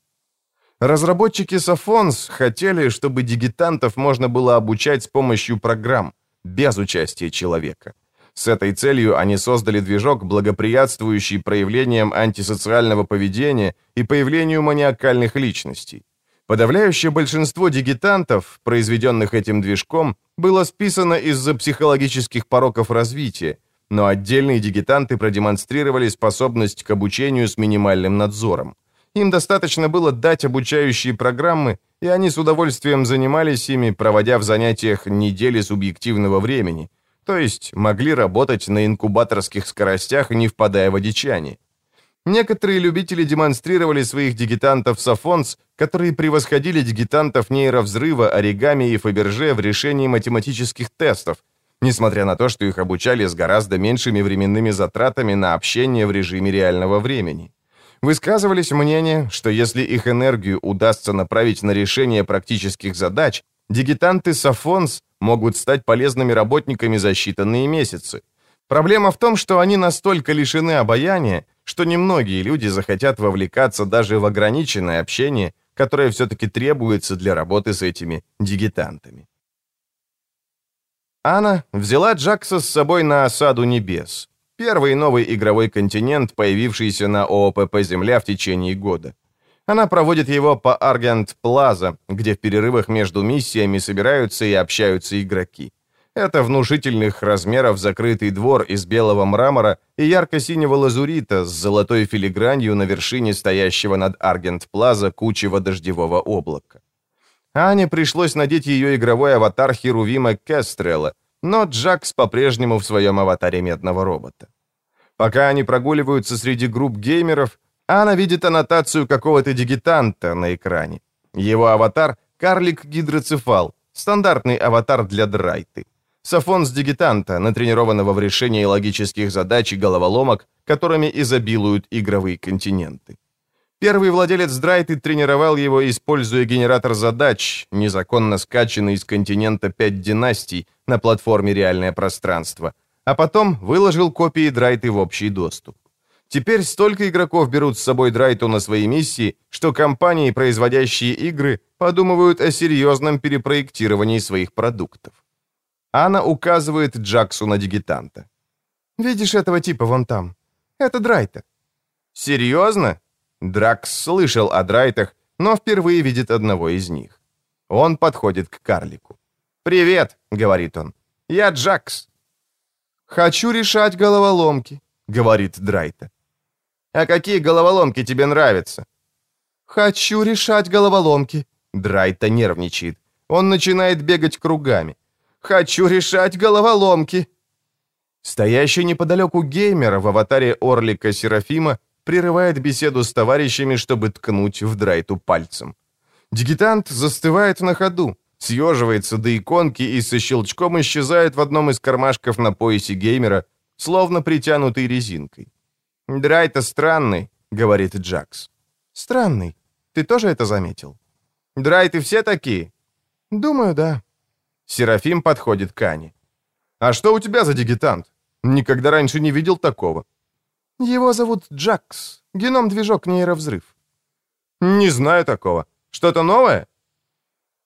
Разработчики Софонс хотели, чтобы дигитантов можно было обучать с помощью программ, без участия человека. С этой целью они создали движок, благоприятствующий проявлениям антисоциального поведения и появлению маниакальных личностей. Подавляющее большинство дигитантов, произведенных этим движком, было списано из-за психологических пороков развития, но отдельные дигитанты продемонстрировали способность к обучению с минимальным надзором. Им достаточно было дать обучающие программы, и они с удовольствием занимались ими, проводя в занятиях недели субъективного времени, то есть могли работать на инкубаторских скоростях, не впадая в одичание. Некоторые любители демонстрировали своих дигитантов Сафонс, которые превосходили дигитантов нейровзрыва, оригами и Фаберже в решении математических тестов, несмотря на то, что их обучали с гораздо меньшими временными затратами на общение в режиме реального времени. Высказывались мнения, что если их энергию удастся направить на решение практических задач, дигитанты Сафонс могут стать полезными работниками за считанные месяцы. Проблема в том, что они настолько лишены обаяния, что немногие люди захотят вовлекаться даже в ограниченное общение, которое все-таки требуется для работы с этими дигитантами. Анна взяла Джакса с собой на осаду небес, первый новый игровой континент, появившийся на ООПП «Земля» в течение года. Она проводит его по Аргент Плаза, где в перерывах между миссиями собираются и общаются игроки. Это внушительных размеров закрытый двор из белого мрамора и ярко-синего лазурита с золотой филигранью на вершине стоящего над Аргент-Плаза кучего дождевого облака. Ане пришлось надеть ее игровой аватар Херувима Кестрелла, но Джакс по-прежнему в своем аватаре медного робота. Пока они прогуливаются среди групп геймеров, Анна видит аннотацию какого-то дигитанта на экране. Его аватар — карлик-гидроцефал, стандартный аватар для драйты. Сафон с дигитанта, натренированного в решении логических задач и головоломок, которыми изобилуют игровые континенты. Первый владелец Драйты тренировал его, используя генератор задач, незаконно скачанный из континента 5 династий на платформе «Реальное пространство», а потом выложил копии Драйты в общий доступ. Теперь столько игроков берут с собой Драйту на свои миссии, что компании, производящие игры, подумывают о серьезном перепроектировании своих продуктов. Анна указывает Джаксу на дигитанта. «Видишь этого типа вон там? Это Драйта». «Серьезно?» Дракс слышал о Драйтах, но впервые видит одного из них. Он подходит к карлику. «Привет», — говорит он. «Я Джакс». «Хочу решать головоломки», — говорит Драйта. «А какие головоломки тебе нравятся?» «Хочу решать головоломки». Драйта нервничает. Он начинает бегать кругами. Хочу решать головоломки!» Стоящий неподалеку геймер в аватаре Орлика Серафима прерывает беседу с товарищами, чтобы ткнуть в Драйту пальцем. Дигитант застывает на ходу, съеживается до иконки и со щелчком исчезает в одном из кармашков на поясе геймера, словно притянутый резинкой. «Драйта странный», — говорит Джакс. «Странный. Ты тоже это заметил?» «Драйты все такие?» «Думаю, да», Серафим подходит к Ане. «А что у тебя за дигитант? Никогда раньше не видел такого». «Его зовут Джакс. Геном-движок нейровзрыв». «Не знаю такого. Что-то новое?»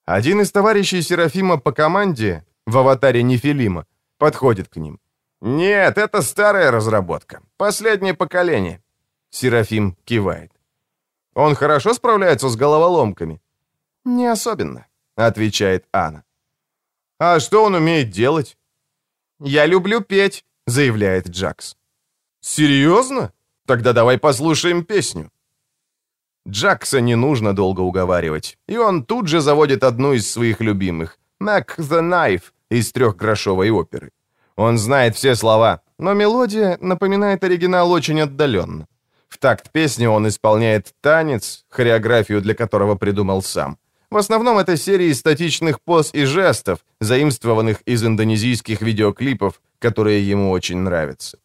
Один из товарищей Серафима по команде, в аватаре Нефилима, подходит к ним. «Нет, это старая разработка. Последнее поколение». Серафим кивает. «Он хорошо справляется с головоломками?» «Не особенно», — отвечает Анна. «А что он умеет делать?» «Я люблю петь», — заявляет Джакс. «Серьезно? Тогда давай послушаем песню». Джакса не нужно долго уговаривать, и он тут же заводит одну из своих любимых, «Mac the Knife» из трехгрошовой оперы. Он знает все слова, но мелодия напоминает оригинал очень отдаленно. В такт песни он исполняет танец, хореографию для которого придумал сам. В основном это серии статичных поз и жестов, заимствованных из индонезийских видеоклипов, которые ему очень нравятся.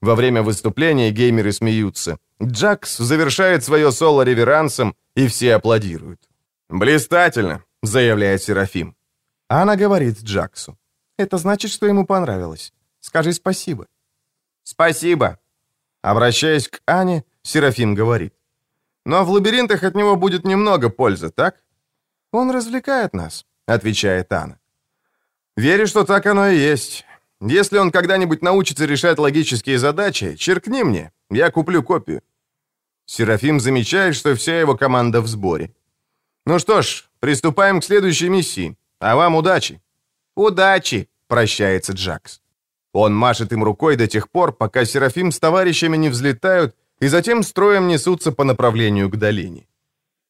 Во время выступления геймеры смеются. Джакс завершает свое соло реверансом, и все аплодируют. «Блистательно», — заявляет Серафим. Она говорит Джаксу. «Это значит, что ему понравилось. Скажи спасибо». «Спасибо». Обращаясь к Ане, Серафим говорит. «Но в лабиринтах от него будет немного пользы, так?» «Он развлекает нас», — отвечает Анна. «Верю, что так оно и есть. Если он когда-нибудь научится решать логические задачи, черкни мне, я куплю копию». Серафим замечает, что вся его команда в сборе. «Ну что ж, приступаем к следующей миссии. А вам удачи!» «Удачи!» — прощается Джакс. Он машет им рукой до тех пор, пока Серафим с товарищами не взлетают и затем строем несутся по направлению к долине.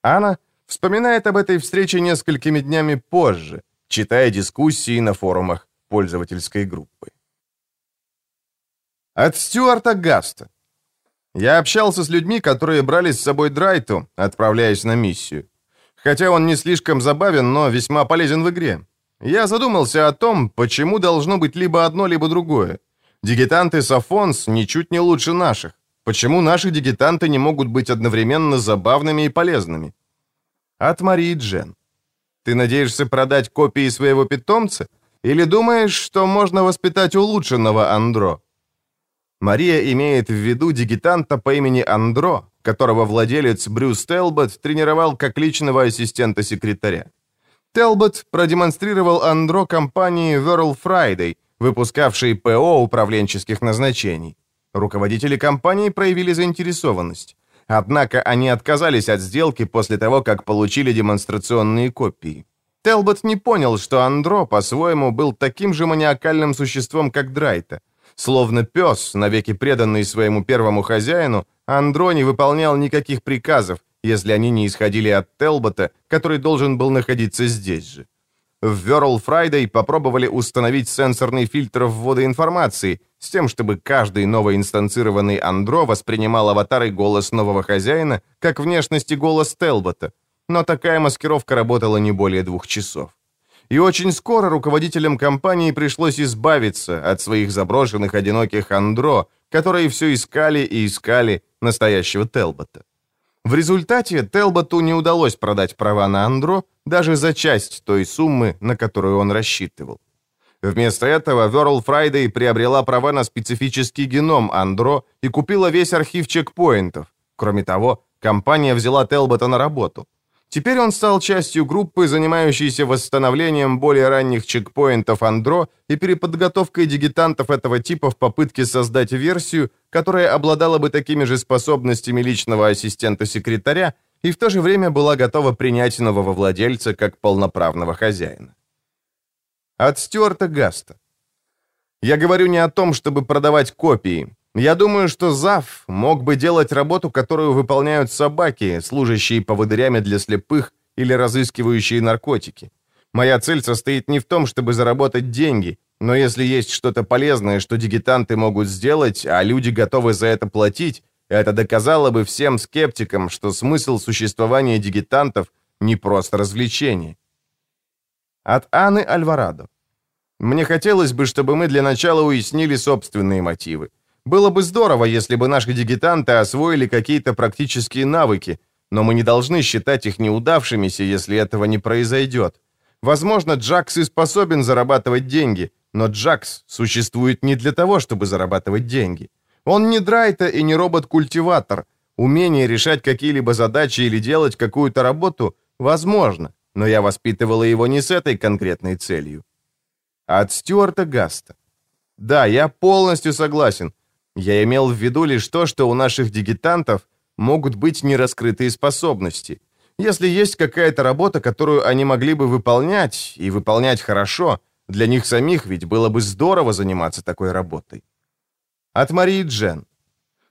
Анна вспоминает об этой встрече несколькими днями позже, читая дискуссии на форумах пользовательской группы. От Стюарта Гаста. Я общался с людьми, которые брали с собой Драйту, отправляясь на миссию. Хотя он не слишком забавен, но весьма полезен в игре. Я задумался о том, почему должно быть либо одно, либо другое. Дигитанты Сафонс ничуть не лучше наших. Почему наши дигитанты не могут быть одновременно забавными и полезными? От Марии Джен. Ты надеешься продать копии своего питомца? Или думаешь, что можно воспитать улучшенного Андро? Мария имеет в виду дигитанта по имени Андро, которого владелец Брюс Телбот тренировал как личного ассистента-секретаря. Телбот продемонстрировал Андро компании Whirl Friday, выпускавшей ПО управленческих назначений. Руководители компании проявили заинтересованность. Однако они отказались от сделки после того, как получили демонстрационные копии. Телбот не понял, что Андро по-своему был таким же маниакальным существом, как Драйта. Словно пес, навеки преданный своему первому хозяину, Андро не выполнял никаких приказов, если они не исходили от Телбота, который должен был находиться здесь же. В VirlFriday попробовали установить сенсорный фильтр ввода информации с тем, чтобы каждый новоинстанцированный Андро воспринимал аватар и голос нового хозяина как внешность и голос Телбота, но такая маскировка работала не более двух часов. И очень скоро руководителям компании пришлось избавиться от своих заброшенных одиноких андро, которые все искали и искали настоящего Телбота. В результате Телботу не удалось продать права на андро даже за часть той суммы, на которую он рассчитывал. Вместо этого VirlFriday приобрела права на специфический геном андро и купила весь архив чекпоинтов. Кроме того, компания взяла Телбота на работу. Теперь он стал частью группы, занимающейся восстановлением более ранних чекпоинтов Андро и переподготовкой дигитантов этого типа в попытке создать версию, которая обладала бы такими же способностями личного ассистента-секретаря и в то же время была готова принять нового владельца как полноправного хозяина. От Стюарта Гаста. Я говорю не о том, чтобы продавать копии. Я думаю, что ЗАВ мог бы делать работу, которую выполняют собаки, служащие поводырями для слепых или разыскивающие наркотики. Моя цель состоит не в том, чтобы заработать деньги, но если есть что-то полезное, что дигитанты могут сделать, а люди готовы за это платить, это доказало бы всем скептикам, что смысл существования дигитантов не просто развлечение. От Анны Альварадо. Мне хотелось бы, чтобы мы для начала уяснили собственные мотивы. Было бы здорово, если бы наши дигитанты освоили какие-то практические навыки, но мы не должны считать их неудавшимися, если этого не произойдет. Возможно, Джакс и способен зарабатывать деньги, но Джакс существует не для того, чтобы зарабатывать деньги. Он не Драйта и не робот-культиватор. Умение решать какие-либо задачи или делать какую-то работу возможно, но я воспитывала его не с этой конкретной целью. От Стюарта Гаста. Да, я полностью согласен. Я имел в виду лишь то, что у наших дигитантов могут быть нераскрытые способности. Если есть какая-то работа, которую они могли бы выполнять, и выполнять хорошо, для них самих ведь было бы здорово заниматься такой работой. От Марии Джен.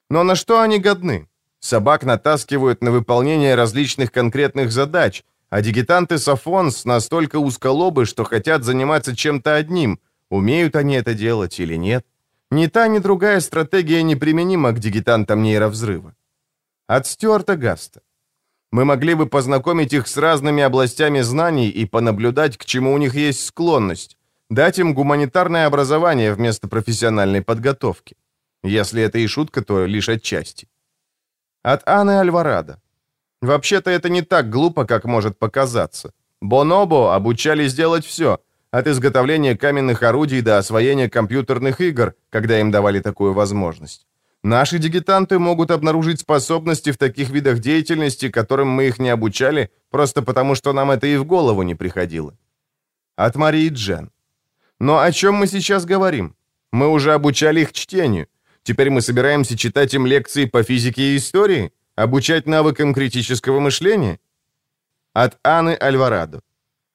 Но на что они годны? Собак натаскивают на выполнение различных конкретных задач, а дигитанты Сафонс настолько узколобы, что хотят заниматься чем-то одним, умеют они это делать или нет. Ни та, ни другая стратегия неприменима к дигитантам нейровзрыва. От Стюарта Гаста. Мы могли бы познакомить их с разными областями знаний и понаблюдать, к чему у них есть склонность, дать им гуманитарное образование вместо профессиональной подготовки. Если это и шутка, то лишь отчасти. От Анны Альварадо. Вообще-то это не так глупо, как может показаться. Бонобо обучали сделать все — от изготовления каменных орудий до освоения компьютерных игр, когда им давали такую возможность. Наши дигитанты могут обнаружить способности в таких видах деятельности, которым мы их не обучали, просто потому что нам это и в голову не приходило. От Марии Джен. Но о чем мы сейчас говорим? Мы уже обучали их чтению. Теперь мы собираемся читать им лекции по физике и истории? Обучать навыкам критического мышления? От Анны Альварадо.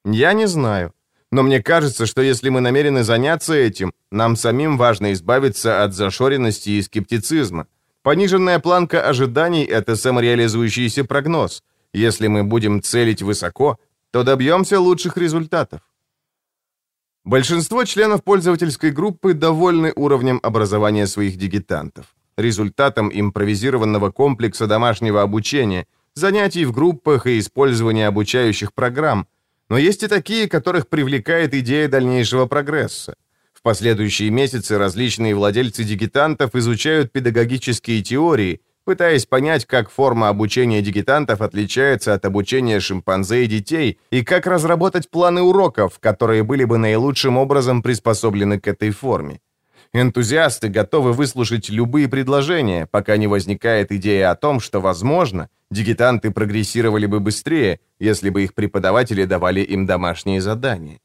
Я не знаю. Но мне кажется, что если мы намерены заняться этим, нам самим важно избавиться от зашоренности и скептицизма. Пониженная планка ожиданий – это самореализующийся прогноз. Если мы будем целить высоко, то добьемся лучших результатов. Большинство членов пользовательской группы довольны уровнем образования своих дигитантов, результатом импровизированного комплекса домашнего обучения, занятий в группах и использования обучающих программ – но есть и такие, которых привлекает идея дальнейшего прогресса. В последующие месяцы различные владельцы дигитантов изучают педагогические теории, пытаясь понять, как форма обучения дигитантов отличается от обучения шимпанзе и детей, и как разработать планы уроков, которые были бы наилучшим образом приспособлены к этой форме. Энтузиасты готовы выслушать любые предложения, пока не возникает идея о том, что, возможно, дигитанты прогрессировали бы быстрее, если бы их преподаватели давали им домашние задания.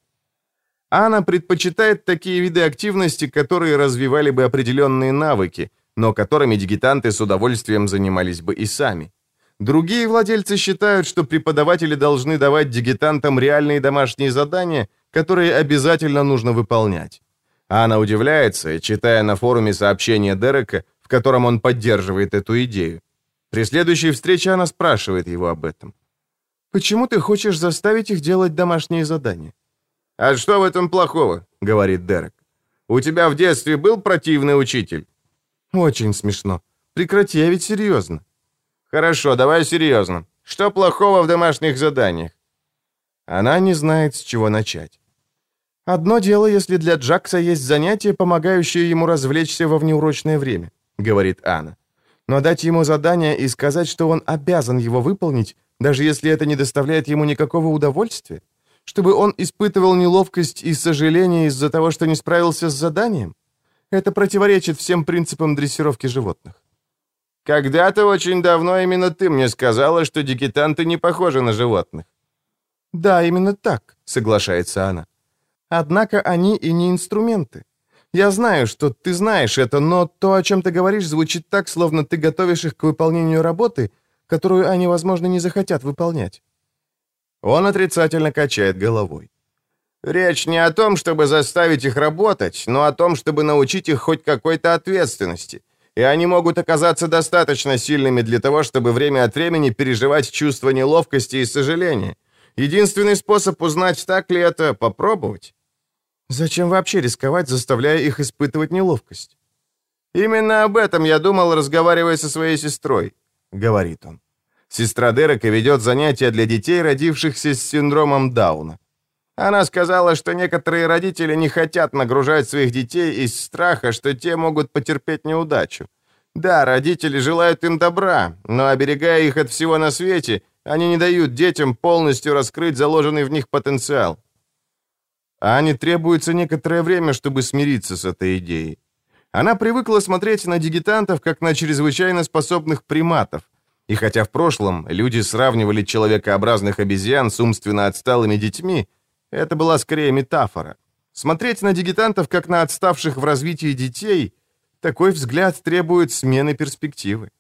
Анна предпочитает такие виды активности, которые развивали бы определенные навыки, но которыми дигитанты с удовольствием занимались бы и сами. Другие владельцы считают, что преподаватели должны давать дигитантам реальные домашние задания, которые обязательно нужно выполнять. Анна удивляется, читая на форуме сообщение Дерека, в котором он поддерживает эту идею. При следующей встрече она спрашивает его об этом. «Почему ты хочешь заставить их делать домашние задания?» «А что в этом плохого?» — говорит Дерек. «У тебя в детстве был противный учитель?» «Очень смешно. Прекрати, я ведь серьезно». «Хорошо, давай серьезно. Что плохого в домашних заданиях?» Она не знает, с чего начать. «Одно дело, если для Джакса есть занятие, помогающее ему развлечься во внеурочное время», — говорит Анна. «Но дать ему задание и сказать, что он обязан его выполнить, даже если это не доставляет ему никакого удовольствия? Чтобы он испытывал неловкость и сожаление из-за того, что не справился с заданием? Это противоречит всем принципам дрессировки животных. Когда-то очень давно именно ты мне сказала, что дикитанты не похожи на животных. Да, именно так, соглашается она. Однако они и не инструменты. Я знаю, что ты знаешь это, но то, о чем ты говоришь, звучит так, словно ты готовишь их к выполнению работы, которую они, возможно, не захотят выполнять. Он отрицательно качает головой. Речь не о том, чтобы заставить их работать, но о том, чтобы научить их хоть какой-то ответственности. И они могут оказаться достаточно сильными для того, чтобы время от времени переживать чувство неловкости и сожаления. Единственный способ узнать, так ли это, попробовать. Зачем вообще рисковать, заставляя их испытывать неловкость? Именно об этом я думал, разговаривая со своей сестрой, говорит он. Сестра Дерека ведет занятия для детей, родившихся с синдромом Дауна. Она сказала, что некоторые родители не хотят нагружать своих детей из страха, что те могут потерпеть неудачу. Да, родители желают им добра, но оберегая их от всего на свете, они не дают детям полностью раскрыть заложенный в них потенциал. Ане требуется некоторое время, чтобы смириться с этой идеей. Она привыкла смотреть на дигитантов как на чрезвычайно способных приматов. И хотя в прошлом люди сравнивали человекообразных обезьян с умственно отсталыми детьми, это была скорее метафора. Смотреть на дигитантов, как на отставших в развитии детей, такой взгляд требует смены перспективы.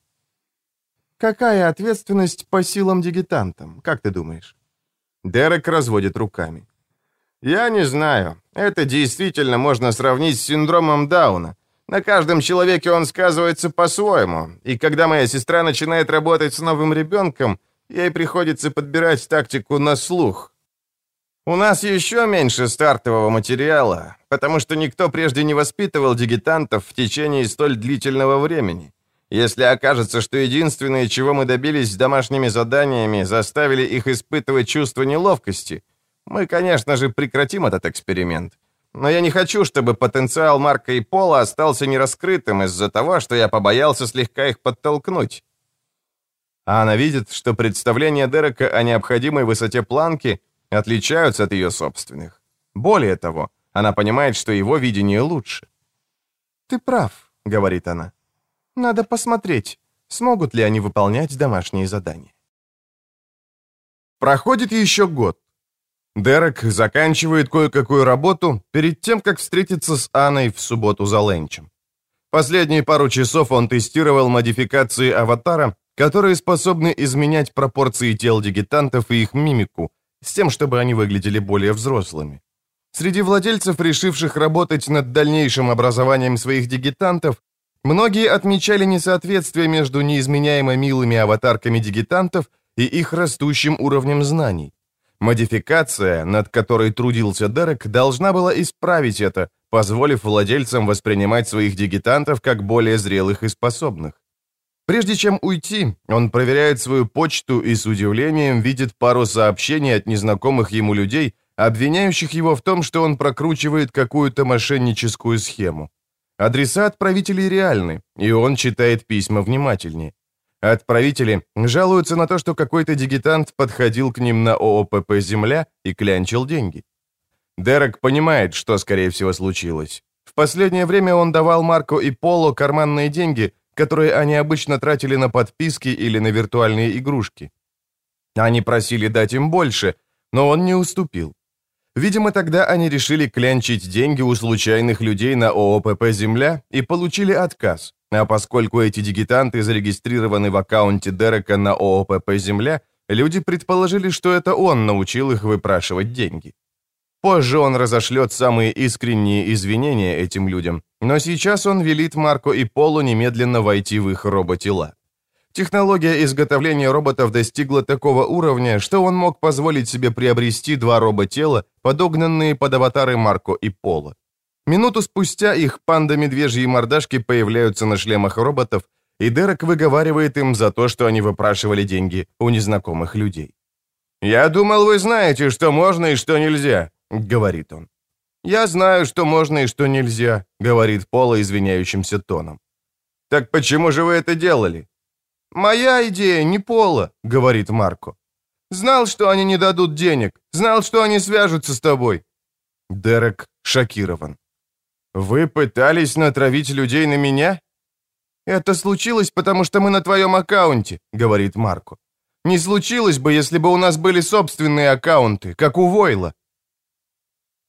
Какая ответственность по силам дигитантам, как ты думаешь? Дерек разводит руками. Я не знаю. Это действительно можно сравнить с синдромом Дауна. На каждом человеке он сказывается по-своему, и когда моя сестра начинает работать с новым ребенком, ей приходится подбирать тактику на слух, у нас еще меньше стартового материала, потому что никто прежде не воспитывал дигитантов в течение столь длительного времени. Если окажется, что единственное, чего мы добились с домашними заданиями, заставили их испытывать чувство неловкости, мы, конечно же, прекратим этот эксперимент. Но я не хочу, чтобы потенциал Марка и Пола остался нераскрытым из-за того, что я побоялся слегка их подтолкнуть. А она видит, что представление Дерека о необходимой высоте планки — отличаются от ее собственных. Более того, она понимает, что его видение лучше. «Ты прав», — говорит она. «Надо посмотреть, смогут ли они выполнять домашние задания». Проходит еще год. Дерек заканчивает кое-какую работу перед тем, как встретиться с Анной в субботу за ленчем. Последние пару часов он тестировал модификации аватара, которые способны изменять пропорции тел дигитантов и их мимику, с тем, чтобы они выглядели более взрослыми. Среди владельцев, решивших работать над дальнейшим образованием своих дигитантов, многие отмечали несоответствие между неизменяемо милыми аватарками дигитантов и их растущим уровнем знаний. Модификация, над которой трудился Дерек, должна была исправить это, позволив владельцам воспринимать своих дигитантов как более зрелых и способных. Прежде чем уйти, он проверяет свою почту и с удивлением видит пару сообщений от незнакомых ему людей, обвиняющих его в том, что он прокручивает какую-то мошенническую схему. Адреса отправителей реальны, и он читает письма внимательнее. Отправители жалуются на то, что какой-то дигитант подходил к ним на ООПП «Земля» и клянчил деньги. Дерек понимает, что, скорее всего, случилось. В последнее время он давал Марко и Поло карманные деньги – которые они обычно тратили на подписки или на виртуальные игрушки. Они просили дать им больше, но он не уступил. Видимо, тогда они решили клянчить деньги у случайных людей на ООПП «Земля» и получили отказ. А поскольку эти дигитанты зарегистрированы в аккаунте Дерека на ООПП «Земля», люди предположили, что это он научил их выпрашивать деньги. Позже он разошлет самые искренние извинения этим людям, но сейчас он велит Марко и Полу немедленно войти в их роботела. Технология изготовления роботов достигла такого уровня, что он мог позволить себе приобрести два роботела, подогнанные под аватары Марко и Пола. Минуту спустя их панда-медвежьи мордашки появляются на шлемах роботов, и Дерек выговаривает им за то, что они выпрашивали деньги у незнакомых людей. «Я думал, вы знаете, что можно и что нельзя», — говорит он. «Я знаю, что можно и что нельзя», — говорит Пола извиняющимся тоном. «Так почему же вы это делали?» «Моя идея, не Пола», — говорит Марко. «Знал, что они не дадут денег, знал, что они свяжутся с тобой». Дерек шокирован. «Вы пытались натравить людей на меня?» «Это случилось, потому что мы на твоем аккаунте», — говорит Марко. «Не случилось бы, если бы у нас были собственные аккаунты, как у Войла».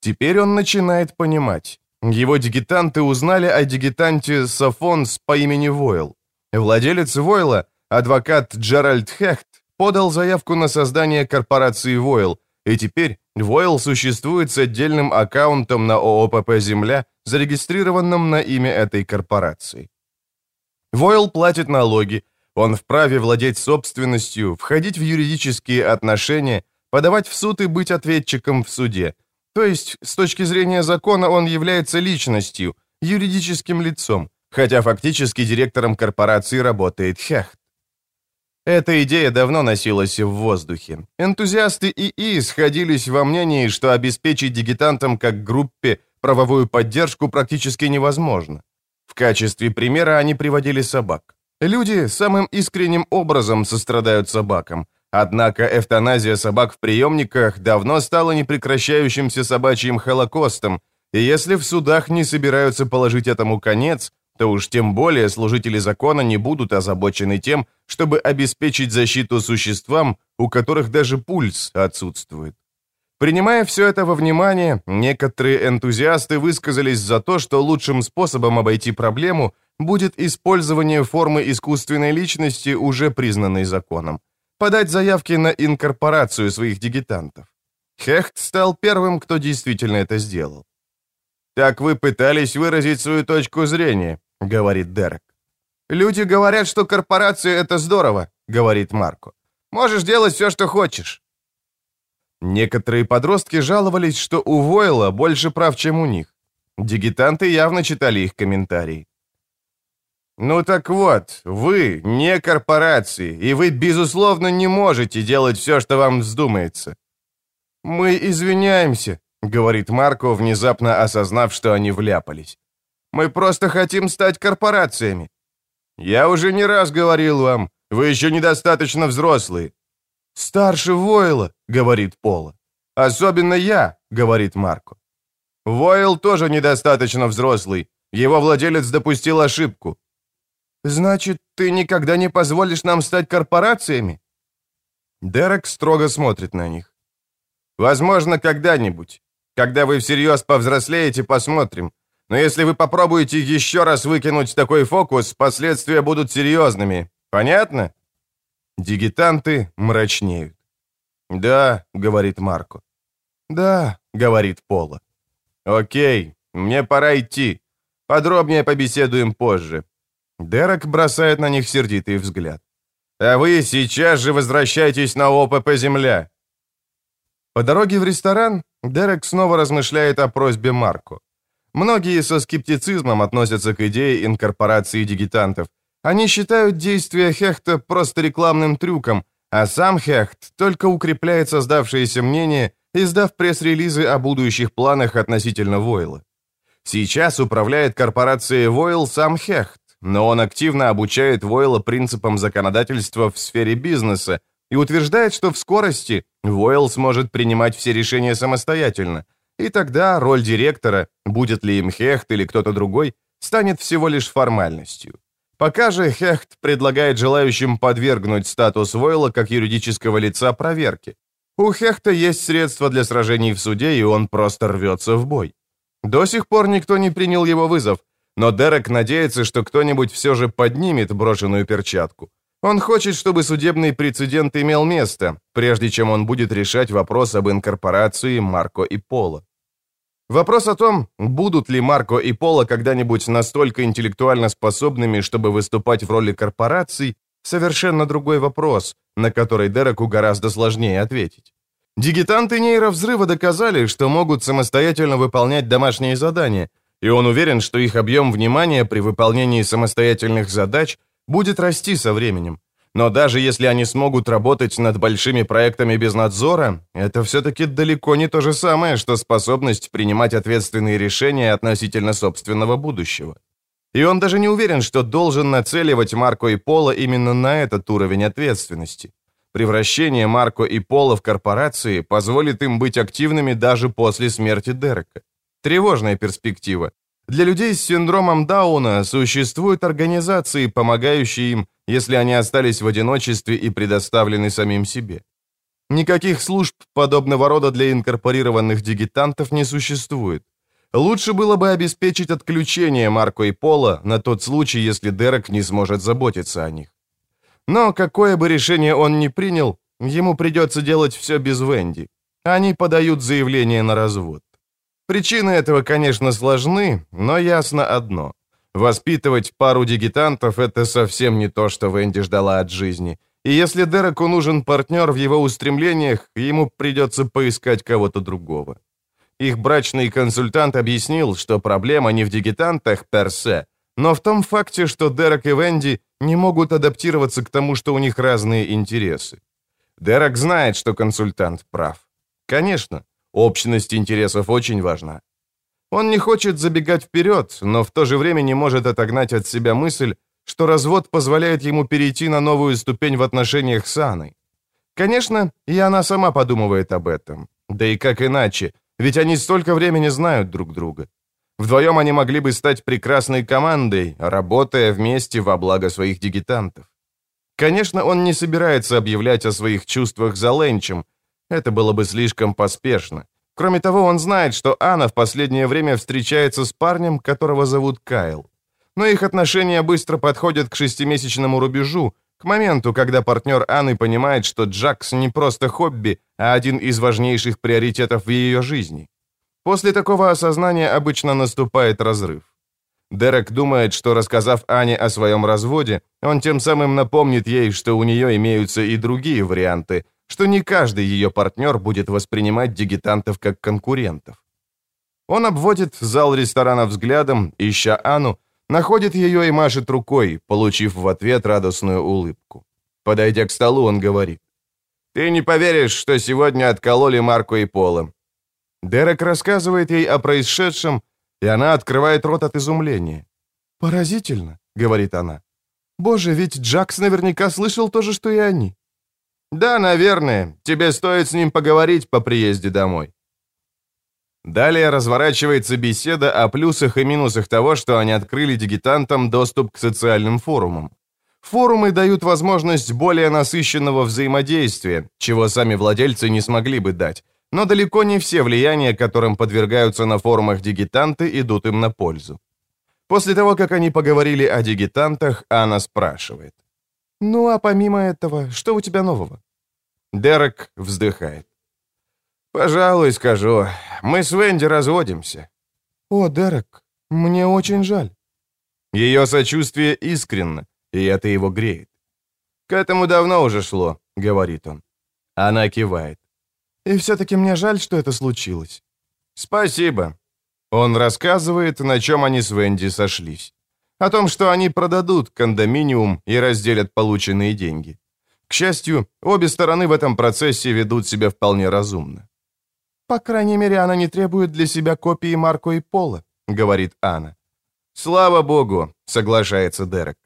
Теперь он начинает понимать. Его дигитанты узнали о дигитанте Сафонс по имени Войл. Владелец Войла, адвокат Джеральд Хехт, подал заявку на создание корпорации Войл, и теперь Войл существует с отдельным аккаунтом на ООПП «Земля», зарегистрированном на имя этой корпорации. Войл платит налоги, он вправе владеть собственностью, входить в юридические отношения, подавать в суд и быть ответчиком в суде. То есть, с точки зрения закона, он является личностью, юридическим лицом, хотя фактически директором корпорации работает Хехт. Эта идея давно носилась в воздухе. Энтузиасты ИИ сходились во мнении, что обеспечить дигитантам как группе правовую поддержку практически невозможно. В качестве примера они приводили собак. Люди самым искренним образом сострадают собакам. Однако эвтаназия собак в приемниках давно стала непрекращающимся собачьим холокостом, и если в судах не собираются положить этому конец, то уж тем более служители закона не будут озабочены тем, чтобы обеспечить защиту существам, у которых даже пульс отсутствует. Принимая все это во внимание, некоторые энтузиасты высказались за то, что лучшим способом обойти проблему будет использование формы искусственной личности, уже признанной законом. Подать заявки на инкорпорацию своих дигитантов. Хехт стал первым, кто действительно это сделал. «Так вы пытались выразить свою точку зрения», — говорит Дерек. «Люди говорят, что корпорация — это здорово», — говорит Марко. «Можешь делать все, что хочешь». Некоторые подростки жаловались, что у Войла больше прав, чем у них. Дигитанты явно читали их комментарии. «Ну так вот, вы не корпорации, и вы, безусловно, не можете делать все, что вам вздумается». «Мы извиняемся», — говорит Марко, внезапно осознав, что они вляпались. «Мы просто хотим стать корпорациями». «Я уже не раз говорил вам, вы еще недостаточно взрослые. «Старше Войла», — говорит Пола. «Особенно я», — говорит Марко. «Войл тоже недостаточно взрослый. Его владелец допустил ошибку». «Значит, ты никогда не позволишь нам стать корпорациями?» Дерек строго смотрит на них. «Возможно, когда-нибудь. Когда вы всерьез повзрослеете, посмотрим. Но если вы попробуете еще раз выкинуть такой фокус, последствия будут серьезными. Понятно?» Дигитанты мрачнеют. «Да», — говорит Марко. «Да», — говорит Пола. «Окей, мне пора идти. Подробнее побеседуем позже». Дерек бросает на них сердитый взгляд. «А вы сейчас же возвращайтесь на ОПП «Земля». По дороге в ресторан Дерек снова размышляет о просьбе Марко. Многие со скептицизмом относятся к идее инкорпорации дигитантов, они считают действия Хехта просто рекламным трюком, а сам Хехт только укрепляет создавшееся мнение, издав пресс-релизы о будущих планах относительно Войла. Сейчас управляет корпорацией Войл сам Хехт, но он активно обучает Войла принципам законодательства в сфере бизнеса и утверждает, что в скорости Войл сможет принимать все решения самостоятельно, и тогда роль директора, будет ли им Хехт или кто-то другой, станет всего лишь формальностью. Пока же Хехт предлагает желающим подвергнуть статус Войла как юридического лица проверке. У Хехта есть средства для сражений в суде, и он просто рвется в бой. До сих пор никто не принял его вызов, Но Дерек надеется, что кто-нибудь все же поднимет брошенную перчатку. Он хочет, чтобы судебный прецедент имел место, прежде чем он будет решать вопрос об инкорпорации Марко и Пола. Вопрос о том, будут ли Марко и Пола когда-нибудь настолько интеллектуально способными, чтобы выступать в роли корпораций, совершенно другой вопрос, на который Дереку гораздо сложнее ответить. Дигитанты нейровзрыва доказали, что могут самостоятельно выполнять домашние задания, и он уверен, что их объем внимания при выполнении самостоятельных задач будет расти со временем. Но даже если они смогут работать над большими проектами без надзора, это все-таки далеко не то же самое, что способность принимать ответственные решения относительно собственного будущего. И он даже не уверен, что должен нацеливать Марко и Пола именно на этот уровень ответственности. Превращение Марко и Пола в корпорации позволит им быть активными даже после смерти Дерека. Тревожная перспектива. Для людей с синдромом Дауна существуют организации, помогающие им, если они остались в одиночестве и предоставлены самим себе. Никаких служб подобного рода для инкорпорированных дигитантов не существует. Лучше было бы обеспечить отключение Марко и Пола на тот случай, если Дерек не сможет заботиться о них. Но какое бы решение он ни принял, ему придется делать все без Венди. Они подают заявление на развод. Причины этого, конечно, сложны, но ясно одно. Воспитывать пару дигитантов — это совсем не то, что Венди ждала от жизни. И если Дереку нужен партнер в его устремлениях, ему придется поискать кого-то другого. Их брачный консультант объяснил, что проблема не в дигитантах персе, но в том факте, что Дерек и Венди не могут адаптироваться к тому, что у них разные интересы. Дерек знает, что консультант прав. Конечно, Общность интересов очень важна. Он не хочет забегать вперед, но в то же время не может отогнать от себя мысль, что развод позволяет ему перейти на новую ступень в отношениях с Анной. Конечно, и она сама подумывает об этом. Да и как иначе, ведь они столько времени знают друг друга. Вдвоем они могли бы стать прекрасной командой, работая вместе во благо своих дигитантов. Конечно, он не собирается объявлять о своих чувствах за Ленчем, это было бы слишком поспешно. Кроме того, он знает, что Анна в последнее время встречается с парнем, которого зовут Кайл. Но их отношения быстро подходят к шестимесячному рубежу, к моменту, когда партнер Анны понимает, что Джакс не просто хобби, а один из важнейших приоритетов в ее жизни. После такого осознания обычно наступает разрыв. Дерек думает, что рассказав Ане о своем разводе, он тем самым напомнит ей, что у нее имеются и другие варианты, что не каждый ее партнер будет воспринимать дигитантов как конкурентов. Он обводит зал ресторана взглядом, ища Анну, находит ее и машет рукой, получив в ответ радостную улыбку. Подойдя к столу, он говорит. «Ты не поверишь, что сегодня откололи Марко и Пола». Дерек рассказывает ей о происшедшем, и она открывает рот от изумления. «Поразительно», — говорит она. «Боже, ведь Джакс наверняка слышал то же, что и они». «Да, наверное. Тебе стоит с ним поговорить по приезде домой». Далее разворачивается беседа о плюсах и минусах того, что они открыли дигитантам доступ к социальным форумам. Форумы дают возможность более насыщенного взаимодействия, чего сами владельцы не смогли бы дать. Но далеко не все влияния, которым подвергаются на форумах дигитанты, идут им на пользу. После того, как они поговорили о дигитантах, Анна спрашивает. «Ну, а помимо этого, что у тебя нового?» Дерек вздыхает. «Пожалуй, скажу, мы с Венди разводимся». «О, Дерек, мне очень жаль». Ее сочувствие искренно, и это его греет. «К этому давно уже шло», — говорит он. Она кивает. «И все-таки мне жаль, что это случилось». «Спасибо». Он рассказывает, на чем они с Венди сошлись. О том, что они продадут кондоминиум и разделят полученные деньги. К счастью, обе стороны в этом процессе ведут себя вполне разумно. «По крайней мере, она не требует для себя копии Марко и Пола», — говорит Анна. «Слава богу», — соглашается Дерек.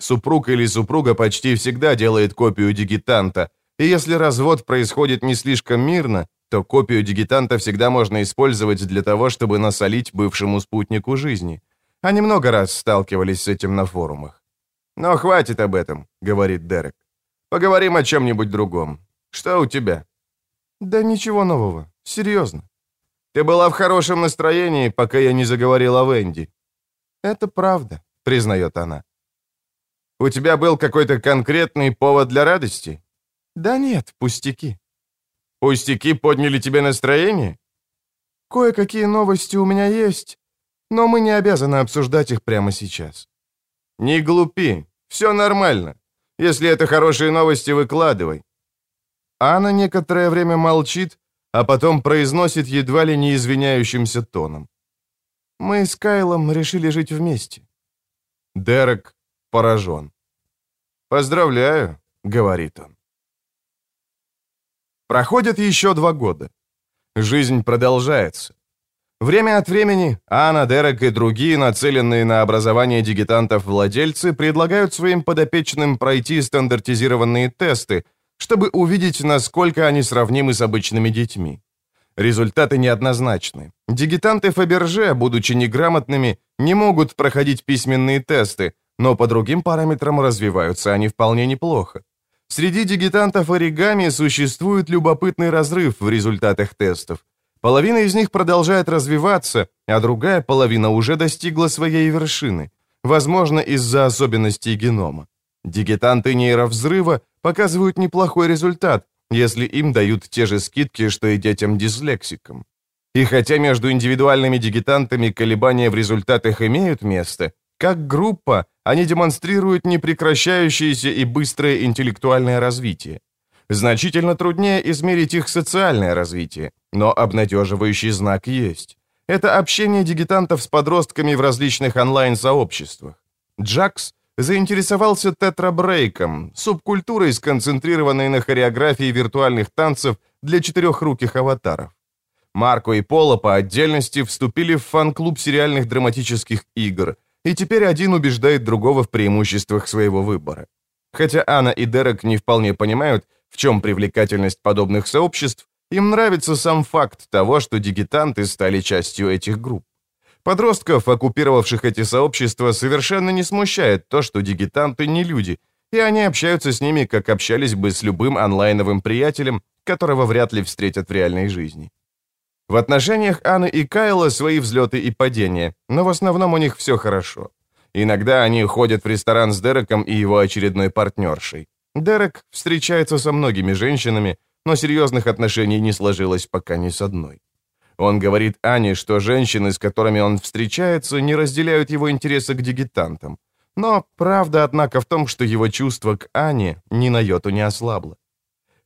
Супруг или супруга почти всегда делает копию дигитанта, и если развод происходит не слишком мирно, то копию дигитанта всегда можно использовать для того, чтобы насолить бывшему спутнику жизни. Они много раз сталкивались с этим на форумах. «Но хватит об этом», — говорит Дерек. Поговорим о чем-нибудь другом. Что у тебя?» «Да ничего нового. Серьезно. Ты была в хорошем настроении, пока я не заговорил о Венди». «Это правда», — признает она. «У тебя был какой-то конкретный повод для радости?» «Да нет, пустяки». «Пустяки подняли тебе настроение?» «Кое-какие новости у меня есть, но мы не обязаны обсуждать их прямо сейчас». «Не глупи, все нормально. Если это хорошие новости, выкладывай». Анна некоторое время молчит, а потом произносит едва ли не извиняющимся тоном. «Мы с Кайлом решили жить вместе». Дерек поражен. «Поздравляю», — говорит он. Проходит еще два года. Жизнь продолжается. Время от времени Анна, Дерек и другие, нацеленные на образование дигитантов владельцы, предлагают своим подопечным пройти стандартизированные тесты, чтобы увидеть, насколько они сравнимы с обычными детьми. Результаты неоднозначны. Дигитанты Фаберже, будучи неграмотными, не могут проходить письменные тесты, но по другим параметрам развиваются они вполне неплохо. Среди дигитантов оригами существует любопытный разрыв в результатах тестов. Половина из них продолжает развиваться, а другая половина уже достигла своей вершины, возможно, из-за особенностей генома. Дигитанты нейровзрыва показывают неплохой результат, если им дают те же скидки, что и детям-дислексикам. И хотя между индивидуальными дигитантами колебания в результатах имеют место, как группа они демонстрируют непрекращающееся и быстрое интеллектуальное развитие. Значительно труднее измерить их социальное развитие, но обнадеживающий знак есть. Это общение дигитантов с подростками в различных онлайн-сообществах. Джакс заинтересовался тетрабрейком, субкультурой, сконцентрированной на хореографии виртуальных танцев для четырехруких аватаров. Марко и Пола по отдельности вступили в фан-клуб сериальных драматических игр, и теперь один убеждает другого в преимуществах своего выбора. Хотя Анна и Дерек не вполне понимают, в чем привлекательность подобных сообществ, им нравится сам факт того, что дигитанты стали частью этих групп. Подростков, оккупировавших эти сообщества, совершенно не смущает то, что дигитанты не люди, и они общаются с ними, как общались бы с любым онлайновым приятелем, которого вряд ли встретят в реальной жизни. В отношениях Анны и Кайла свои взлеты и падения, но в основном у них все хорошо. Иногда они ходят в ресторан с Дереком и его очередной партнершей. Дерек встречается со многими женщинами, но серьезных отношений не сложилось пока ни с одной. Он говорит Ане, что женщины, с которыми он встречается, не разделяют его интереса к дигитантам. Но правда, однако, в том, что его чувство к Ане ни на йоту не ослабло.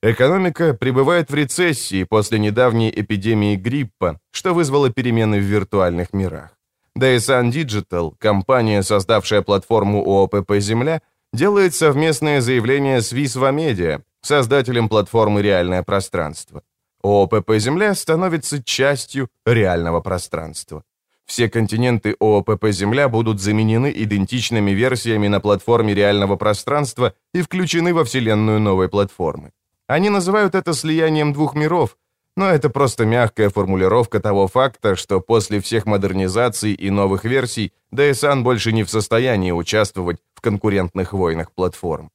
Экономика пребывает в рецессии после недавней эпидемии гриппа, что вызвало перемены в виртуальных мирах. DSN Digital, компания, создавшая платформу ООПП «Земля», делает совместное заявление с Visva Media, создателем платформы «Реальное пространство». ООПП «Земля» становится частью реального пространства. Все континенты ООПП «Земля» будут заменены идентичными версиями на платформе реального пространства и включены во вселенную новой платформы. Они называют это слиянием двух миров, но это просто мягкая формулировка того факта, что после всех модернизаций и новых версий DSN больше не в состоянии участвовать в конкурентных войнах платформ.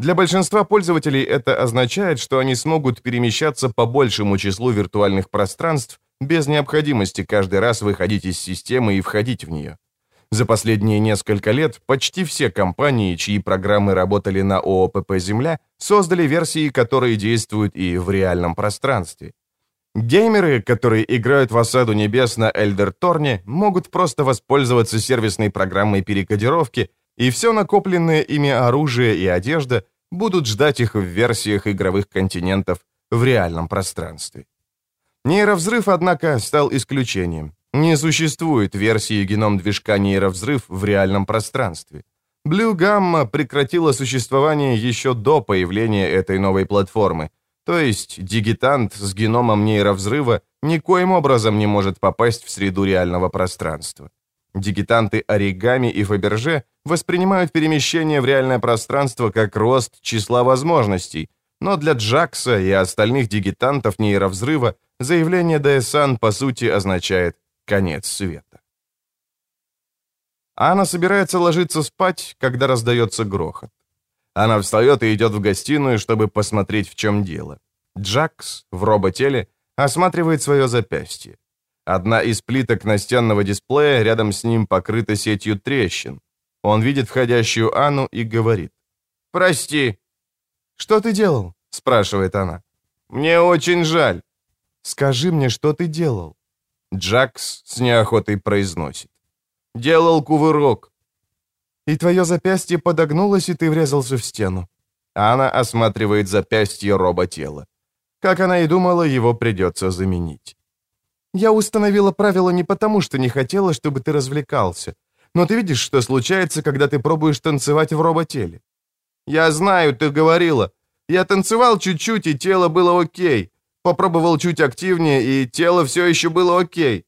Для большинства пользователей это означает, что они смогут перемещаться по большему числу виртуальных пространств без необходимости каждый раз выходить из системы и входить в нее. За последние несколько лет почти все компании, чьи программы работали на ООПП «Земля», создали версии, которые действуют и в реальном пространстве. Геймеры, которые играют в осаду небес на Эльдер Торне, могут просто воспользоваться сервисной программой перекодировки, и все накопленное ими оружие и одежда будут ждать их в версиях игровых континентов в реальном пространстве. Нейровзрыв, однако, стал исключением. Не существует версии геном-движка нейровзрыв в реальном пространстве. Blue Gamma прекратила существование еще до появления этой новой платформы, то есть дигитант с геномом нейровзрыва никоим образом не может попасть в среду реального пространства. Дигитанты Оригами и Фаберже воспринимают перемещение в реальное пространство как рост числа возможностей, но для Джакса и остальных дигитантов нейровзрыва заявление ДСАН по сути означает конец света. Анна собирается ложиться спать, когда раздается грохот. Она встает и идет в гостиную, чтобы посмотреть, в чем дело. Джакс в роботеле осматривает свое запястье. Одна из плиток настенного дисплея рядом с ним покрыта сетью трещин. Он видит входящую Анну и говорит. «Прости». «Что ты делал?» — спрашивает она. «Мне очень жаль». «Скажи мне, что ты делал?» Джакс с неохотой произносит. «Делал кувырок». «И твое запястье подогнулось, и ты врезался в стену». Анна осматривает запястье роботела. Как она и думала, его придется заменить. «Я установила правила не потому, что не хотела, чтобы ты развлекался. Но ты видишь, что случается, когда ты пробуешь танцевать в роботеле?» «Я знаю, ты говорила. Я танцевал чуть-чуть, и тело было окей. Попробовал чуть активнее, и тело все еще было окей.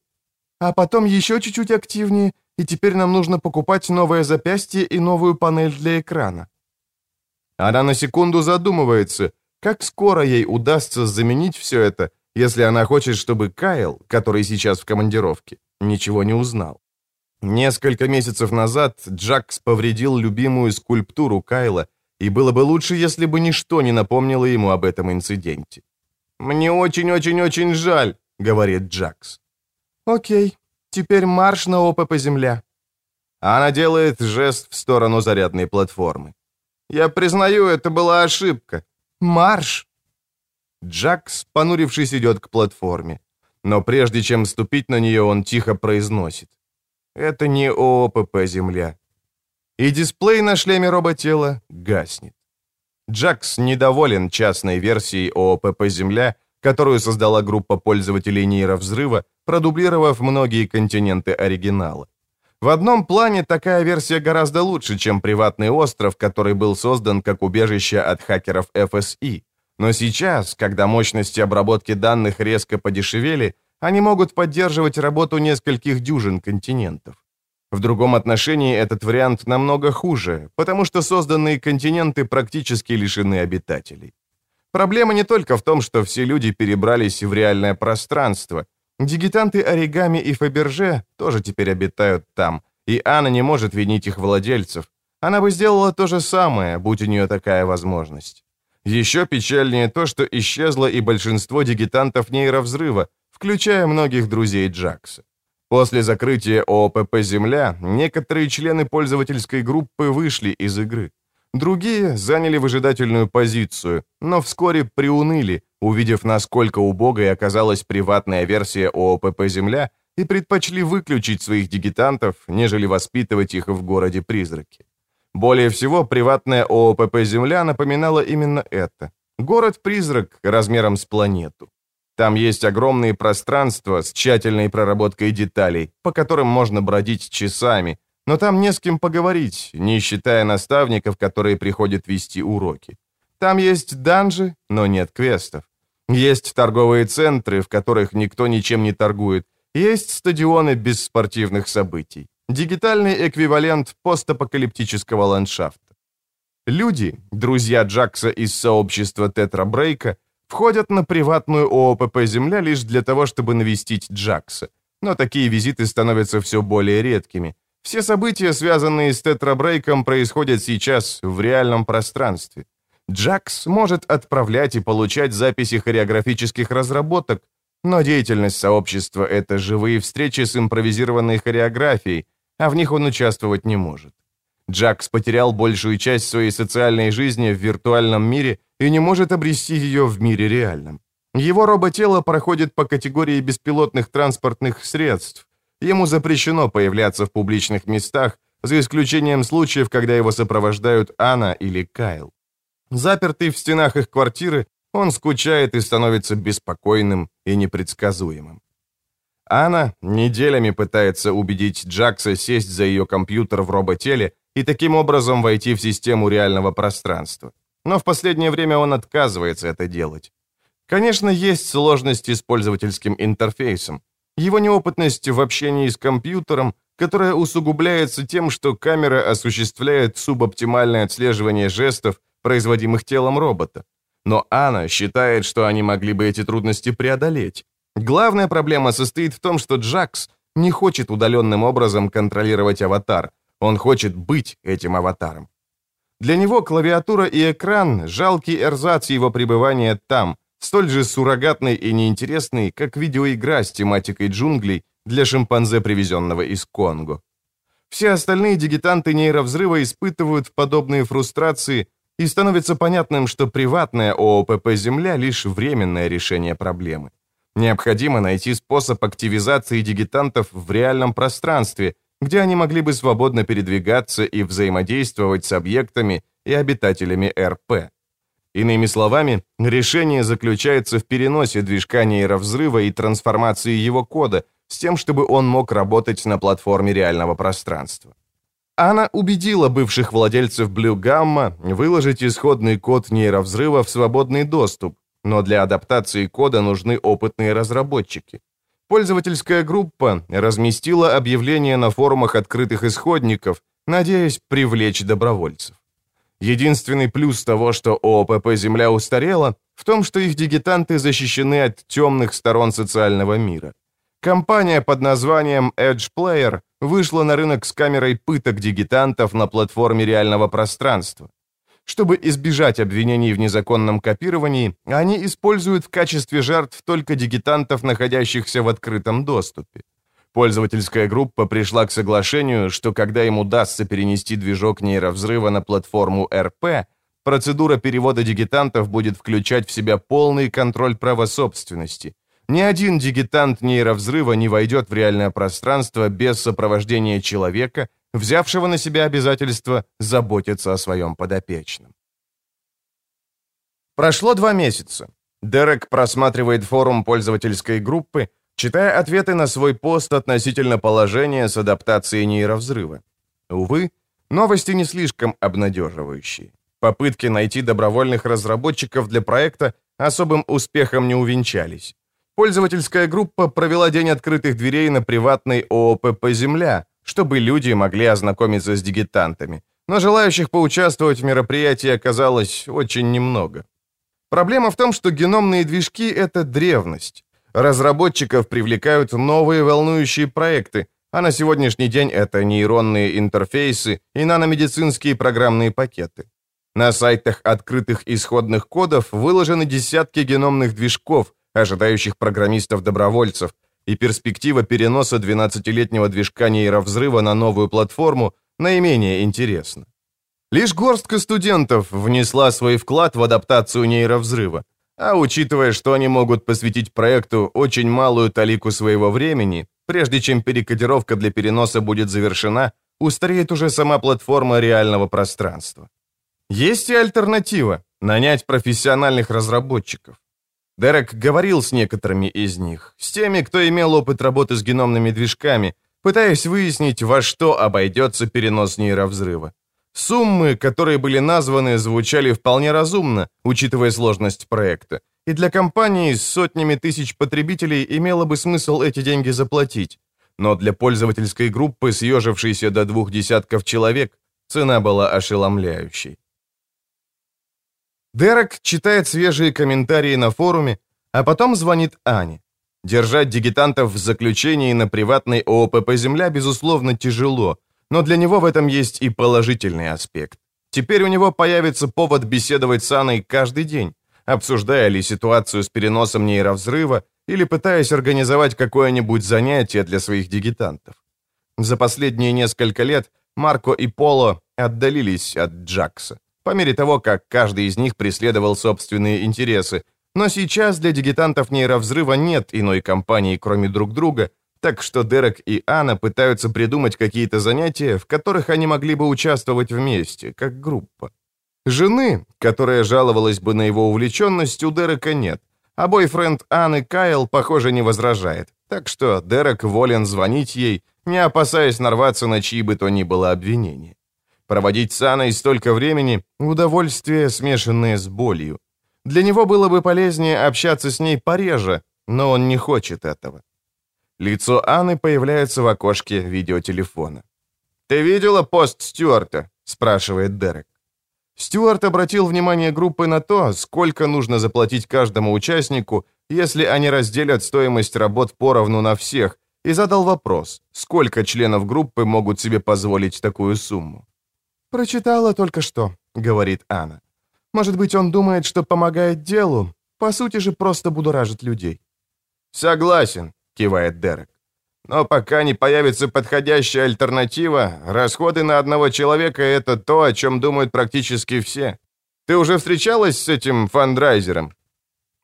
А потом еще чуть-чуть активнее, и теперь нам нужно покупать новое запястье и новую панель для экрана. Она на секунду задумывается, как скоро ей удастся заменить все это, если она хочет, чтобы Кайл, который сейчас в командировке, ничего не узнал. Несколько месяцев назад Джакс повредил любимую скульптуру Кайла, и было бы лучше, если бы ничто не напомнило ему об этом инциденте. «Мне очень-очень-очень жаль», — говорит Джакс. «Окей, теперь марш на ОПП «Земля». Она делает жест в сторону зарядной платформы. «Я признаю, это была ошибка. Марш!» Джакс, понурившись, идет к платформе. Но прежде чем ступить на нее, он тихо произносит. «Это не ОПП «Земля». И дисплей на шлеме роботела гаснет. Джакс недоволен частной версией ООПП «Земля», которую создала группа пользователей нейровзрыва, продублировав многие континенты оригинала. В одном плане такая версия гораздо лучше, чем приватный остров, который был создан как убежище от хакеров FSI. Но сейчас, когда мощности обработки данных резко подешевели, они могут поддерживать работу нескольких дюжин континентов. В другом отношении этот вариант намного хуже, потому что созданные континенты практически лишены обитателей. Проблема не только в том, что все люди перебрались в реальное пространство. Дигитанты Оригами и Фаберже тоже теперь обитают там, и Анна не может винить их владельцев. Она бы сделала то же самое, будь у нее такая возможность. Еще печальнее то, что исчезло и большинство дигитантов нейровзрыва, включая многих друзей Джакса. После закрытия ООПП «Земля» некоторые члены пользовательской группы вышли из игры. Другие заняли выжидательную позицию, но вскоре приуныли, увидев, насколько убогой оказалась приватная версия ООПП «Земля», и предпочли выключить своих дигитантов, нежели воспитывать их в городе-призраке. Более всего, приватная ООПП «Земля» напоминала именно это. Город-призрак размером с планету. Там есть огромные пространства с тщательной проработкой деталей, по которым можно бродить часами, но там не с кем поговорить, не считая наставников, которые приходят вести уроки. Там есть данжи, но нет квестов. Есть торговые центры, в которых никто ничем не торгует. Есть стадионы без спортивных событий. Дигитальный эквивалент постапокалиптического ландшафта. Люди, друзья Джакса из сообщества Тетра Брейка, входят на приватную ООПП «Земля» лишь для того, чтобы навестить Джакса. Но такие визиты становятся все более редкими. Все события, связанные с тетрабрейком, происходят сейчас в реальном пространстве. Джакс может отправлять и получать записи хореографических разработок, но деятельность сообщества — это живые встречи с импровизированной хореографией, а в них он участвовать не может. Джакс потерял большую часть своей социальной жизни в виртуальном мире и не может обрести ее в мире реальном. Его роботело проходит по категории беспилотных транспортных средств. Ему запрещено появляться в публичных местах, за исключением случаев, когда его сопровождают Анна или Кайл. Запертый в стенах их квартиры, он скучает и становится беспокойным и непредсказуемым. Анна неделями пытается убедить Джакса сесть за ее компьютер в роботеле и таким образом войти в систему реального пространства но в последнее время он отказывается это делать. Конечно, есть сложности с пользовательским интерфейсом. Его неопытность в общении с компьютером, которая усугубляется тем, что камера осуществляет субоптимальное отслеживание жестов, производимых телом робота. Но Анна считает, что они могли бы эти трудности преодолеть. Главная проблема состоит в том, что Джакс не хочет удаленным образом контролировать аватар. Он хочет быть этим аватаром. Для него клавиатура и экран — жалкий эрзац его пребывания там, столь же суррогатной и неинтересной, как видеоигра с тематикой джунглей для шимпанзе, привезенного из Конго. Все остальные дигитанты нейровзрыва испытывают подобные фрустрации, и становится понятным, что приватная ООПП «Земля» — лишь временное решение проблемы. Необходимо найти способ активизации дигитантов в реальном пространстве, где они могли бы свободно передвигаться и взаимодействовать с объектами и обитателями РП. Иными словами, решение заключается в переносе движка нейровзрыва и трансформации его кода с тем, чтобы он мог работать на платформе реального пространства. Она убедила бывших владельцев Blue Gamma выложить исходный код нейровзрыва в свободный доступ, но для адаптации кода нужны опытные разработчики. Пользовательская группа разместила объявление на форумах открытых исходников, надеясь привлечь добровольцев. Единственный плюс того, что ООПП «Земля» устарела, в том, что их дигитанты защищены от темных сторон социального мира. Компания под названием Edge Player вышла на рынок с камерой пыток дигитантов на платформе реального пространства. Чтобы избежать обвинений в незаконном копировании, они используют в качестве жертв только дигитантов, находящихся в открытом доступе. Пользовательская группа пришла к соглашению, что когда им удастся перенести движок нейровзрыва на платформу РП, процедура перевода дигитантов будет включать в себя полный контроль права собственности. Ни один дигитант нейровзрыва не войдет в реальное пространство без сопровождения человека, взявшего на себя обязательство заботиться о своем подопечном. Прошло два месяца. Дерек просматривает форум пользовательской группы, читая ответы на свой пост относительно положения с адаптацией нейровзрыва. Увы, новости не слишком обнадеживающие. Попытки найти добровольных разработчиков для проекта особым успехом не увенчались. Пользовательская группа провела день открытых дверей на приватной ООПП «Земля», чтобы люди могли ознакомиться с дигитантами. Но желающих поучаствовать в мероприятии оказалось очень немного. Проблема в том, что геномные движки — это древность. Разработчиков привлекают новые волнующие проекты, а на сегодняшний день это нейронные интерфейсы и наномедицинские программные пакеты. На сайтах открытых исходных кодов выложены десятки геномных движков, ожидающих программистов-добровольцев, и перспектива переноса 12-летнего движка нейровзрыва на новую платформу наименее интересна. Лишь горстка студентов внесла свой вклад в адаптацию нейровзрыва, а учитывая, что они могут посвятить проекту очень малую талику своего времени, прежде чем перекодировка для переноса будет завершена, устареет уже сама платформа реального пространства. Есть и альтернатива – нанять профессиональных разработчиков. Дерек говорил с некоторыми из них, с теми, кто имел опыт работы с геномными движками, пытаясь выяснить, во что обойдется перенос нейровзрыва. Суммы, которые были названы, звучали вполне разумно, учитывая сложность проекта, и для компании с сотнями тысяч потребителей имело бы смысл эти деньги заплатить. Но для пользовательской группы, съежившейся до двух десятков человек, цена была ошеломляющей. Дерек читает свежие комментарии на форуме, а потом звонит Ане. Держать дигитантов в заключении на приватной ООПП «Земля» безусловно тяжело, но для него в этом есть и положительный аспект. Теперь у него появится повод беседовать с Анной каждый день, обсуждая ли ситуацию с переносом нейровзрыва или пытаясь организовать какое-нибудь занятие для своих дигитантов. За последние несколько лет Марко и Поло отдалились от Джакса по мере того, как каждый из них преследовал собственные интересы. Но сейчас для дигитантов нейровзрыва нет иной компании, кроме друг друга, так что Дерек и Анна пытаются придумать какие-то занятия, в которых они могли бы участвовать вместе, как группа. Жены, которая жаловалась бы на его увлеченность, у Дерека нет, а бойфренд Анны Кайл, похоже, не возражает, так что Дерек волен звонить ей, не опасаясь нарваться на чьи бы то ни было обвинения. Проводить с Анной столько времени — удовольствие, смешанное с болью. Для него было бы полезнее общаться с ней пореже, но он не хочет этого. Лицо Анны появляется в окошке видеотелефона. «Ты видела пост Стюарта?» — спрашивает Дерек. Стюарт обратил внимание группы на то, сколько нужно заплатить каждому участнику, если они разделят стоимость работ поровну на всех, и задал вопрос, сколько членов группы могут себе позволить такую сумму. «Прочитала только что», — говорит Анна. «Может быть, он думает, что помогает делу. По сути же, просто будоражит людей. «Согласен», — кивает Дерек. «Но пока не появится подходящая альтернатива, расходы на одного человека — это то, о чем думают практически все. Ты уже встречалась с этим фандрайзером?»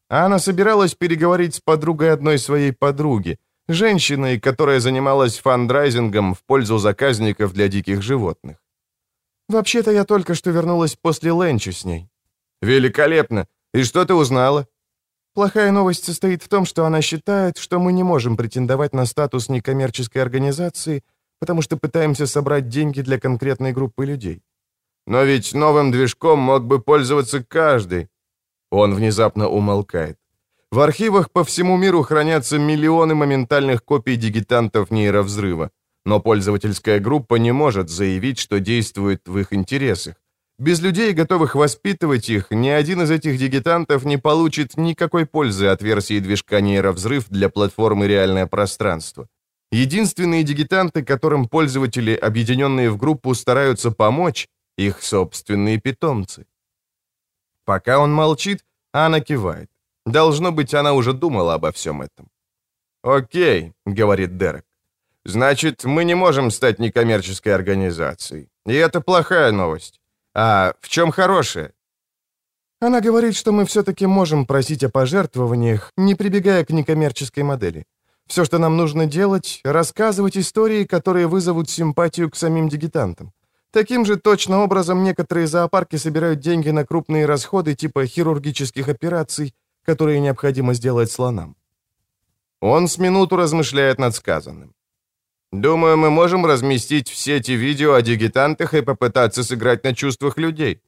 Она собиралась переговорить с подругой одной своей подруги, женщиной, которая занималась фандрайзингом в пользу заказников для диких животных. «Вообще-то я только что вернулась после ленча с ней». «Великолепно! И что ты узнала?» Плохая новость состоит в том, что она считает, что мы не можем претендовать на статус некоммерческой организации, потому что пытаемся собрать деньги для конкретной группы людей. Но ведь новым движком мог бы пользоваться каждый. Он внезапно умолкает. В архивах по всему миру хранятся миллионы моментальных копий дигитантов нейровзрыва, но пользовательская группа не может заявить, что действует в их интересах. Без людей, готовых воспитывать их, ни один из этих дигитантов не получит никакой пользы от версии движка нейровзрыв для платформы «Реальное пространство». Единственные дигитанты, которым пользователи, объединенные в группу, стараются помочь, их собственные питомцы. Пока он молчит, Анна кивает. Должно быть, она уже думала обо всем этом. «Окей», — говорит Дерек. «Значит, мы не можем стать некоммерческой организацией. И это плохая новость. А в чем хорошее?» Она говорит, что мы все-таки можем просить о пожертвованиях, не прибегая к некоммерческой модели. Все, что нам нужно делать, рассказывать истории, которые вызовут симпатию к самим дигитантам. Таким же точно образом некоторые зоопарки собирают деньги на крупные расходы типа хирургических операций, которые необходимо сделать слонам. Он с минуту размышляет над сказанным. Думаю, мы можем разместить все эти видео о дигитантах и попытаться сыграть на чувствах людей.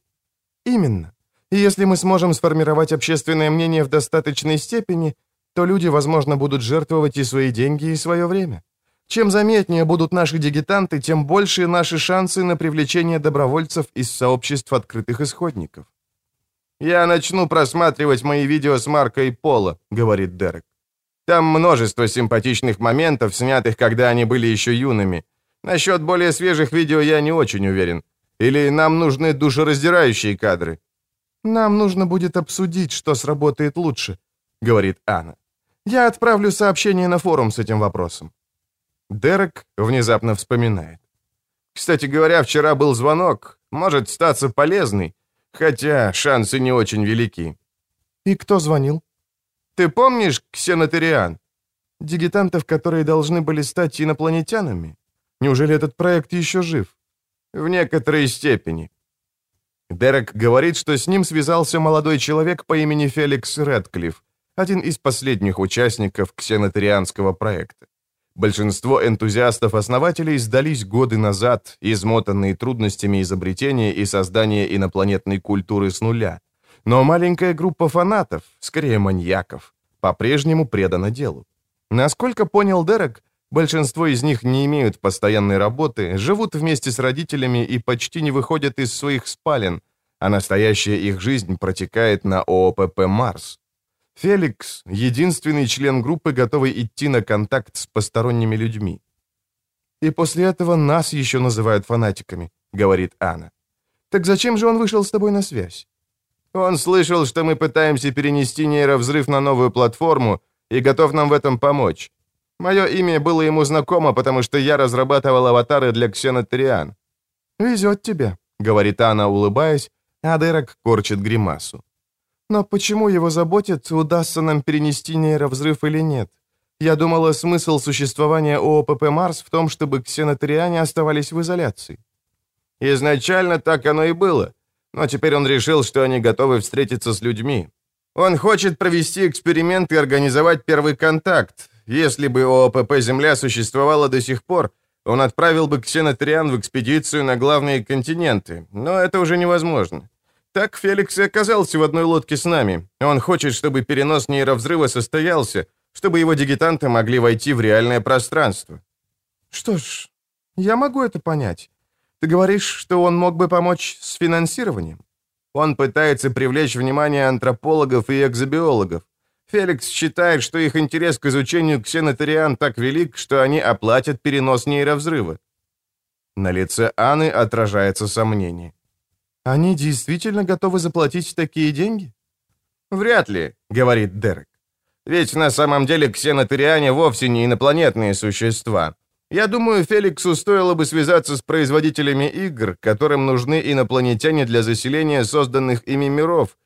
Именно. И если мы сможем сформировать общественное мнение в достаточной степени, то люди, возможно, будут жертвовать и свои деньги, и свое время. Чем заметнее будут наши дигитанты, тем больше наши шансы на привлечение добровольцев из сообществ открытых исходников. «Я начну просматривать мои видео с Маркой Пола», — говорит Дерек. «Там множество симпатичных моментов, снятых, когда они были еще юными. Насчет более свежих видео я не очень уверен. Или нам нужны душераздирающие кадры?» «Нам нужно будет обсудить, что сработает лучше», — говорит Анна. «Я отправлю сообщение на форум с этим вопросом». Дерек внезапно вспоминает. «Кстати говоря, вчера был звонок. Может статься полезный, хотя шансы не очень велики». «И кто звонил?» «Ты помнишь Ксенотериан?» «Дигитантов, которые должны были стать инопланетянами? Неужели этот проект еще жив?» «В некоторой степени». Дерек говорит, что с ним связался молодой человек по имени Феликс Редклифф, один из последних участников ксенотерианского проекта. Большинство энтузиастов-основателей сдались годы назад, измотанные трудностями изобретения и создания инопланетной культуры с нуля. Но маленькая группа фанатов, скорее маньяков, по-прежнему предана делу. Насколько понял Дерек, большинство из них не имеют постоянной работы, живут вместе с родителями и почти не выходят из своих спален, а настоящая их жизнь протекает на ООПП «Марс». Феликс — единственный член группы, готовый идти на контакт с посторонними людьми. «И после этого нас еще называют фанатиками», — говорит Анна. «Так зачем же он вышел с тобой на связь?» «Он слышал, что мы пытаемся перенести нейровзрыв на новую платформу и готов нам в этом помочь. Мое имя было ему знакомо, потому что я разрабатывал аватары для ксенотериан». «Везет тебе», — говорит Анна, улыбаясь, а Дерек корчит гримасу. Но почему его заботит, удастся нам перенести нейровзрыв или нет? Я думала, смысл существования ООПП «Марс» в том, чтобы ксенотериане оставались в изоляции. Изначально так оно и было. Но теперь он решил, что они готовы встретиться с людьми. Он хочет провести эксперимент и организовать первый контакт. Если бы ООПП «Земля» существовала до сих пор, он отправил бы ксенотериан в экспедицию на главные континенты. Но это уже невозможно. Так Феликс и оказался в одной лодке с нами. Он хочет, чтобы перенос нейровзрыва состоялся, чтобы его дигитанты могли войти в реальное пространство. Что ж, я могу это понять. Ты говоришь, что он мог бы помочь с финансированием? Он пытается привлечь внимание антропологов и экзобиологов. Феликс считает, что их интерес к изучению ксенотериан так велик, что они оплатят перенос нейровзрыва. На лице Анны отражается сомнение. Они действительно готовы заплатить такие деньги? «Вряд ли», — говорит Дерек. «Ведь на самом деле ксенотериане вовсе не инопланетные существа. Я думаю, Феликсу стоило бы связаться с производителями игр, которым нужны инопланетяне для заселения созданных ими миров,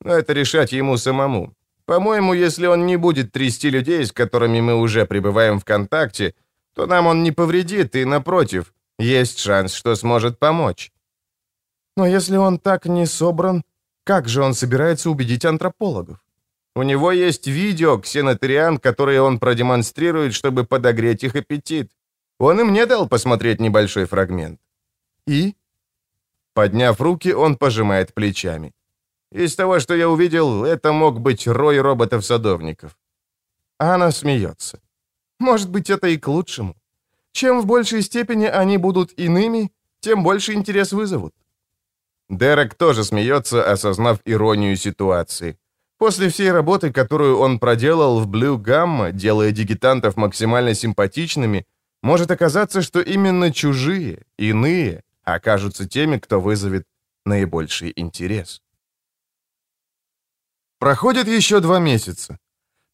но это решать ему самому. По-моему, если он не будет трясти людей, с которыми мы уже пребываем в контакте, то нам он не повредит, и, напротив, есть шанс, что сможет помочь. Но если он так не собран, как же он собирается убедить антропологов? У него есть видео, ксенотериан, которые он продемонстрирует, чтобы подогреть их аппетит. Он и мне дал посмотреть небольшой фрагмент. И? Подняв руки, он пожимает плечами. Из того, что я увидел, это мог быть рой роботов-садовников. Она смеется. Может быть, это и к лучшему. Чем в большей степени они будут иными, тем больше интерес вызовут. Дерек тоже смеется, осознав иронию ситуации. После всей работы, которую он проделал в Blue Gamma, делая дигитантов максимально симпатичными, может оказаться, что именно чужие, иные, окажутся теми, кто вызовет наибольший интерес. Проходит еще два месяца.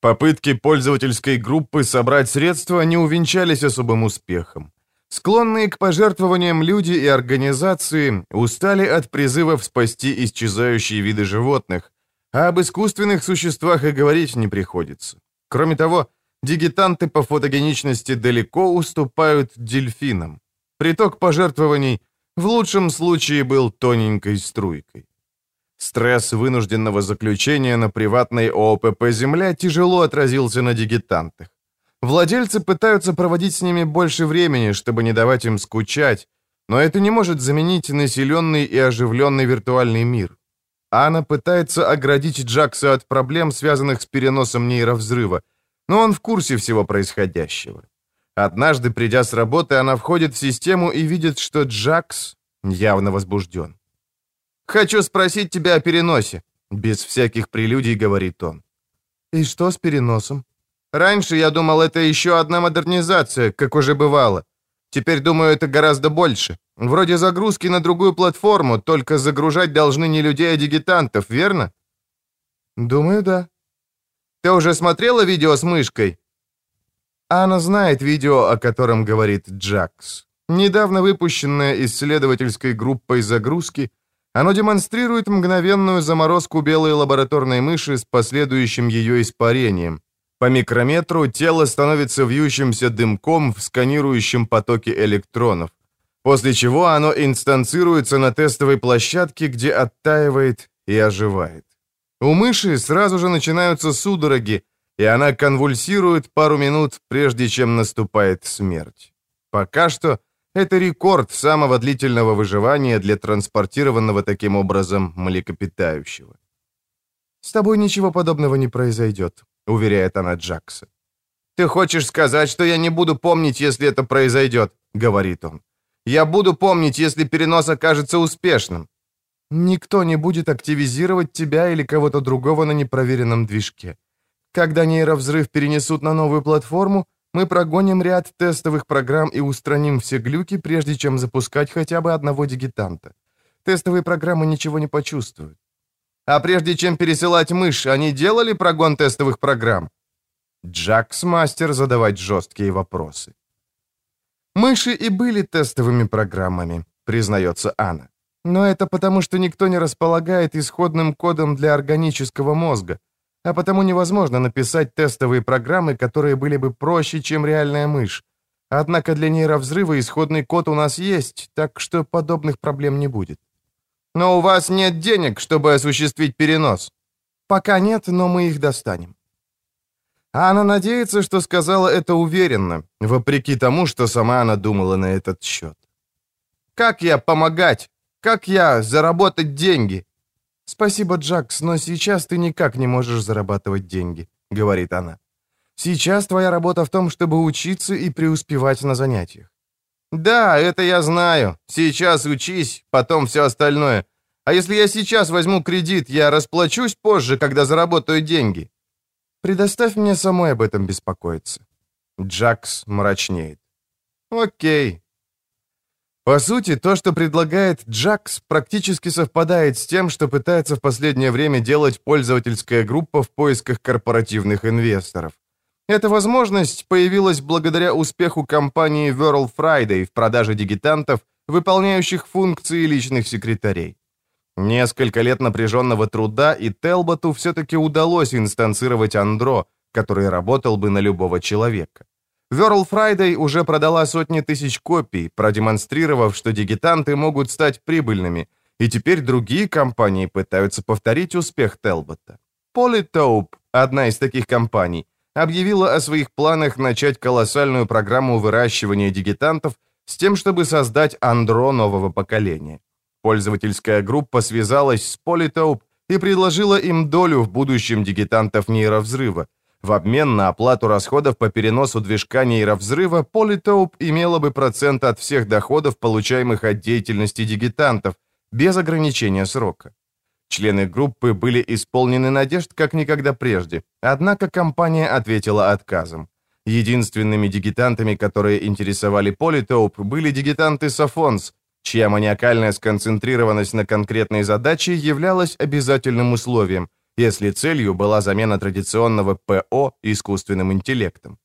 Попытки пользовательской группы собрать средства не увенчались особым успехом. Склонные к пожертвованиям люди и организации устали от призывов спасти исчезающие виды животных, а об искусственных существах и говорить не приходится. Кроме того, дигитанты по фотогеничности далеко уступают дельфинам. Приток пожертвований в лучшем случае был тоненькой струйкой. Стресс вынужденного заключения на приватной ООПП «Земля» тяжело отразился на дигитантах. Владельцы пытаются проводить с ними больше времени, чтобы не давать им скучать, но это не может заменить населенный и оживленный виртуальный мир. Анна пытается оградить Джакса от проблем, связанных с переносом нейровзрыва, но он в курсе всего происходящего. Однажды, придя с работы, она входит в систему и видит, что Джакс явно возбужден. «Хочу спросить тебя о переносе», — без всяких прелюдий говорит он. «И что с переносом?» «Раньше я думал, это еще одна модернизация, как уже бывало. Теперь думаю, это гораздо больше. Вроде загрузки на другую платформу, только загружать должны не людей, а дигитантов, верно?» «Думаю, да». «Ты уже смотрела видео с мышкой?» Она знает видео, о котором говорит Джакс. Недавно выпущенное исследовательской группой загрузки — оно демонстрирует мгновенную заморозку белой лабораторной мыши с последующим ее испарением. По микрометру тело становится вьющимся дымком в сканирующем потоке электронов, после чего оно инстанцируется на тестовой площадке, где оттаивает и оживает. У мыши сразу же начинаются судороги, и она конвульсирует пару минут, прежде чем наступает смерть. Пока что это рекорд самого длительного выживания для транспортированного таким образом млекопитающего. «С тобой ничего подобного не произойдет», — уверяет она Джакса. «Ты хочешь сказать, что я не буду помнить, если это произойдет?» — говорит он. «Я буду помнить, если перенос окажется успешным». «Никто не будет активизировать тебя или кого-то другого на непроверенном движке. Когда нейровзрыв перенесут на новую платформу, мы прогоним ряд тестовых программ и устраним все глюки, прежде чем запускать хотя бы одного дигитанта. Тестовые программы ничего не почувствуют. А прежде чем пересылать мышь, они делали прогон тестовых программ? Джакс мастер задавать жесткие вопросы. Мыши и были тестовыми программами, признается Анна. Но это потому, что никто не располагает исходным кодом для органического мозга, а потому невозможно написать тестовые программы, которые были бы проще, чем реальная мышь. Однако для нейровзрыва исходный код у нас есть, так что подобных проблем не будет. Но у вас нет денег, чтобы осуществить перенос. Пока нет, но мы их достанем. А она надеется, что сказала это уверенно, вопреки тому, что сама она думала на этот счет. «Как я помогать? Как я заработать деньги?» «Спасибо, Джакс, но сейчас ты никак не можешь зарабатывать деньги», — говорит она. «Сейчас твоя работа в том, чтобы учиться и преуспевать на занятиях». «Да, это я знаю. Сейчас учись, потом все остальное. А если я сейчас возьму кредит, я расплачусь позже, когда заработаю деньги?» «Предоставь мне самой об этом беспокоиться». Джакс мрачнеет. «Окей, По сути, то, что предлагает Джакс, практически совпадает с тем, что пытается в последнее время делать пользовательская группа в поисках корпоративных инвесторов. Эта возможность появилась благодаря успеху компании World Friday в продаже дигитантов, выполняющих функции личных секретарей. Несколько лет напряженного труда, и Телботу все-таки удалось инстанцировать Андро, который работал бы на любого человека. Верл Friday уже продала сотни тысяч копий, продемонстрировав, что дигитанты могут стать прибыльными, и теперь другие компании пытаются повторить успех Телбота. Polytope, одна из таких компаний, объявила о своих планах начать колоссальную программу выращивания дигитантов с тем, чтобы создать андро нового поколения. Пользовательская группа связалась с Polytope и предложила им долю в будущем дигитантов нейровзрыва, в обмен на оплату расходов по переносу движка нейровзрыва Polytope имела бы процент от всех доходов, получаемых от деятельности дигитантов, без ограничения срока. Члены группы были исполнены надежд как никогда прежде, однако компания ответила отказом. Единственными дигитантами, которые интересовали Polytope, были дигитанты Сафонс, чья маниакальная сконцентрированность на конкретной задаче являлась обязательным условием, если целью была замена традиционного ПО искусственным интеллектом.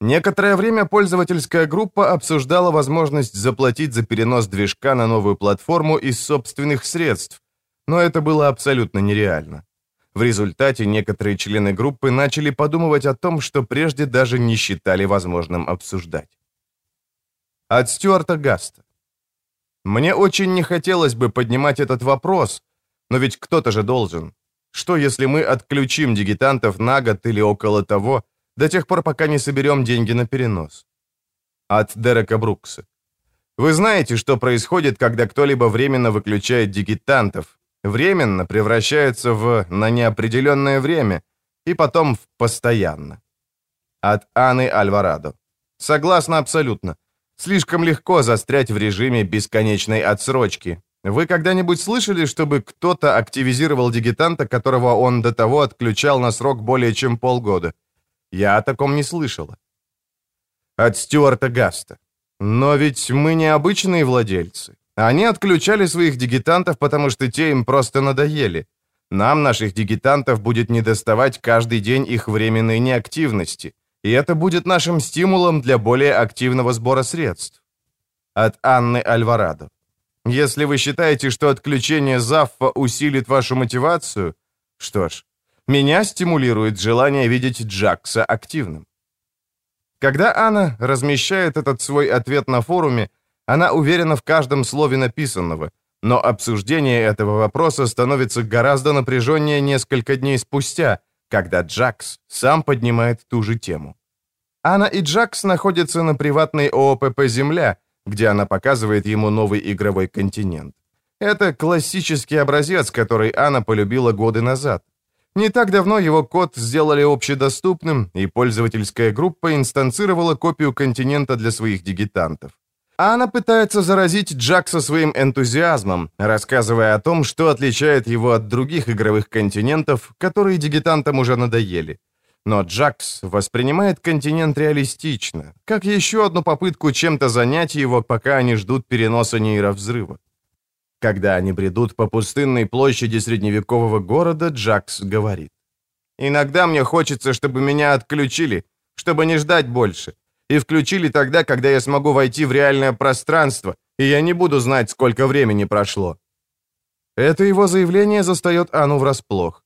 Некоторое время пользовательская группа обсуждала возможность заплатить за перенос движка на новую платформу из собственных средств, но это было абсолютно нереально. В результате некоторые члены группы начали подумывать о том, что прежде даже не считали возможным обсуждать. От Стюарта Гаста. Мне очень не хотелось бы поднимать этот вопрос, но ведь кто-то же должен. Что, если мы отключим дигитантов на год или около того, до тех пор, пока не соберем деньги на перенос? От Дерека Брукса. Вы знаете, что происходит, когда кто-либо временно выключает дигитантов, временно превращается в «на неопределенное время» и потом в «постоянно». От Анны Альварадо. Согласна абсолютно. Слишком легко застрять в режиме бесконечной отсрочки, вы когда-нибудь слышали, чтобы кто-то активизировал дигитанта, которого он до того отключал на срок более чем полгода? Я о таком не слышала. От Стюарта Гаста. Но ведь мы не обычные владельцы. Они отключали своих дигитантов, потому что те им просто надоели. Нам, наших дигитантов, будет недоставать каждый день их временной неактивности. И это будет нашим стимулом для более активного сбора средств. От Анны Альварадо. Если вы считаете, что отключение Заффа усилит вашу мотивацию, что ж, меня стимулирует желание видеть Джакса активным. Когда Анна размещает этот свой ответ на форуме, она уверена в каждом слове написанного, но обсуждение этого вопроса становится гораздо напряженнее несколько дней спустя, когда Джакс сам поднимает ту же тему. Анна и Джакс находятся на приватной ООПП «Земля», где она показывает ему новый игровой континент. Это классический образец, который Анна полюбила годы назад. Не так давно его код сделали общедоступным, и пользовательская группа инстанцировала копию континента для своих дигитантов. Анна пытается заразить Джакса своим энтузиазмом, рассказывая о том, что отличает его от других игровых континентов, которые дигитантам уже надоели. Но Джакс воспринимает континент реалистично, как еще одну попытку чем-то занять его, пока они ждут переноса нейровзрыва. Когда они бредут по пустынной площади средневекового города, Джакс говорит. «Иногда мне хочется, чтобы меня отключили, чтобы не ждать больше. И включили тогда, когда я смогу войти в реальное пространство, и я не буду знать, сколько времени прошло». Это его заявление застает Ану врасплох.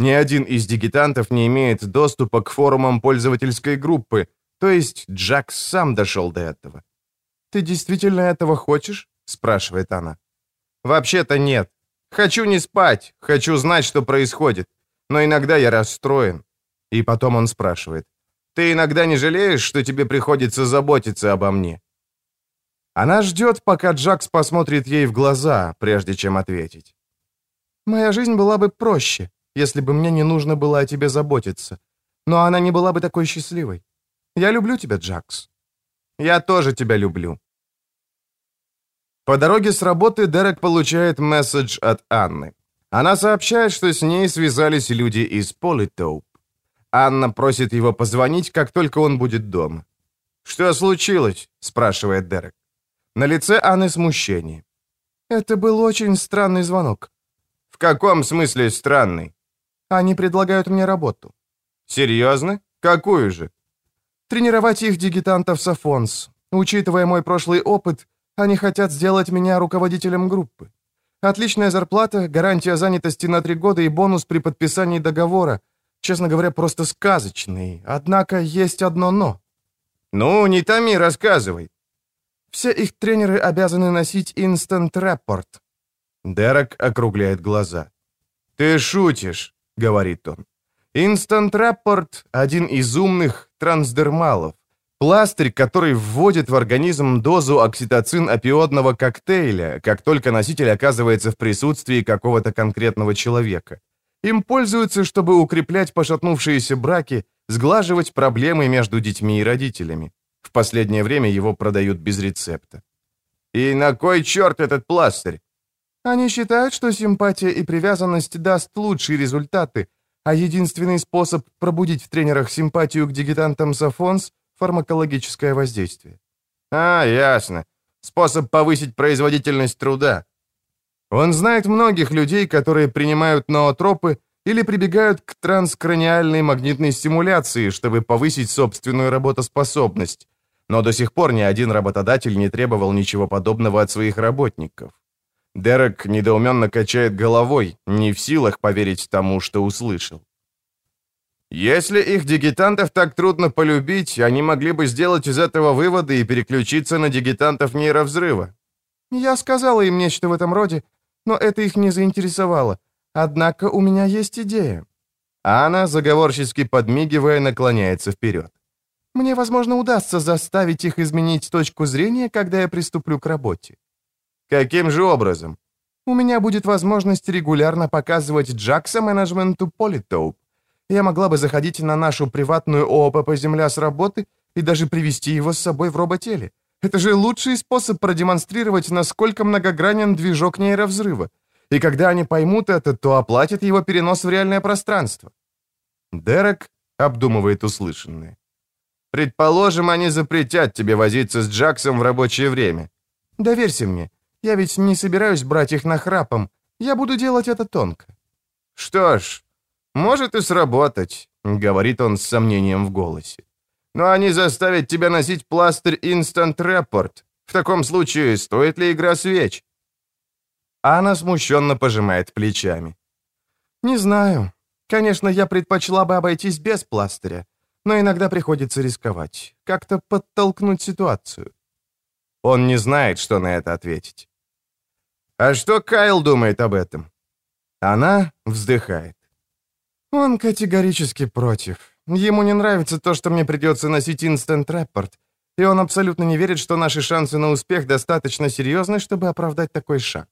Ни один из дигитантов не имеет доступа к форумам пользовательской группы, то есть Джакс сам дошел до этого. «Ты действительно этого хочешь?» — спрашивает она. «Вообще-то нет. Хочу не спать, хочу знать, что происходит. Но иногда я расстроен». И потом он спрашивает. «Ты иногда не жалеешь, что тебе приходится заботиться обо мне?» Она ждет, пока Джакс посмотрит ей в глаза, прежде чем ответить. «Моя жизнь была бы проще», если бы мне не нужно было о тебе заботиться. Но она не была бы такой счастливой. Я люблю тебя, Джакс. Я тоже тебя люблю. По дороге с работы Дерек получает месседж от Анны. Она сообщает, что с ней связались люди из Политоуп. Анна просит его позвонить, как только он будет дома. «Что случилось?» — спрашивает Дерек. На лице Анны смущение. «Это был очень странный звонок». «В каком смысле странный?» «Они предлагают мне работу». «Серьезно? Какую же?» «Тренировать их дигитантов Сафонс. Учитывая мой прошлый опыт, они хотят сделать меня руководителем группы. Отличная зарплата, гарантия занятости на три года и бонус при подписании договора. Честно говоря, просто сказочный. Однако есть одно «но». «Ну, не томи, рассказывай». Все их тренеры обязаны носить Instant Report. Дерек округляет глаза. «Ты шутишь», — говорит он. Instant Report — один из умных трансдермалов. Пластырь, который вводит в организм дозу окситоцин-опиодного коктейля, как только носитель оказывается в присутствии какого-то конкретного человека. Им пользуются, чтобы укреплять пошатнувшиеся браки, сглаживать проблемы между детьми и родителями. В последнее время его продают без рецепта. И на кой черт этот пластырь? Они считают, что симпатия и привязанность даст лучшие результаты, а единственный способ пробудить в тренерах симпатию к дигитантам Сафонс – фармакологическое воздействие. А, ясно. Способ повысить производительность труда. Он знает многих людей, которые принимают ноотропы или прибегают к транскраниальной магнитной стимуляции, чтобы повысить собственную работоспособность. Но до сих пор ни один работодатель не требовал ничего подобного от своих работников. Дерек недоуменно качает головой, не в силах поверить тому, что услышал. Если их дигитантов так трудно полюбить, они могли бы сделать из этого выводы и переключиться на дигитантов нейровзрыва. Я сказала им нечто в этом роде, но это их не заинтересовало. Однако у меня есть идея». Анна, заговорчески подмигивая, наклоняется вперед. «Мне, возможно, удастся заставить их изменить точку зрения, когда я приступлю к работе». «Каким же образом?» «У меня будет возможность регулярно показывать Джакса менеджменту Политоуп. Я могла бы заходить на нашу приватную ООП «Земля с работы» и даже привести его с собой в роботеле. Это же лучший способ продемонстрировать, насколько многогранен движок нейровзрыва. И когда они поймут это, то оплатят его перенос в реальное пространство. Дерек обдумывает услышанное. Предположим, они запретят тебе возиться с Джаксом в рабочее время. Доверься мне. Я ведь не собираюсь брать их нахрапом. Я буду делать это тонко. Что ж, может и сработать, говорит он с сомнением в голосе. Но они заставят тебя носить пластырь Instant Report. В таком случае, стоит ли игра свеч?» Анна смущенно пожимает плечами. «Не знаю. Конечно, я предпочла бы обойтись без пластыря, но иногда приходится рисковать, как-то подтолкнуть ситуацию». Он не знает, что на это ответить. «А что Кайл думает об этом?» Она вздыхает. «Он категорически против. Ему не нравится то, что мне придется носить Report, и он абсолютно не верит, что наши шансы на успех достаточно серьезны, чтобы оправдать такой шаг.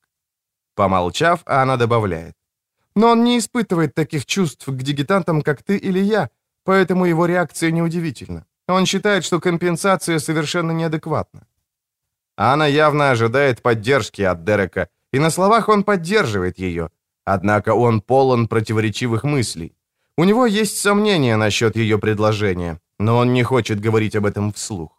Помолчав, она добавляет. Но он не испытывает таких чувств к дигитантам, как ты или я, поэтому его реакция неудивительна. Он считает, что компенсация совершенно неадекватна. Она явно ожидает поддержки от Дерека, и на словах он поддерживает ее. Однако он полон противоречивых мыслей. У него есть сомнения насчет ее предложения, но он не хочет говорить об этом вслух.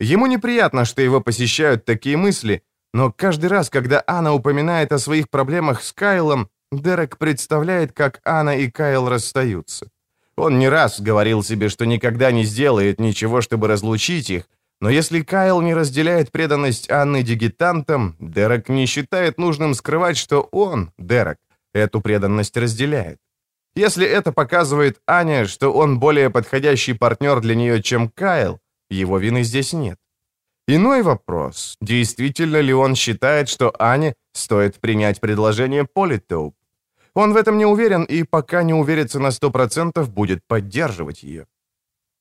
Ему неприятно, что его посещают такие мысли, но каждый раз, когда Анна упоминает о своих проблемах с Кайлом, Дерек представляет, как Анна и Кайл расстаются. Он не раз говорил себе, что никогда не сделает ничего, чтобы разлучить их, но если Кайл не разделяет преданность Анны дигитантам, Дерек не считает нужным скрывать, что он, Дерек, эту преданность разделяет. Если это показывает Аня, что он более подходящий партнер для нее, чем Кайл, его вины здесь нет. Иной вопрос, действительно ли он считает, что Ане стоит принять предложение Политоуп. Он в этом не уверен и пока не уверится на 100% будет поддерживать ее.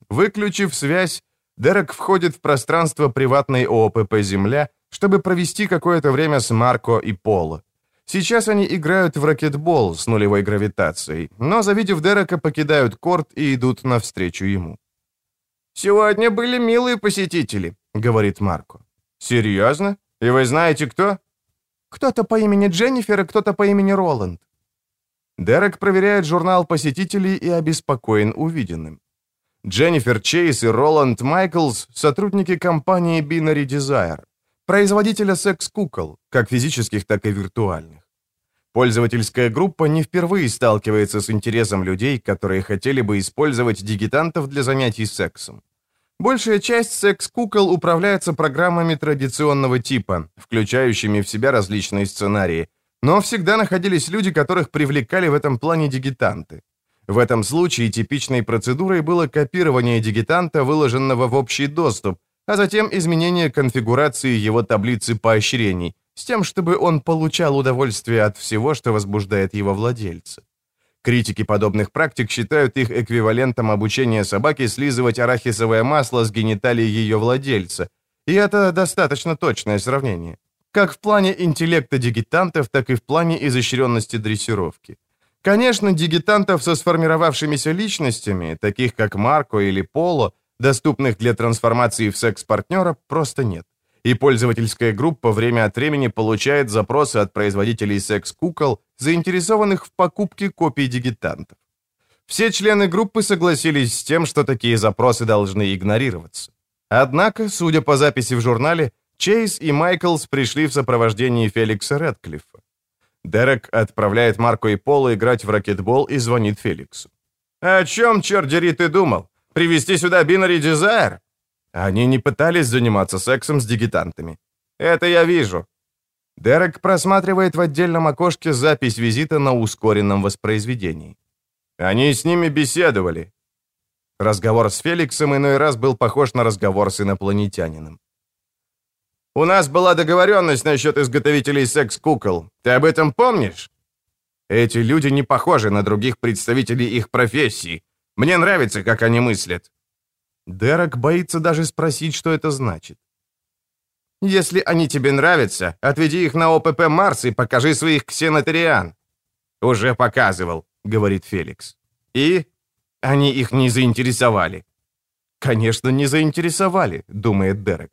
Выключив связь, Дерек входит в пространство приватной ООПП «Земля», чтобы провести какое-то время с Марко и Поло. Сейчас они играют в ракетбол с нулевой гравитацией, но, завидев Дерека, покидают корт и идут навстречу ему. «Сегодня были милые посетители», — говорит Марко. «Серьезно? И вы знаете, кто?» «Кто-то по имени Дженнифер и кто-то по имени Роланд». Дерек проверяет журнал посетителей и обеспокоен увиденным. Дженнифер Чейз и Роланд Майклс — сотрудники компании Binary Desire. производителя секс-кукол, как физических, так и виртуальных. Пользовательская группа не впервые сталкивается с интересом людей, которые хотели бы использовать дигитантов для занятий сексом. Большая часть секс-кукол управляется программами традиционного типа, включающими в себя различные сценарии, но всегда находились люди, которых привлекали в этом плане дигитанты. В этом случае типичной процедурой было копирование дигитанта, выложенного в общий доступ, а затем изменение конфигурации его таблицы поощрений, с тем, чтобы он получал удовольствие от всего, что возбуждает его владельца. Критики подобных практик считают их эквивалентом обучения собаки слизывать арахисовое масло с гениталий ее владельца, и это достаточно точное сравнение, как в плане интеллекта дигитантов, так и в плане изощренности дрессировки. Конечно, дигитантов со сформировавшимися личностями, таких как Марко или Поло, доступных для трансформации в секс-партнера, просто нет. И пользовательская группа время от времени получает запросы от производителей секс-кукол, заинтересованных в покупке копий дигитантов. Все члены группы согласились с тем, что такие запросы должны игнорироваться. Однако, судя по записи в журнале, Чейз и Майклс пришли в сопровождении Феликса Редклиффа. Дерек отправляет Марко и Пола играть в ракетбол и звонит Феликсу. «О чем, черт дери, ты думал? Привезти сюда Бинари Дизайр?» Они не пытались заниматься сексом с дигитантами. «Это я вижу». Дерек просматривает в отдельном окошке запись визита на ускоренном воспроизведении. Они с ними беседовали. Разговор с Феликсом иной раз был похож на разговор с инопланетянином. У нас была договоренность насчет изготовителей секс-кукол. Ты об этом помнишь? Эти люди не похожи на других представителей их профессии. Мне нравится, как они мыслят». Дерек боится даже спросить, что это значит. «Если они тебе нравятся, отведи их на ОПП Марс и покажи своих ксенотериан». «Уже показывал», — говорит Феликс. «И?» Они их не заинтересовали. «Конечно, не заинтересовали», — думает Дерек.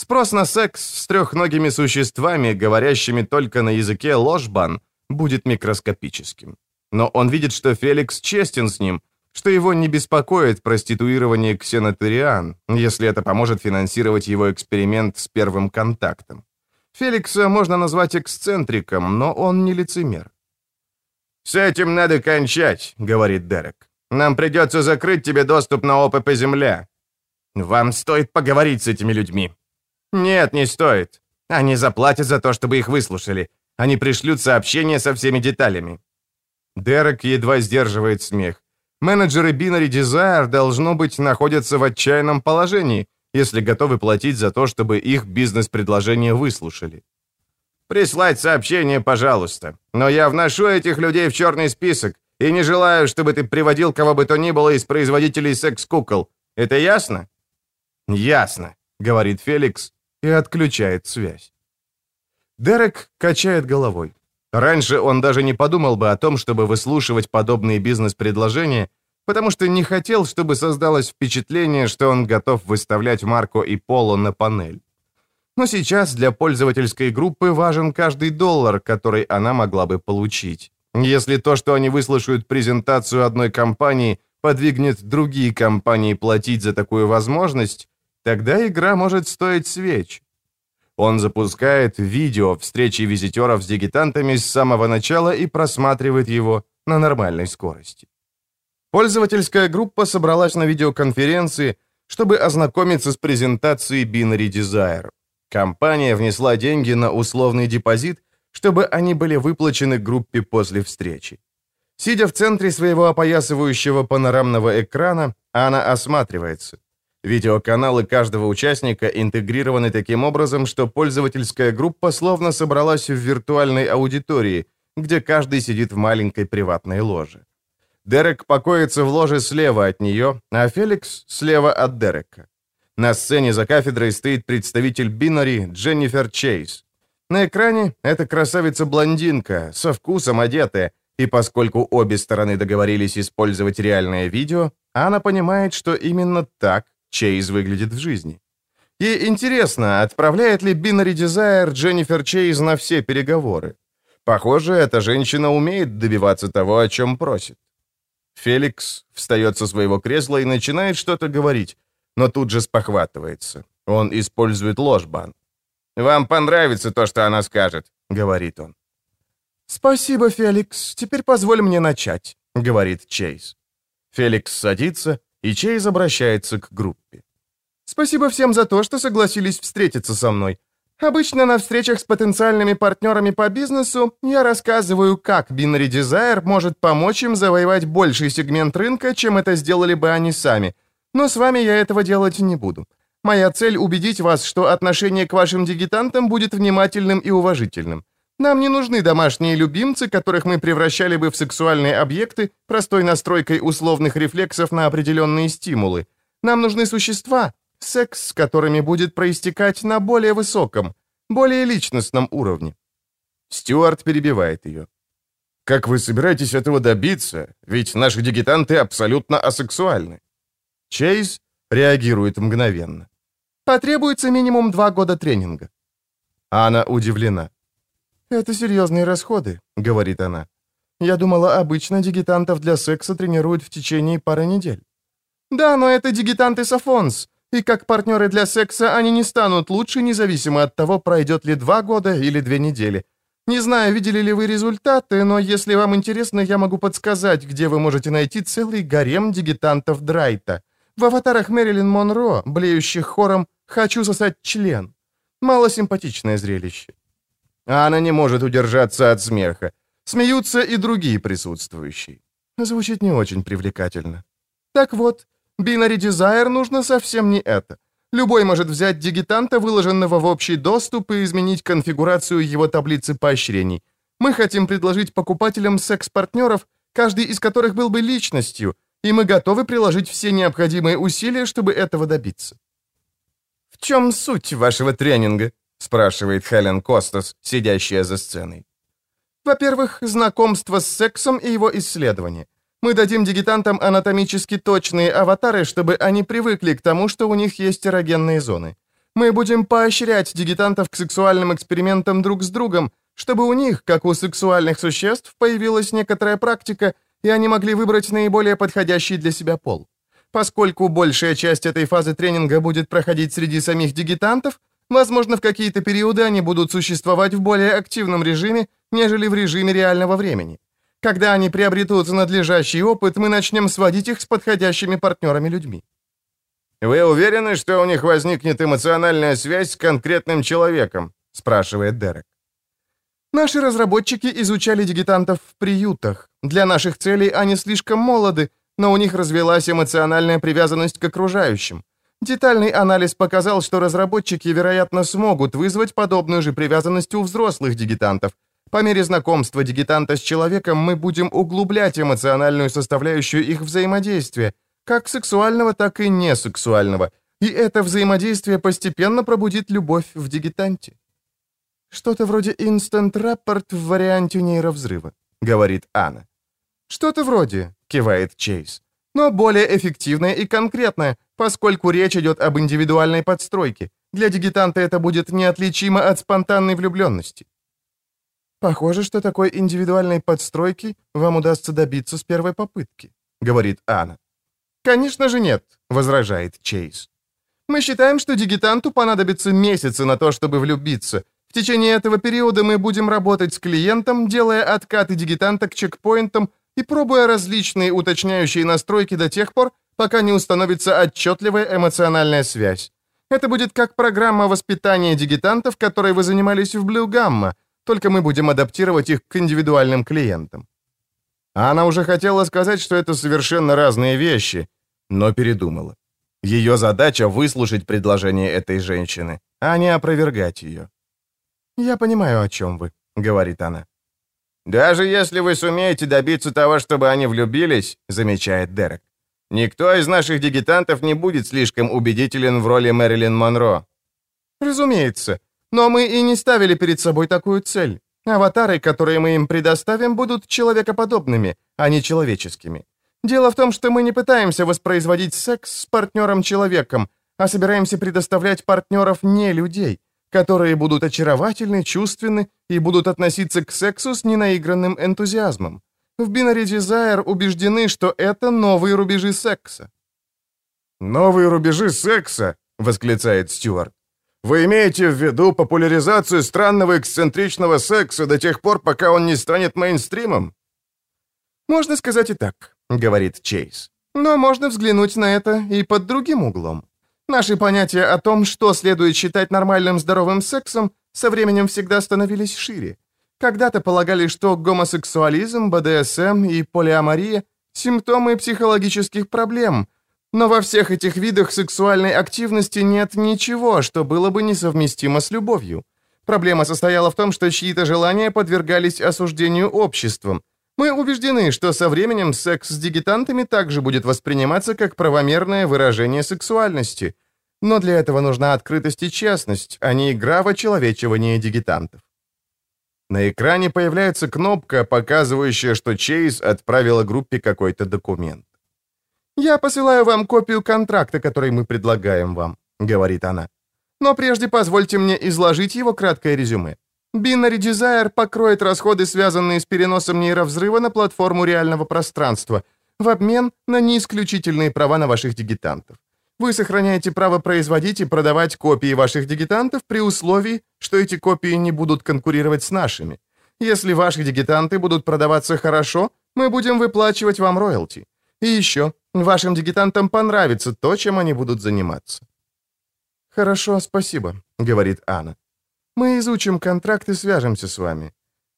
Спрос на секс с трехногими существами, говорящими только на языке ложбан, будет микроскопическим. Но он видит, что Феликс честен с ним, что его не беспокоит проституирование ксенотериан, если это поможет финансировать его эксперимент с первым контактом. Феликса можно назвать эксцентриком, но он не лицемер. «С этим надо кончать», — говорит Дерек. «Нам придется закрыть тебе доступ на ОПП «Земля». Вам стоит поговорить с этими людьми. «Нет, не стоит. Они заплатят за то, чтобы их выслушали. Они пришлют сообщение со всеми деталями». Дерек едва сдерживает смех. Менеджеры Binary Desire, должно быть, находятся в отчаянном положении, если готовы платить за то, чтобы их бизнес-предложение выслушали. «Прислать сообщение, пожалуйста. Но я вношу этих людей в черный список и не желаю, чтобы ты приводил кого бы то ни было из производителей секс-кукол. Это ясно?» «Ясно», — говорит Феликс, и отключает связь. Дерек качает головой. Раньше он даже не подумал бы о том, чтобы выслушивать подобные бизнес-предложения, потому что не хотел, чтобы создалось впечатление, что он готов выставлять Марко и Поло на панель. Но сейчас для пользовательской группы важен каждый доллар, который она могла бы получить. Если то, что они выслушают презентацию одной компании, подвигнет другие компании платить за такую возможность, Тогда игра может стоить свеч. Он запускает видео встречи визитеров с дигитантами с самого начала и просматривает его на нормальной скорости. Пользовательская группа собралась на видеоконференции, чтобы ознакомиться с презентацией Binary Desire. Компания внесла деньги на условный депозит, чтобы они были выплачены группе после встречи. Сидя в центре своего опоясывающего панорамного экрана, она осматривается – Видеоканалы каждого участника интегрированы таким образом, что пользовательская группа словно собралась в виртуальной аудитории, где каждый сидит в маленькой приватной ложе. Дерек покоится в ложе слева от нее, а Феликс слева от Дерека. На сцене за кафедрой стоит представитель Бинари Дженнифер Чейз. На экране эта красавица-блондинка, со вкусом одетая, и поскольку обе стороны договорились использовать реальное видео, она понимает, что именно так Чейз выглядит в жизни. И интересно, отправляет ли Binary Desire Дженнифер Чейз на все переговоры? Похоже, эта женщина умеет добиваться того, о чем просит. Феликс встает со своего кресла и начинает что-то говорить, но тут же спохватывается. Он использует ложбан. «Вам понравится то, что она скажет», — говорит он. «Спасибо, Феликс. Теперь позволь мне начать», — говорит Чейз. Феликс садится, и Чейз обращается к группе. «Спасибо всем за то, что согласились встретиться со мной. Обычно на встречах с потенциальными партнерами по бизнесу я рассказываю, как Binary Desire может помочь им завоевать больший сегмент рынка, чем это сделали бы они сами. Но с вами я этого делать не буду. Моя цель — убедить вас, что отношение к вашим дигитантам будет внимательным и уважительным. Нам не нужны домашние любимцы, которых мы превращали бы в сексуальные объекты простой настройкой условных рефлексов на определенные стимулы. Нам нужны существа, секс с которыми будет проистекать на более высоком, более личностном уровне. Стюарт перебивает ее. «Как вы собираетесь этого добиться? Ведь наши дигитанты абсолютно асексуальны». Чейз реагирует мгновенно. «Потребуется минимум два года тренинга». Анна удивлена. «Это серьезные расходы», — говорит она. «Я думала, обычно дигитантов для секса тренируют в течение пары недель». «Да, но это дигитанты Сафонс, и как партнеры для секса они не станут лучше, независимо от того, пройдет ли два года или две недели. Не знаю, видели ли вы результаты, но если вам интересно, я могу подсказать, где вы можете найти целый гарем дигитантов Драйта. В аватарах Мэрилин Монро, блеющих хором «Хочу сосать член». Малосимпатичное зрелище. А она не может удержаться от смеха. Смеются и другие присутствующие. Звучит не очень привлекательно. Так вот, Binary Desire нужно совсем не это. Любой может взять дигитанта, выложенного в общий доступ, и изменить конфигурацию его таблицы поощрений. Мы хотим предложить покупателям секс-партнеров, каждый из которых был бы личностью, и мы готовы приложить все необходимые усилия, чтобы этого добиться. «В чем суть вашего тренинга?» — спрашивает Хелен Костас, сидящая за сценой. «Во-первых, знакомство с сексом и его исследование. Мы дадим дигитантам анатомически точные аватары, чтобы они привыкли к тому, что у них есть эрогенные зоны. Мы будем поощрять дигитантов к сексуальным экспериментам друг с другом, чтобы у них, как у сексуальных существ, появилась некоторая практика, и они могли выбрать наиболее подходящий для себя пол. Поскольку большая часть этой фазы тренинга будет проходить среди самих дигитантов, возможно, в какие-то периоды они будут существовать в более активном режиме, нежели в режиме реального времени. Когда они приобретут надлежащий опыт, мы начнем сводить их с подходящими партнерами-людьми. «Вы уверены, что у них возникнет эмоциональная связь с конкретным человеком?» — спрашивает Дерек. Наши разработчики изучали дигитантов в приютах. Для наших целей они слишком молоды, но у них развелась эмоциональная привязанность к окружающим. Детальный анализ показал, что разработчики, вероятно, смогут вызвать подобную же привязанность у взрослых дигитантов, по мере знакомства дигитанта с человеком мы будем углублять эмоциональную составляющую их взаимодействия, как сексуального, так и несексуального, и это взаимодействие постепенно пробудит любовь в дигитанте. «Что-то вроде Rapport в варианте нейровзрыва», — говорит Анна. «Что-то вроде», — кивает Чейз, «но более эффективное и конкретное, поскольку речь идет об индивидуальной подстройке. Для дигитанта это будет неотличимо от спонтанной влюбленности. «Похоже, что такой индивидуальной подстройки вам удастся добиться с первой попытки», — говорит Анна. «Конечно же нет», — возражает Чейз. «Мы считаем, что дигитанту понадобится месяцы на то, чтобы влюбиться. В течение этого периода мы будем работать с клиентом, делая откаты дигитанта к чекпоинтам и пробуя различные уточняющие настройки до тех пор, пока не установится отчетливая эмоциональная связь. Это будет как программа воспитания дигитантов, которой вы занимались в Blue Gamma, только мы будем адаптировать их к индивидуальным клиентам. Она уже хотела сказать, что это совершенно разные вещи, но передумала. Ее задача — выслушать предложение этой женщины, а не опровергать ее. «Я понимаю, о чем вы», — говорит она. «Даже если вы сумеете добиться того, чтобы они влюбились», — замечает Дерек, «никто из наших дигитантов не будет слишком убедителен в роли Мэрилин Монро». «Разумеется. Но мы и не ставили перед собой такую цель. Аватары, которые мы им предоставим, будут человекоподобными, а не человеческими. Дело в том, что мы не пытаемся воспроизводить секс с партнером-человеком, а собираемся предоставлять партнеров не людей, которые будут очаровательны, чувственны и будут относиться к сексу с ненаигранным энтузиазмом. В Binary Desire убеждены, что это новые рубежи секса. «Новые рубежи секса?» — восклицает Стюарт. Вы имеете в виду популяризацию странного эксцентричного секса до тех пор, пока он не станет мейнстримом? Можно сказать и так, говорит Чейз. Но можно взглянуть на это и под другим углом. Наши понятия о том, что следует считать нормальным здоровым сексом, со временем всегда становились шире. Когда-то полагали, что гомосексуализм, БДСМ и полиамория – симптомы психологических проблем, но во всех этих видах сексуальной активности нет ничего, что было бы несовместимо с любовью. Проблема состояла в том, что чьи-то желания подвергались осуждению обществом. Мы убеждены, что со временем секс с дигитантами также будет восприниматься как правомерное выражение сексуальности. Но для этого нужна открытость и честность, а не игра в очеловечивание дигитантов. На экране появляется кнопка, показывающая, что Чейз отправила группе какой-то документ. «Я посылаю вам копию контракта, который мы предлагаем вам», — говорит она. «Но прежде позвольте мне изложить его краткое резюме. Binary Desire покроет расходы, связанные с переносом нейровзрыва на платформу реального пространства, в обмен на неисключительные права на ваших дигитантов. Вы сохраняете право производить и продавать копии ваших дигитантов при условии, что эти копии не будут конкурировать с нашими. Если ваши дигитанты будут продаваться хорошо, мы будем выплачивать вам роялти. И еще, вашим дигитантам понравится то, чем они будут заниматься». «Хорошо, спасибо», — говорит Анна. «Мы изучим контракт и свяжемся с вами.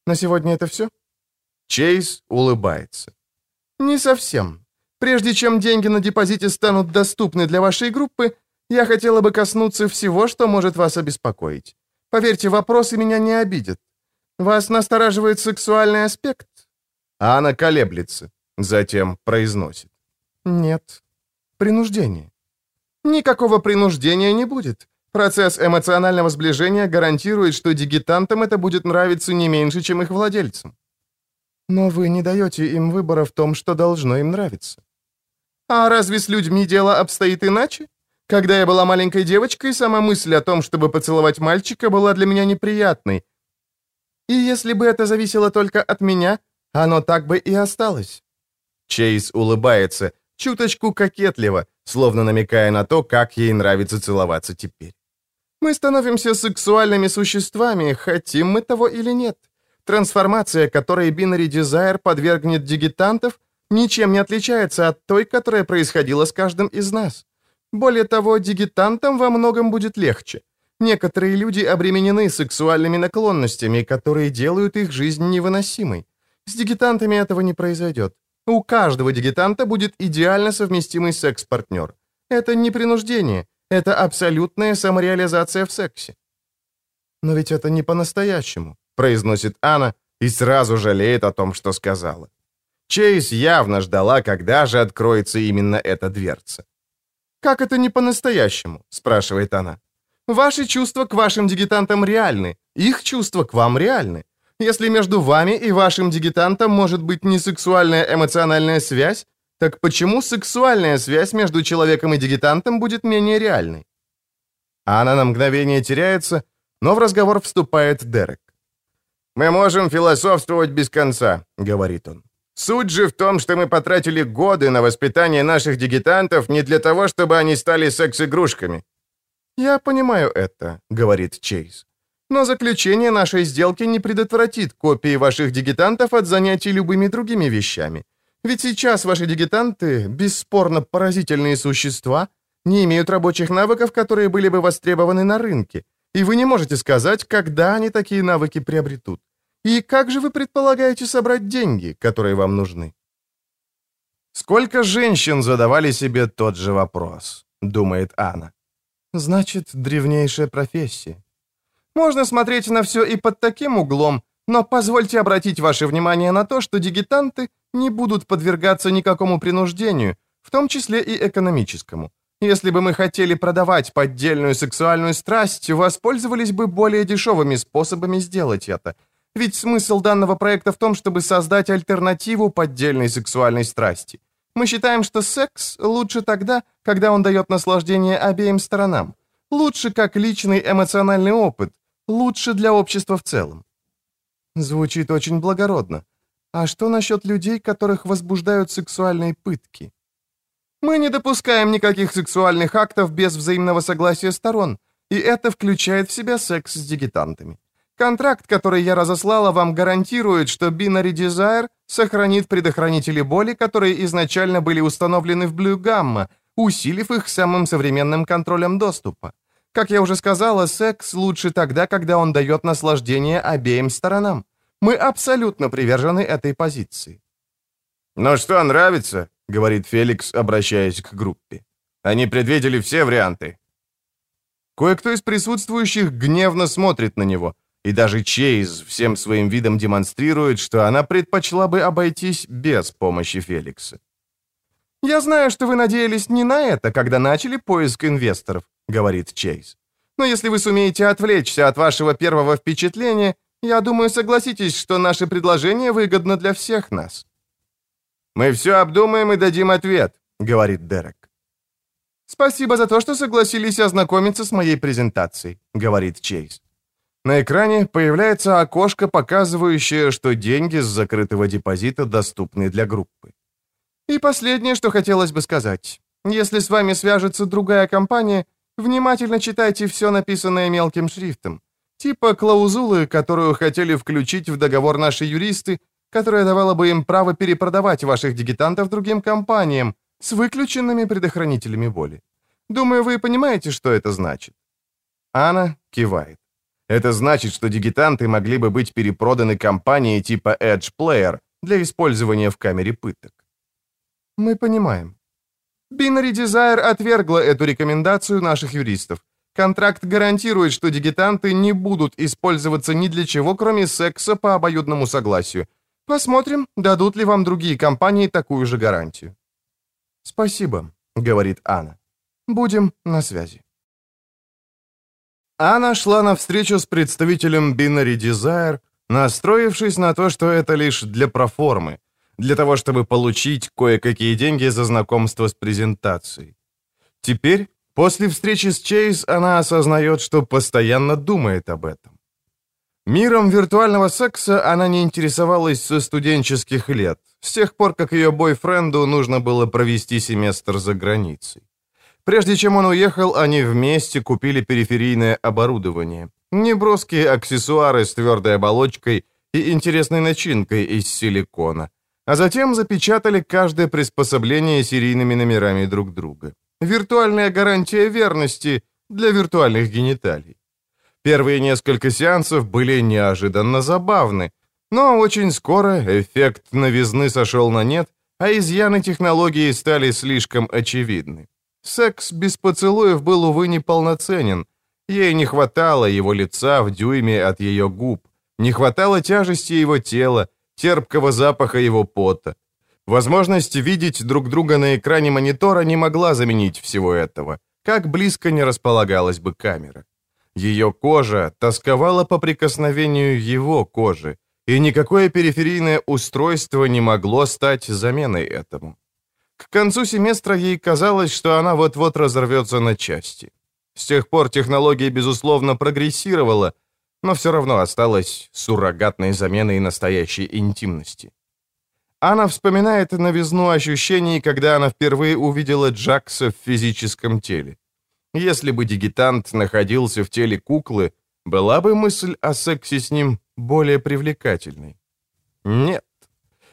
На сегодня это все?» Чейз улыбается. «Не совсем. Прежде чем деньги на депозите станут доступны для вашей группы, я хотела бы коснуться всего, что может вас обеспокоить. Поверьте, вопросы меня не обидят. Вас настораживает сексуальный аспект?» Анна колеблется, затем произносит. «Нет. Принуждение. Никакого принуждения не будет. Процесс эмоционального сближения гарантирует, что дигитантам это будет нравиться не меньше, чем их владельцам. Но вы не даете им выбора в том, что должно им нравиться. А разве с людьми дело обстоит иначе? Когда я была маленькой девочкой, сама мысль о том, чтобы поцеловать мальчика, была для меня неприятной. И если бы это зависело только от меня, оно так бы и осталось. Чейз улыбается, чуточку кокетливо, словно намекая на то, как ей нравится целоваться теперь. Мы становимся сексуальными существами, хотим мы того или нет. Трансформация, которой Binary Desire подвергнет дигитантов, ничем не отличается от той, которая происходила с каждым из нас. Более того, дигитантам во многом будет легче. Некоторые люди обременены сексуальными наклонностями, которые делают их жизнь невыносимой. С дигитантами этого не произойдет. У каждого дигитанта будет идеально совместимый секс-партнер. Это не принуждение, это абсолютная самореализация в сексе. «Но ведь это не по-настоящему», — произносит Анна и сразу жалеет о том, что сказала. Чейз явно ждала, когда же откроется именно эта дверца. «Как это не по-настоящему?» — спрашивает она. «Ваши чувства к вашим дигитантам реальны, их чувства к вам реальны. Если между вами и вашим дигитантом может быть не сексуальная эмоциональная связь, так почему сексуальная связь между человеком и дигитантом будет менее реальной?» Она на мгновение теряется, но в разговор вступает Дерек. «Мы можем философствовать без конца», — говорит он. Суть же в том, что мы потратили годы на воспитание наших дигитантов не для того, чтобы они стали секс-игрушками». «Я понимаю это», — говорит Чейз. «Но заключение нашей сделки не предотвратит копии ваших дигитантов от занятий любыми другими вещами. Ведь сейчас ваши дигитанты, бесспорно поразительные существа, не имеют рабочих навыков, которые были бы востребованы на рынке, и вы не можете сказать, когда они такие навыки приобретут. И как же вы предполагаете собрать деньги, которые вам нужны? Сколько женщин задавали себе тот же вопрос, думает Анна. Значит, древнейшая профессия. Можно смотреть на все и под таким углом, но позвольте обратить ваше внимание на то, что дигитанты не будут подвергаться никакому принуждению, в том числе и экономическому. Если бы мы хотели продавать поддельную сексуальную страсть, воспользовались бы более дешевыми способами сделать это – ведь смысл данного проекта в том, чтобы создать альтернативу поддельной сексуальной страсти. Мы считаем, что секс лучше тогда, когда он дает наслаждение обеим сторонам. Лучше как личный эмоциональный опыт. Лучше для общества в целом. Звучит очень благородно. А что насчет людей, которых возбуждают сексуальные пытки? Мы не допускаем никаких сексуальных актов без взаимного согласия сторон. И это включает в себя секс с дигитантами. Контракт, который я разослала, вам гарантирует, что Binary Desire сохранит предохранители боли, которые изначально были установлены в Blue Gamma, усилив их самым современным контролем доступа. Как я уже сказала, секс лучше тогда, когда он дает наслаждение обеим сторонам. Мы абсолютно привержены этой позиции. «Ну что, нравится?» — говорит Феликс, обращаясь к группе. «Они предвидели все варианты». Кое-кто из присутствующих гневно смотрит на него, и даже Чейз всем своим видом демонстрирует, что она предпочла бы обойтись без помощи Феликса. «Я знаю, что вы надеялись не на это, когда начали поиск инвесторов», — говорит Чейз. «Но если вы сумеете отвлечься от вашего первого впечатления, я думаю, согласитесь, что наше предложение выгодно для всех нас». «Мы все обдумаем и дадим ответ», — говорит Дерек. «Спасибо за то, что согласились ознакомиться с моей презентацией», — говорит Чейз. На экране появляется окошко, показывающее, что деньги с закрытого депозита доступны для группы. И последнее, что хотелось бы сказать. Если с вами свяжется другая компания, внимательно читайте все написанное мелким шрифтом. Типа клаузулы, которую хотели включить в договор наши юристы, которая давала бы им право перепродавать ваших дигитантов другим компаниям с выключенными предохранителями боли. Думаю, вы понимаете, что это значит. Анна кивает. Это значит, что дигитанты могли бы быть перепроданы компании типа Edge Player для использования в камере пыток. Мы понимаем. Binary Desire отвергла эту рекомендацию наших юристов. Контракт гарантирует, что дигитанты не будут использоваться ни для чего, кроме секса по обоюдному согласию. Посмотрим, дадут ли вам другие компании такую же гарантию. «Спасибо», — говорит Анна. «Будем на связи». Анна шла на встречу с представителем Binary Desire, настроившись на то, что это лишь для проформы, для того, чтобы получить кое-какие деньги за знакомство с презентацией. Теперь, после встречи с Чейз, она осознает, что постоянно думает об этом. Миром виртуального секса она не интересовалась со студенческих лет, с тех пор, как ее бойфренду нужно было провести семестр за границей. Прежде чем он уехал, они вместе купили периферийное оборудование, неброские аксессуары с твердой оболочкой и интересной начинкой из силикона – а затем запечатали каждое приспособление серийными номерами друг друга. Виртуальная гарантия верности для виртуальных гениталий. Первые несколько сеансов были неожиданно забавны, но очень скоро эффект новизны сошел на нет, а изъяны технологии стали слишком очевидны. Секс без поцелуев был, увы, неполноценен. Ей не хватало его лица в дюйме от ее губ, не хватало тяжести его тела, терпкого запаха его пота. Возможность видеть друг друга на экране монитора не могла заменить всего этого, как близко не располагалась бы камера. Ее кожа тосковала по прикосновению его кожи, и никакое периферийное устройство не могло стать заменой этому. К концу семестра ей казалось, что она вот-вот разорвется на части. С тех пор технология, безусловно, прогрессировала, но все равно осталась суррогатной заменой настоящей интимности. Она вспоминает новизну ощущений, когда она впервые увидела Джакса в физическом теле. Если бы дигитант находился в теле куклы, была бы мысль о сексе с ним более привлекательной. Нет.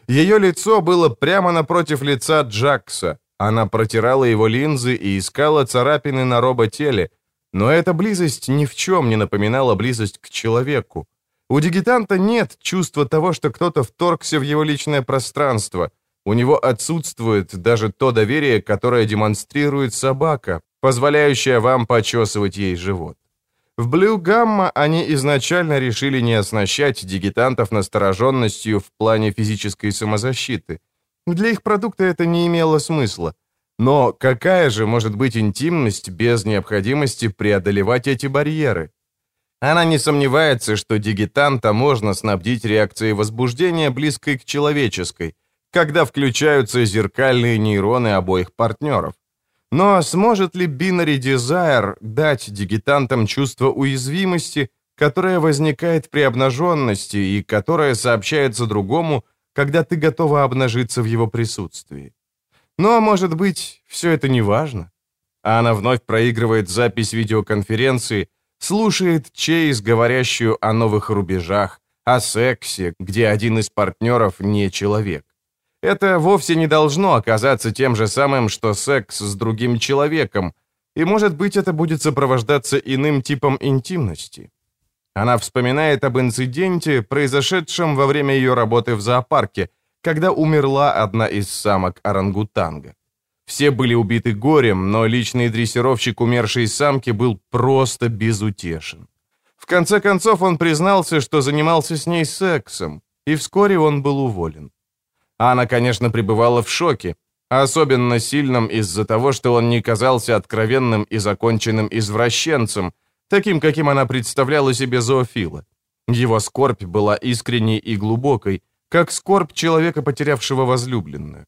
Ее лицо было прямо напротив лица Джакса. Она протирала его линзы и искала царапины на роботеле, но эта близость ни в чем не напоминала близость к человеку. У дигитанта нет чувства того, что кто-то вторгся в его личное пространство. У него отсутствует даже то доверие, которое демонстрирует собака, позволяющая вам почесывать ей живот. В Blue Gamma они изначально решили не оснащать дигитантов настороженностью в плане физической самозащиты. Для их продукта это не имело смысла. Но какая же может быть интимность без необходимости преодолевать эти барьеры? Она не сомневается, что дигитанта можно снабдить реакцией возбуждения, близкой к человеческой, когда включаются зеркальные нейроны обоих партнеров. Но сможет ли Binary Desire дать дигитантам чувство уязвимости, которое возникает при обнаженности и которое сообщается другому, когда ты готова обнажиться в его присутствии? Но, может быть, все это не важно? Она вновь проигрывает запись видеоконференции, слушает Чейз, говорящую о новых рубежах, о сексе, где один из партнеров не человек. Это вовсе не должно оказаться тем же самым, что секс с другим человеком, и, может быть, это будет сопровождаться иным типом интимности. Она вспоминает об инциденте, произошедшем во время ее работы в зоопарке, когда умерла одна из самок орангутанга. Все были убиты горем, но личный дрессировщик умершей самки был просто безутешен. В конце концов он признался, что занимался с ней сексом, и вскоре он был уволен. Она, конечно, пребывала в шоке, особенно сильном из-за того, что он не казался откровенным и законченным извращенцем, таким, каким она представляла себе зоофила. Его скорбь была искренней и глубокой, как скорбь человека, потерявшего возлюбленную.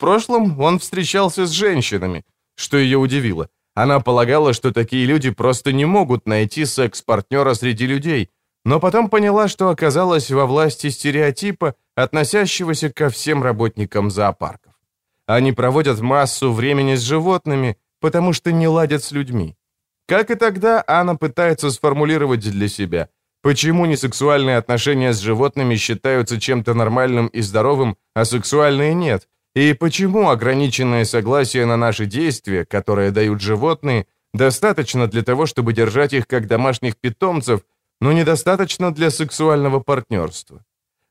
Прошлом он встречался с женщинами, что ее удивило. Она полагала, что такие люди просто не могут найти секс-партнера среди людей, но потом поняла, что оказалась во власти стереотипа, относящегося ко всем работникам зоопарков. Они проводят массу времени с животными, потому что не ладят с людьми. Как и тогда, Анна пытается сформулировать для себя, почему несексуальные отношения с животными считаются чем-то нормальным и здоровым, а сексуальные нет, и почему ограниченное согласие на наши действия, которое дают животные, достаточно для того, чтобы держать их как домашних питомцев, но недостаточно для сексуального партнерства.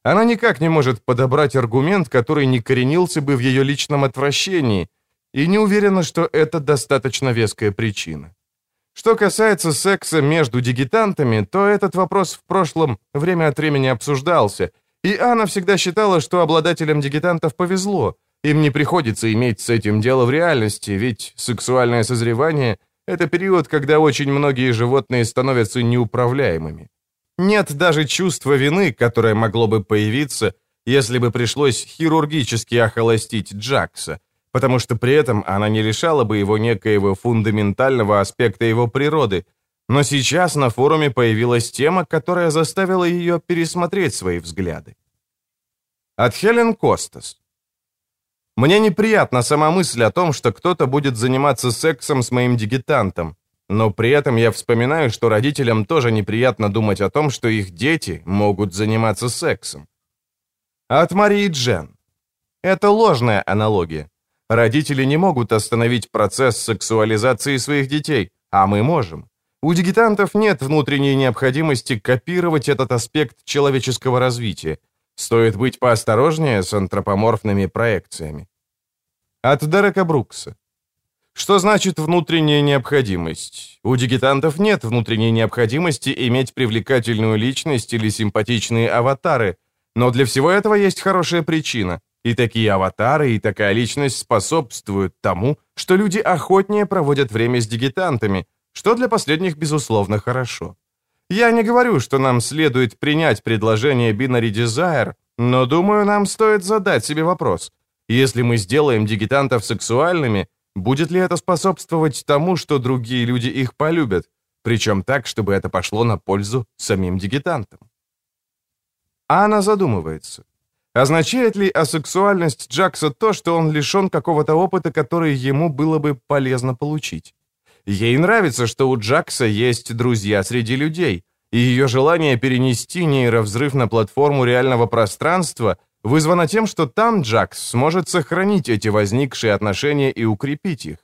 Она никак не может подобрать аргумент, который не коренился бы в ее личном отвращении, и не уверена, что это достаточно веская причина. Что касается секса между дигитантами, то этот вопрос в прошлом время от времени обсуждался, и Анна всегда считала, что обладателям дигитантов повезло, им не приходится иметь с этим дело в реальности, ведь сексуальное созревание — это период, когда очень многие животные становятся неуправляемыми. Нет даже чувства вины, которое могло бы появиться, если бы пришлось хирургически охолостить Джакса, потому что при этом она не лишала бы его некоего фундаментального аспекта его природы. Но сейчас на форуме появилась тема, которая заставила ее пересмотреть свои взгляды. От Хелен Костас. Мне неприятна сама мысль о том, что кто-то будет заниматься сексом с моим дигитантом, но при этом я вспоминаю, что родителям тоже неприятно думать о том, что их дети могут заниматься сексом. От Марии Джен. Это ложная аналогия. Родители не могут остановить процесс сексуализации своих детей, а мы можем. У дигитантов нет внутренней необходимости копировать этот аспект человеческого развития. Стоит быть поосторожнее с антропоморфными проекциями. От Дерека Брукса. Что значит внутренняя необходимость? У дигитантов нет внутренней необходимости иметь привлекательную личность или симпатичные аватары, но для всего этого есть хорошая причина. И такие аватары, и такая личность способствуют тому, что люди охотнее проводят время с дигитантами, что для последних, безусловно, хорошо. Я не говорю, что нам следует принять предложение Binary Desire, но думаю, нам стоит задать себе вопрос. Если мы сделаем дигитантов сексуальными, будет ли это способствовать тому, что другие люди их полюбят, причем так, чтобы это пошло на пользу самим дигитантам? Анна задумывается. Означает ли асексуальность Джакса то, что он лишен какого-то опыта, который ему было бы полезно получить? Ей нравится, что у Джакса есть друзья среди людей, и ее желание перенести нейровзрыв на платформу реального пространства вызвано тем, что там Джакс сможет сохранить эти возникшие отношения и укрепить их.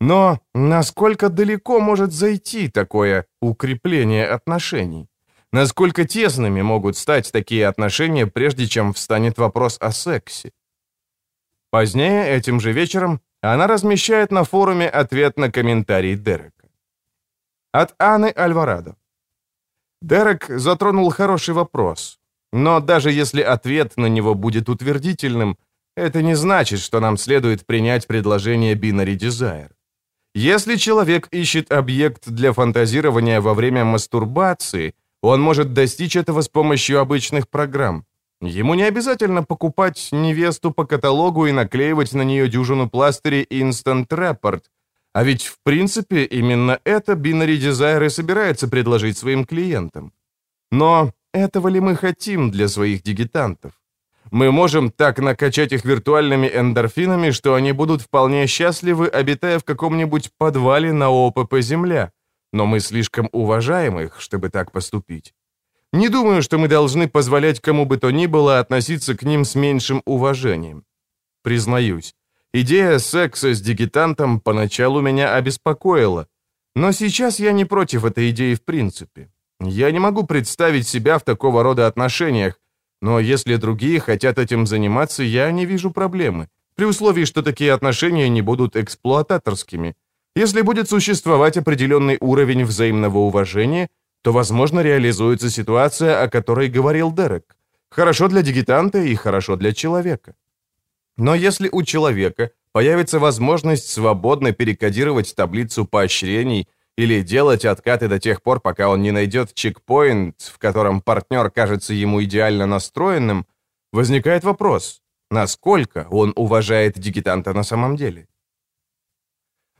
Но насколько далеко может зайти такое укрепление отношений? Насколько тесными могут стать такие отношения, прежде чем встанет вопрос о сексе? Позднее, этим же вечером, она размещает на форуме ответ на комментарий Дерека. От Анны Альварадо. Дерек затронул хороший вопрос, но даже если ответ на него будет утвердительным, это не значит, что нам следует принять предложение Binary Desire. Если человек ищет объект для фантазирования во время мастурбации, он может достичь этого с помощью обычных программ. Ему не обязательно покупать невесту по каталогу и наклеивать на нее дюжину пластырей Instant Report. А ведь, в принципе, именно это Binary Desire и собирается предложить своим клиентам. Но этого ли мы хотим для своих дигитантов? Мы можем так накачать их виртуальными эндорфинами, что они будут вполне счастливы, обитая в каком-нибудь подвале на ОПП «Земля». Но мы слишком уважаем их, чтобы так поступить. Не думаю, что мы должны позволять кому бы то ни было относиться к ним с меньшим уважением. Признаюсь, идея секса с дигитантом поначалу меня обеспокоила, но сейчас я не против этой идеи в принципе. Я не могу представить себя в такого рода отношениях, но если другие хотят этим заниматься, я не вижу проблемы, при условии, что такие отношения не будут эксплуататорскими. Если будет существовать определенный уровень взаимного уважения – то, возможно, реализуется ситуация, о которой говорил Дерек. Хорошо для дигитанта и хорошо для человека. Но если у человека появится возможность свободно перекодировать таблицу поощрений или делать откаты до тех пор, пока он не найдет чекпоинт, в котором партнер кажется ему идеально настроенным, возникает вопрос, насколько он уважает дигитанта на самом деле.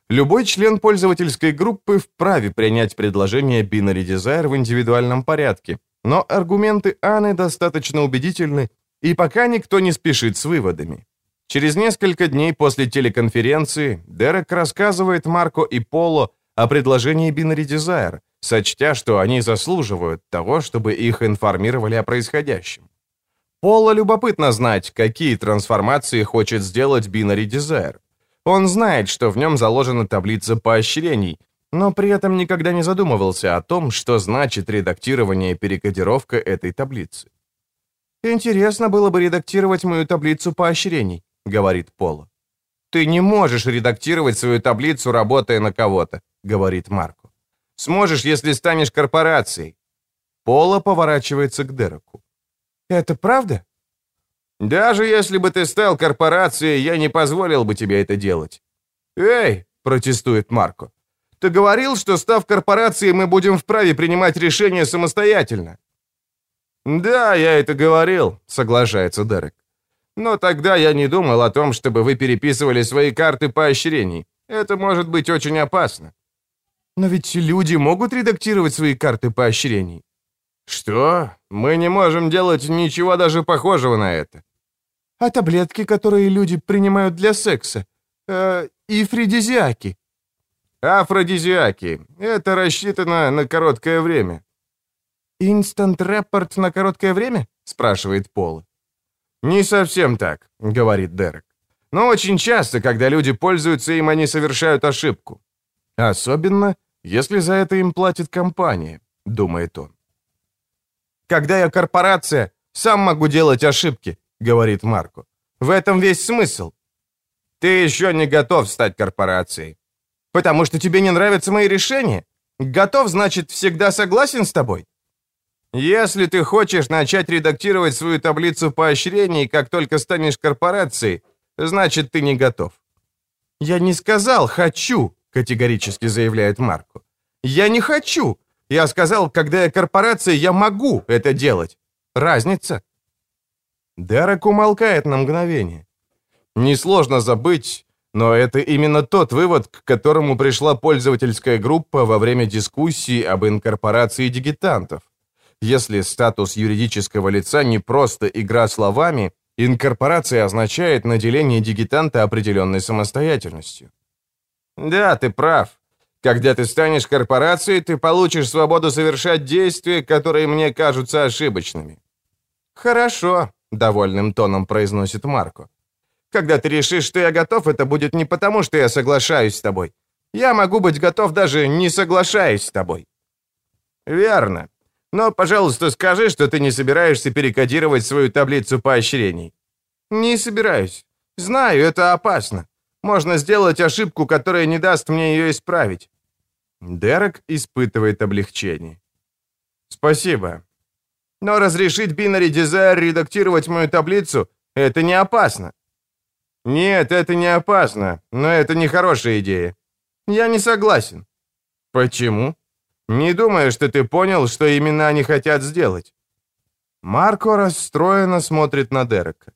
Любой член пользовательской группы вправе принять предложение Binary Desire в индивидуальном порядке, но аргументы Анны достаточно убедительны, и пока никто не спешит с выводами. Через несколько дней после телеконференции Дерек рассказывает Марко и Поло о предложении Binary Desire, сочтя, что они заслуживают того, чтобы их информировали о происходящем. Поло любопытно знать, какие трансформации хочет сделать Binary Desire. Он знает, что в нем заложена таблица поощрений, но при этом никогда не задумывался о том, что значит редактирование и перекодировка этой таблицы. «Интересно было бы редактировать мою таблицу поощрений», — говорит Пола. «Ты не можешь редактировать свою таблицу, работая на кого-то», — говорит Марко. «Сможешь, если станешь корпорацией». Пола поворачивается к Дереку. «Это правда?» Даже если бы ты стал корпорацией, я не позволил бы тебе это делать. Эй, протестует Марко. Ты говорил, что став корпорацией, мы будем вправе принимать решения самостоятельно. Да, я это говорил, соглашается Дерек. Но тогда я не думал о том, чтобы вы переписывали свои карты поощрений. Это может быть очень опасно. Но ведь люди могут редактировать свои карты поощрений. Что? Мы не можем делать ничего даже похожего на это а таблетки, которые люди принимают для секса. Э, и фридизиаки. Афродизиаки. Это рассчитано на короткое время. «Инстант-репорт на короткое время?» — спрашивает Пол. «Не совсем так», — говорит Дерек. «Но очень часто, когда люди пользуются им, они совершают ошибку. Особенно, если за это им платит компания», — думает он. «Когда я корпорация, сам могу делать ошибки, говорит Марко. В этом весь смысл. Ты еще не готов стать корпорацией. Потому что тебе не нравятся мои решения? Готов, значит, всегда согласен с тобой? Если ты хочешь начать редактировать свою таблицу поощрений, как только станешь корпорацией, значит, ты не готов. Я не сказал «хочу», категорически заявляет Марко. Я не хочу. Я сказал, когда я корпорация, я могу это делать. Разница. Дерек умолкает на мгновение. Несложно забыть, но это именно тот вывод, к которому пришла пользовательская группа во время дискуссии об инкорпорации дигитантов. Если статус юридического лица не просто игра словами, инкорпорация означает наделение дигитанта определенной самостоятельностью. Да, ты прав. Когда ты станешь корпорацией, ты получишь свободу совершать действия, которые мне кажутся ошибочными. Хорошо, довольным тоном произносит Марко. Когда ты решишь, что я готов, это будет не потому, что я соглашаюсь с тобой. Я могу быть готов даже не соглашаясь с тобой. Верно. Но, пожалуйста, скажи, что ты не собираешься перекодировать свою таблицу поощрений. Не собираюсь. Знаю, это опасно. Можно сделать ошибку, которая не даст мне ее исправить. Дерек испытывает облегчение. Спасибо. Но разрешить Binary Desire редактировать мою таблицу — это не опасно. Нет, это не опасно, но это не хорошая идея. Я не согласен. Почему? Не думаю, что ты понял, что именно они хотят сделать. Марко расстроенно смотрит на Дерека.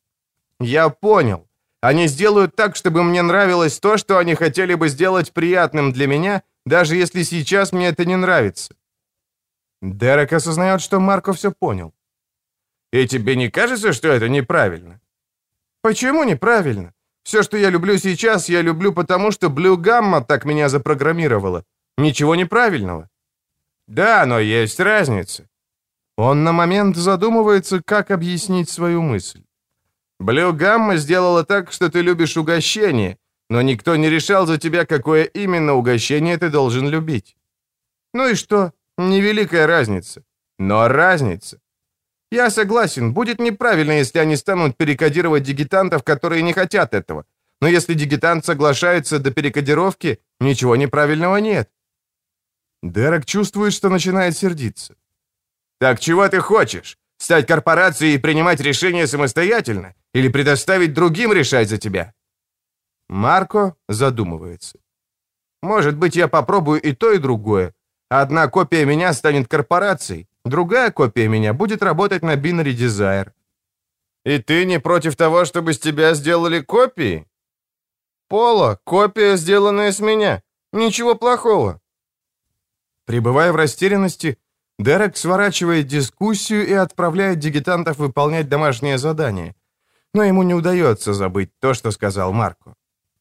Я понял. Они сделают так, чтобы мне нравилось то, что они хотели бы сделать приятным для меня, даже если сейчас мне это не нравится. Дерек осознает, что Марко все понял. И тебе не кажется, что это неправильно?» «Почему неправильно? Все, что я люблю сейчас, я люблю потому, что Блю Гамма так меня запрограммировала. Ничего неправильного». «Да, но есть разница». Он на момент задумывается, как объяснить свою мысль. Блю Гамма сделала так, что ты любишь угощение, но никто не решал за тебя, какое именно угощение ты должен любить. Ну и что? Невеликая разница. Но разница. Я согласен, будет неправильно, если они станут перекодировать дигитантов, которые не хотят этого. Но если дигитант соглашается до перекодировки, ничего неправильного нет. Дерек чувствует, что начинает сердиться. «Так чего ты хочешь? Стать корпорацией и принимать решения самостоятельно? Или предоставить другим решать за тебя?» Марко задумывается. «Может быть, я попробую и то, и другое. Одна копия меня станет корпорацией, другая копия меня будет работать на Binary Desire». «И ты не против того, чтобы с тебя сделали копии?» «Пола, копия, сделанная с меня. Ничего плохого». Пребывая в растерянности, Дерек сворачивает дискуссию и отправляет дигитантов выполнять домашнее задание. Но ему не удается забыть то, что сказал Марко.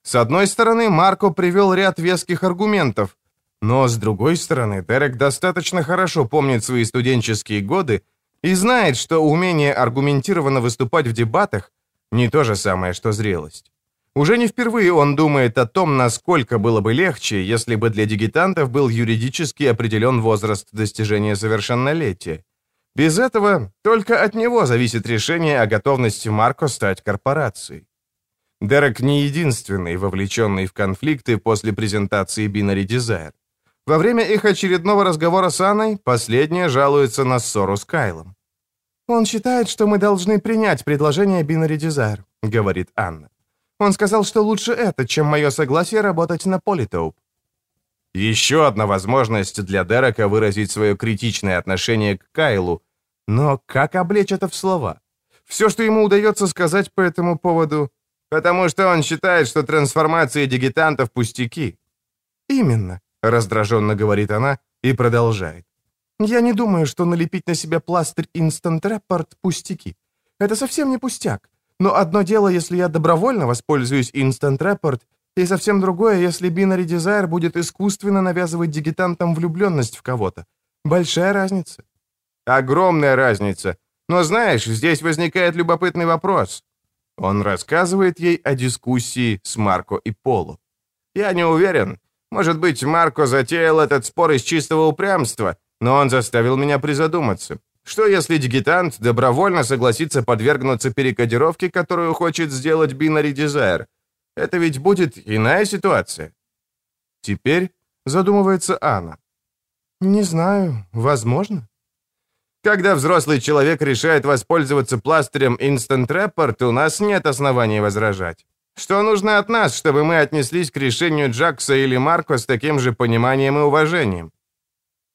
С одной стороны, Марко привел ряд веских аргументов, но с другой стороны, Дерек достаточно хорошо помнит свои студенческие годы и знает, что умение аргументированно выступать в дебатах не то же самое, что зрелость. Уже не впервые он думает о том, насколько было бы легче, если бы для дигитантов был юридически определен возраст достижения совершеннолетия. Без этого только от него зависит решение о готовности Марко стать корпорацией. Дерек не единственный, вовлеченный в конфликты после презентации Binary Desire. Во время их очередного разговора с Анной последняя жалуется на ссору с Кайлом. «Он считает, что мы должны принять предложение Binary Desire», — говорит Анна. Он сказал, что лучше это, чем мое согласие работать на Политоуп. Еще одна возможность для Дерека выразить свое критичное отношение к Кайлу. Но как облечь это в слова? Все, что ему удается сказать по этому поводу, потому что он считает, что трансформация дигитантов пустяки. «Именно», — раздраженно говорит она и продолжает. «Я не думаю, что налепить на себя пластырь Instant Report пустяки. Это совсем не пустяк. Но одно дело, если я добровольно воспользуюсь Instant Report, и совсем другое, если Binary Desire будет искусственно навязывать дигитантам влюбленность в кого-то. Большая разница. Огромная разница. Но знаешь, здесь возникает любопытный вопрос. Он рассказывает ей о дискуссии с Марко и Поло. Я не уверен. Может быть, Марко затеял этот спор из чистого упрямства, но он заставил меня призадуматься. Что если дигитант добровольно согласится подвергнуться перекодировке, которую хочет сделать Binary Desire? Это ведь будет иная ситуация. Теперь задумывается Анна. Не знаю, возможно. Когда взрослый человек решает воспользоваться пластырем Instant Report, у нас нет оснований возражать. Что нужно от нас, чтобы мы отнеслись к решению Джакса или Марко с таким же пониманием и уважением?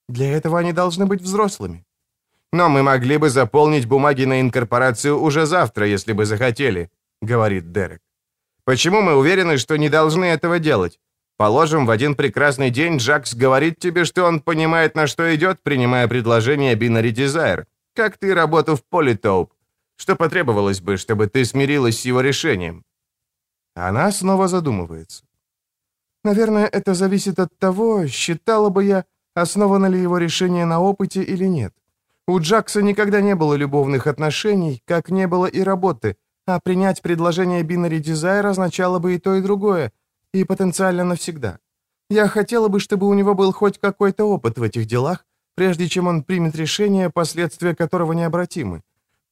Для этого они должны быть взрослыми. Но мы могли бы заполнить бумаги на инкорпорацию уже завтра, если бы захотели», — говорит Дерек. «Почему мы уверены, что не должны этого делать? Положим, в один прекрасный день Джакс говорит тебе, что он понимает, на что идет, принимая предложение Binary Desire. Как ты работу в Политоуп? Что потребовалось бы, чтобы ты смирилась с его решением?» Она снова задумывается. «Наверное, это зависит от того, считала бы я, основано ли его решение на опыте или нет. У Джакса никогда не было любовных отношений, как не было и работы, а принять предложение Binary Desire означало бы и то, и другое, и потенциально навсегда. Я хотела бы, чтобы у него был хоть какой-то опыт в этих делах, прежде чем он примет решение, последствия которого необратимы.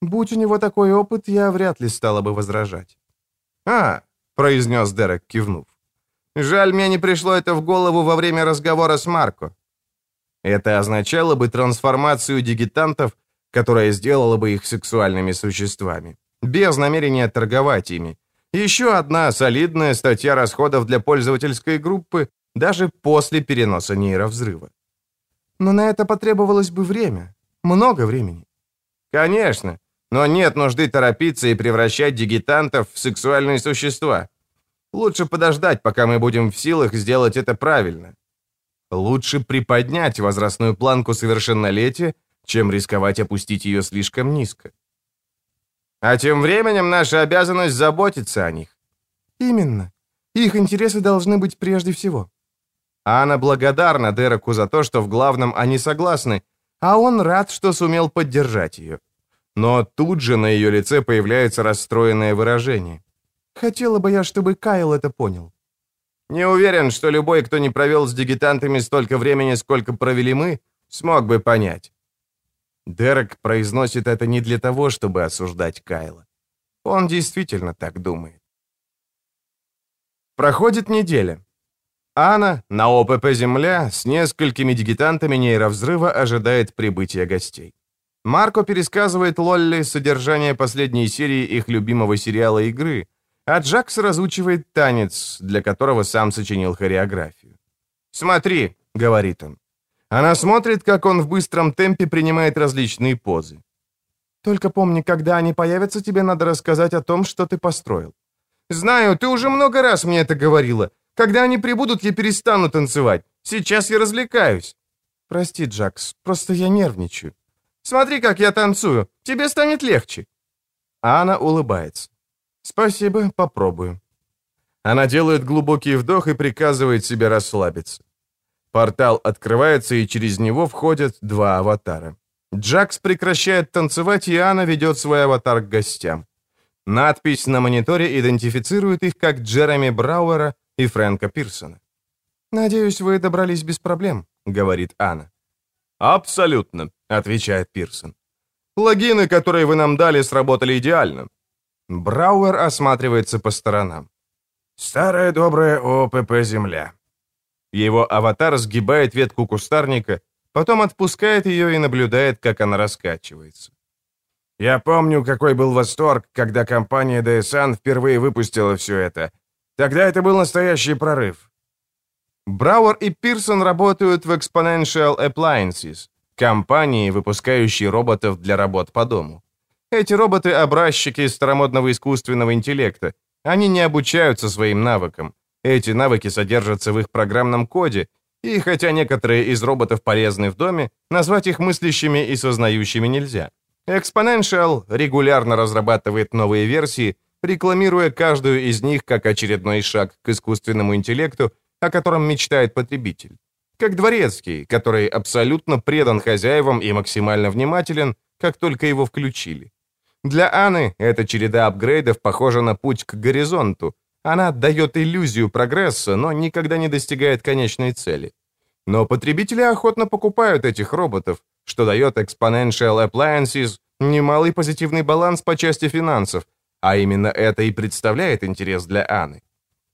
Будь у него такой опыт, я вряд ли стала бы возражать. «А», — произнес Дерек, кивнув. «Жаль, мне не пришло это в голову во время разговора с Марко. Это означало бы трансформацию дигитантов, которая сделала бы их сексуальными существами, без намерения торговать ими. Еще одна солидная статья расходов для пользовательской группы даже после переноса нейровзрыва. Но на это потребовалось бы время. Много времени. Конечно, но нет нужды торопиться и превращать дигитантов в сексуальные существа. Лучше подождать, пока мы будем в силах сделать это правильно. Лучше приподнять возрастную планку совершеннолетия, чем рисковать опустить ее слишком низко. А тем временем наша обязанность заботиться о них. Именно. Их интересы должны быть прежде всего. Анна благодарна Дереку за то, что в главном они согласны, а он рад, что сумел поддержать ее. Но тут же на ее лице появляется расстроенное выражение. «Хотела бы я, чтобы Кайл это понял». «Не уверен, что любой, кто не провел с дигитантами столько времени, сколько провели мы, смог бы понять». Дерек произносит это не для того, чтобы осуждать Кайла. Он действительно так думает. Проходит неделя. Анна на ОПП «Земля» с несколькими дигитантами нейровзрыва ожидает прибытия гостей. Марко пересказывает Лолли содержание последней серии их любимого сериала «Игры», а Джакс разучивает танец, для которого сам сочинил хореографию. «Смотри», — говорит он. Она смотрит, как он в быстром темпе принимает различные позы. «Только помни, когда они появятся, тебе надо рассказать о том, что ты построил». «Знаю, ты уже много раз мне это говорила. Когда они прибудут, я перестану танцевать. Сейчас я развлекаюсь». «Прости, Джакс, просто я нервничаю». «Смотри, как я танцую. Тебе станет легче». Анна улыбается. «Спасибо, попробую». Она делает глубокий вдох и приказывает себе расслабиться. Портал открывается, и через него входят два аватара. Джакс прекращает танцевать, и Анна ведет свой аватар к гостям. Надпись на мониторе идентифицирует их как Джереми Брауэра и Фрэнка Пирсона. «Надеюсь, вы добрались без проблем», — говорит Анна. «Абсолютно», — отвечает Пирсон. «Логины, которые вы нам дали, сработали идеально». Брауэр осматривается по сторонам. «Старая добрая ОПП «Земля». Его аватар сгибает ветку кустарника, потом отпускает ее и наблюдает, как она раскачивается. Я помню, какой был восторг, когда компания DSN впервые выпустила все это. Тогда это был настоящий прорыв. Брауэр и Пирсон работают в Exponential Appliances, компании, выпускающей роботов для работ по дому. Эти роботы — образчики старомодного искусственного интеллекта. Они не обучаются своим навыкам. Эти навыки содержатся в их программном коде, и хотя некоторые из роботов полезны в доме, назвать их мыслящими и сознающими нельзя. Exponential регулярно разрабатывает новые версии, рекламируя каждую из них как очередной шаг к искусственному интеллекту, о котором мечтает потребитель. Как дворецкий, который абсолютно предан хозяевам и максимально внимателен, как только его включили. Для Анны эта череда апгрейдов похожа на путь к горизонту, она дает иллюзию прогресса, но никогда не достигает конечной цели. Но потребители охотно покупают этих роботов, что дает Exponential Appliances немалый позитивный баланс по части финансов, а именно это и представляет интерес для Анны.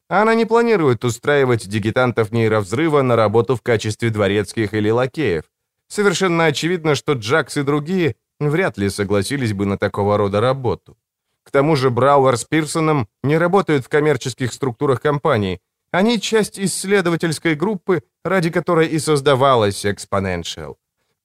Она не планирует устраивать дигитантов нейровзрыва на работу в качестве дворецких или лакеев. Совершенно очевидно, что Джакс и другие вряд ли согласились бы на такого рода работу. К тому же Брауэр с Пирсоном не работают в коммерческих структурах компании. Они часть исследовательской группы, ради которой и создавалась Exponential.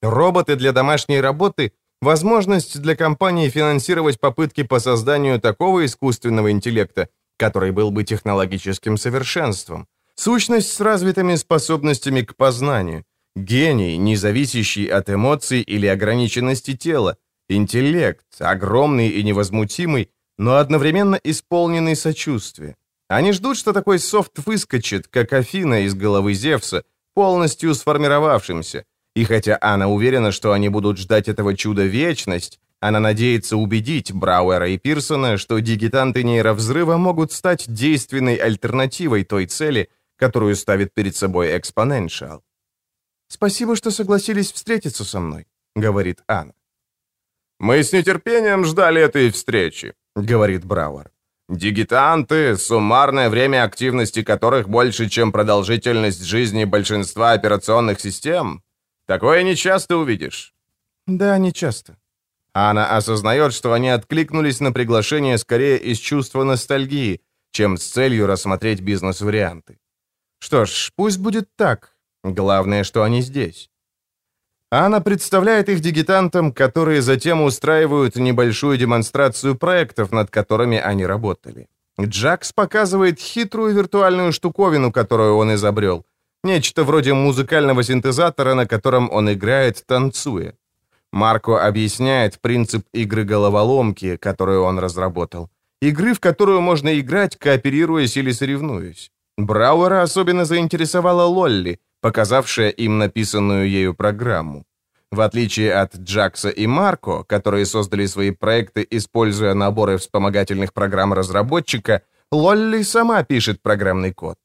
Роботы для домашней работы — возможность для компании финансировать попытки по созданию такого искусственного интеллекта, который был бы технологическим совершенством. Сущность с развитыми способностями к познанию. Гений, не зависящий от эмоций или ограниченности тела. Интеллект, огромный и невозмутимый, но одновременно исполненный сочувствия. Они ждут, что такой софт выскочит, как Афина из головы Зевса, полностью сформировавшимся. И хотя Анна уверена, что они будут ждать этого чуда вечность, она надеется убедить Брауэра и Пирсона, что дигитанты нейровзрыва могут стать действенной альтернативой той цели, которую ставит перед собой Exponential. «Спасибо, что согласились встретиться со мной», — говорит Анна. «Мы с нетерпением ждали этой встречи», — говорит Брауэр. «Дигитанты, суммарное время активности которых больше, чем продолжительность жизни большинства операционных систем. Такое не часто увидишь». «Да, не часто». Она осознает, что они откликнулись на приглашение скорее из чувства ностальгии, чем с целью рассмотреть бизнес-варианты. Что ж, пусть будет так. Главное, что они здесь. Анна представляет их дигитантам, которые затем устраивают небольшую демонстрацию проектов, над которыми они работали. Джакс показывает хитрую виртуальную штуковину, которую он изобрел. Нечто вроде музыкального синтезатора, на котором он играет, танцуя. Марко объясняет принцип игры-головоломки, которую он разработал. Игры, в которую можно играть, кооперируясь или соревнуясь. Брауэра особенно заинтересовала Лолли, показавшая им написанную ею программу. В отличие от Джакса и Марко, которые создали свои проекты, используя наборы вспомогательных программ разработчика, Лолли сама пишет программный код.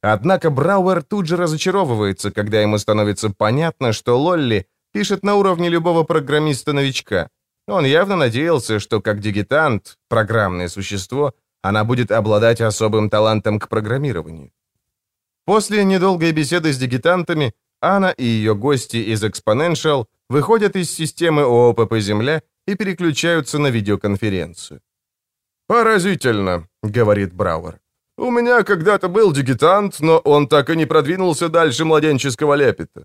Однако Брауэр тут же разочаровывается, когда ему становится понятно, что Лолли пишет на уровне любого программиста-новичка. Он явно надеялся, что как дигитант, программное существо, она будет обладать особым талантом к программированию. После недолгой беседы с дигитантами Анна и ее гости из Exponential выходят из системы ООПП «Земля» и переключаются на видеоконференцию. «Поразительно», — говорит Брауэр. «У меня когда-то был дигитант, но он так и не продвинулся дальше младенческого лепета».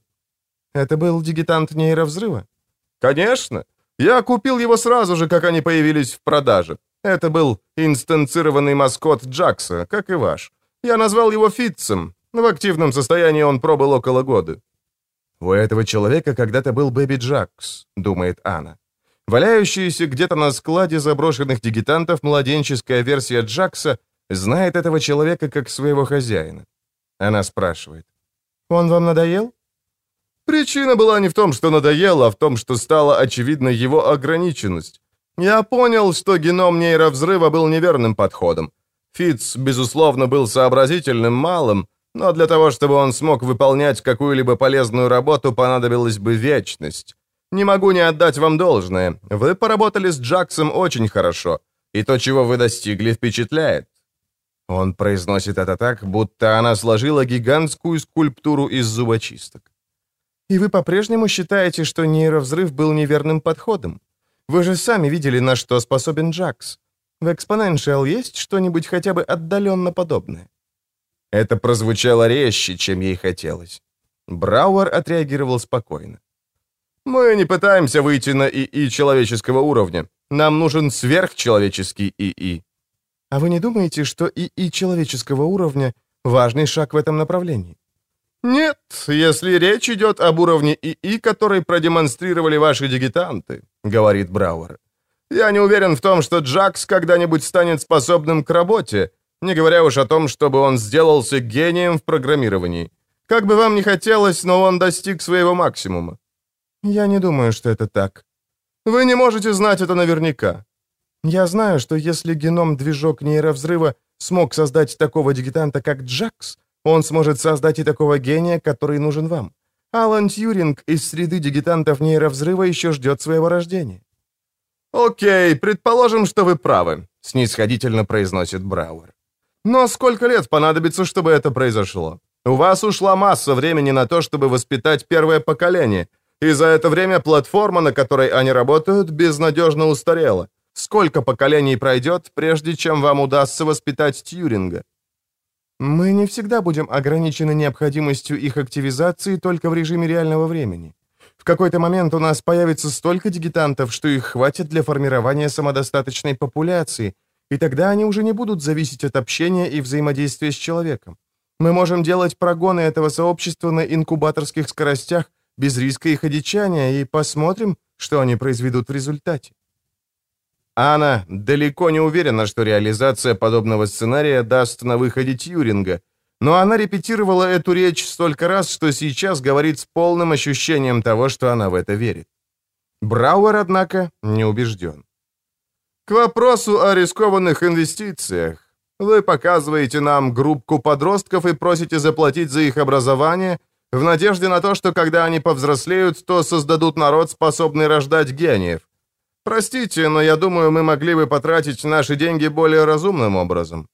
«Это был дигитант нейровзрыва?» «Конечно. Я купил его сразу же, как они появились в продаже. Это был инстанцированный маскот Джакса, как и ваш. Я назвал его Фитцем. В активном состоянии он пробыл около года». «У этого человека когда-то был Бэби Джакс», — думает Анна. Валяющаяся где-то на складе заброшенных дигитантов младенческая версия Джакса знает этого человека как своего хозяина. Она спрашивает. «Он вам надоел?» Причина была не в том, что надоело, а в том, что стала очевидна его ограниченность. Я понял, что геном нейровзрыва был неверным подходом. Фитц, безусловно, был сообразительным малым, но для того, чтобы он смог выполнять какую-либо полезную работу, понадобилась бы вечность. Не могу не отдать вам должное. Вы поработали с Джаксом очень хорошо, и то, чего вы достигли, впечатляет. Он произносит это так, будто она сложила гигантскую скульптуру из зубочисток. И вы по-прежнему считаете, что нейровзрыв был неверным подходом? Вы же сами видели, на что способен Джакс. В Exponential есть что-нибудь хотя бы отдаленно подобное? Это прозвучало резче, чем ей хотелось. Брауэр отреагировал спокойно. Мы не пытаемся выйти на ИИ человеческого уровня. Нам нужен сверхчеловеческий ИИ. А вы не думаете, что ИИ человеческого уровня — важный шаг в этом направлении? Нет, если речь идет об уровне ИИ, который продемонстрировали ваши дигитанты, говорит Брауэр. Я не уверен в том, что Джакс когда-нибудь станет способным к работе, не говоря уж о том, чтобы он сделался гением в программировании. Как бы вам ни хотелось, но он достиг своего максимума. Я не думаю, что это так. Вы не можете знать это наверняка. Я знаю, что если геном-движок нейровзрыва смог создать такого дигитанта, как Джакс, он сможет создать и такого гения, который нужен вам. Алан Тьюринг из среды дигитантов нейровзрыва еще ждет своего рождения. «Окей, предположим, что вы правы», — снисходительно произносит Брауэр. «Но сколько лет понадобится, чтобы это произошло? У вас ушла масса времени на то, чтобы воспитать первое поколение, и за это время платформа, на которой они работают, безнадежно устарела. Сколько поколений пройдет, прежде чем вам удастся воспитать Тьюринга? Мы не всегда будем ограничены необходимостью их активизации только в режиме реального времени. В какой-то момент у нас появится столько дигитантов, что их хватит для формирования самодостаточной популяции, и тогда они уже не будут зависеть от общения и взаимодействия с человеком. Мы можем делать прогоны этого сообщества на инкубаторских скоростях без риска их одичания, и посмотрим, что они произведут в результате. Анна далеко не уверена, что реализация подобного сценария даст на выходе Тьюринга, но она репетировала эту речь столько раз, что сейчас говорит с полным ощущением того, что она в это верит. Брауэр, однако, не убежден. К вопросу о рискованных инвестициях. Вы показываете нам группку подростков и просите заплатить за их образование – в надежде на то, что когда они повзрослеют, то создадут народ, способный рождать гениев. Простите, но я думаю, мы могли бы потратить наши деньги более разумным образом.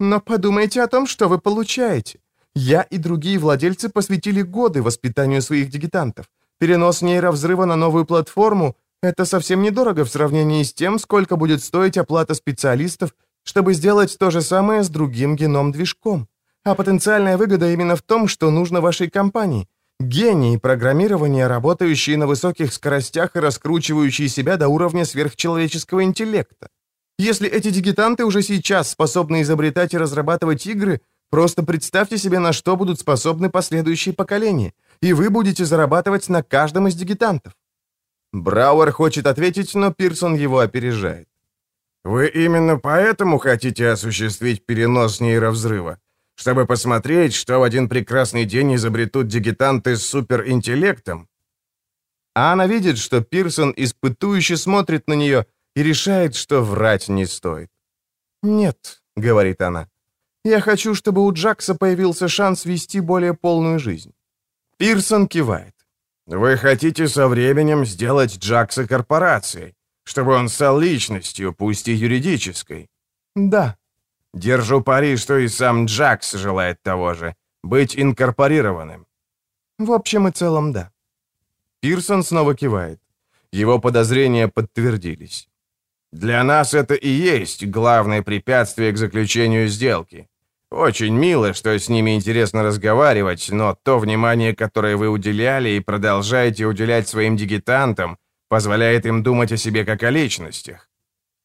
Но подумайте о том, что вы получаете. Я и другие владельцы посвятили годы воспитанию своих дигитантов. Перенос нейровзрыва на новую платформу — это совсем недорого в сравнении с тем, сколько будет стоить оплата специалистов, чтобы сделать то же самое с другим геном-движком. А потенциальная выгода именно в том, что нужно вашей компании. Гении программирования, работающие на высоких скоростях и раскручивающие себя до уровня сверхчеловеческого интеллекта. Если эти дигитанты уже сейчас способны изобретать и разрабатывать игры, просто представьте себе, на что будут способны последующие поколения, и вы будете зарабатывать на каждом из дигитантов. Брауэр хочет ответить, но Пирсон его опережает. «Вы именно поэтому хотите осуществить перенос нейровзрыва? Чтобы посмотреть, что в один прекрасный день изобретут дигитанты с суперинтеллектом?» А она видит, что Пирсон испытующе смотрит на нее и решает, что врать не стоит. «Нет», — говорит она, — «я хочу, чтобы у Джакса появился шанс вести более полную жизнь». Пирсон кивает. «Вы хотите со временем сделать Джакса корпорацией, чтобы он стал личностью, пусть и юридической?» «Да». «Держу пари, что и сам Джакс желает того же, быть инкорпорированным». «В общем и целом, да». Пирсон снова кивает. Его подозрения подтвердились. «Для нас это и есть главное препятствие к заключению сделки. Очень мило, что с ними интересно разговаривать, но то внимание, которое вы уделяли и продолжаете уделять своим дигитантам, позволяет им думать о себе как о личностях.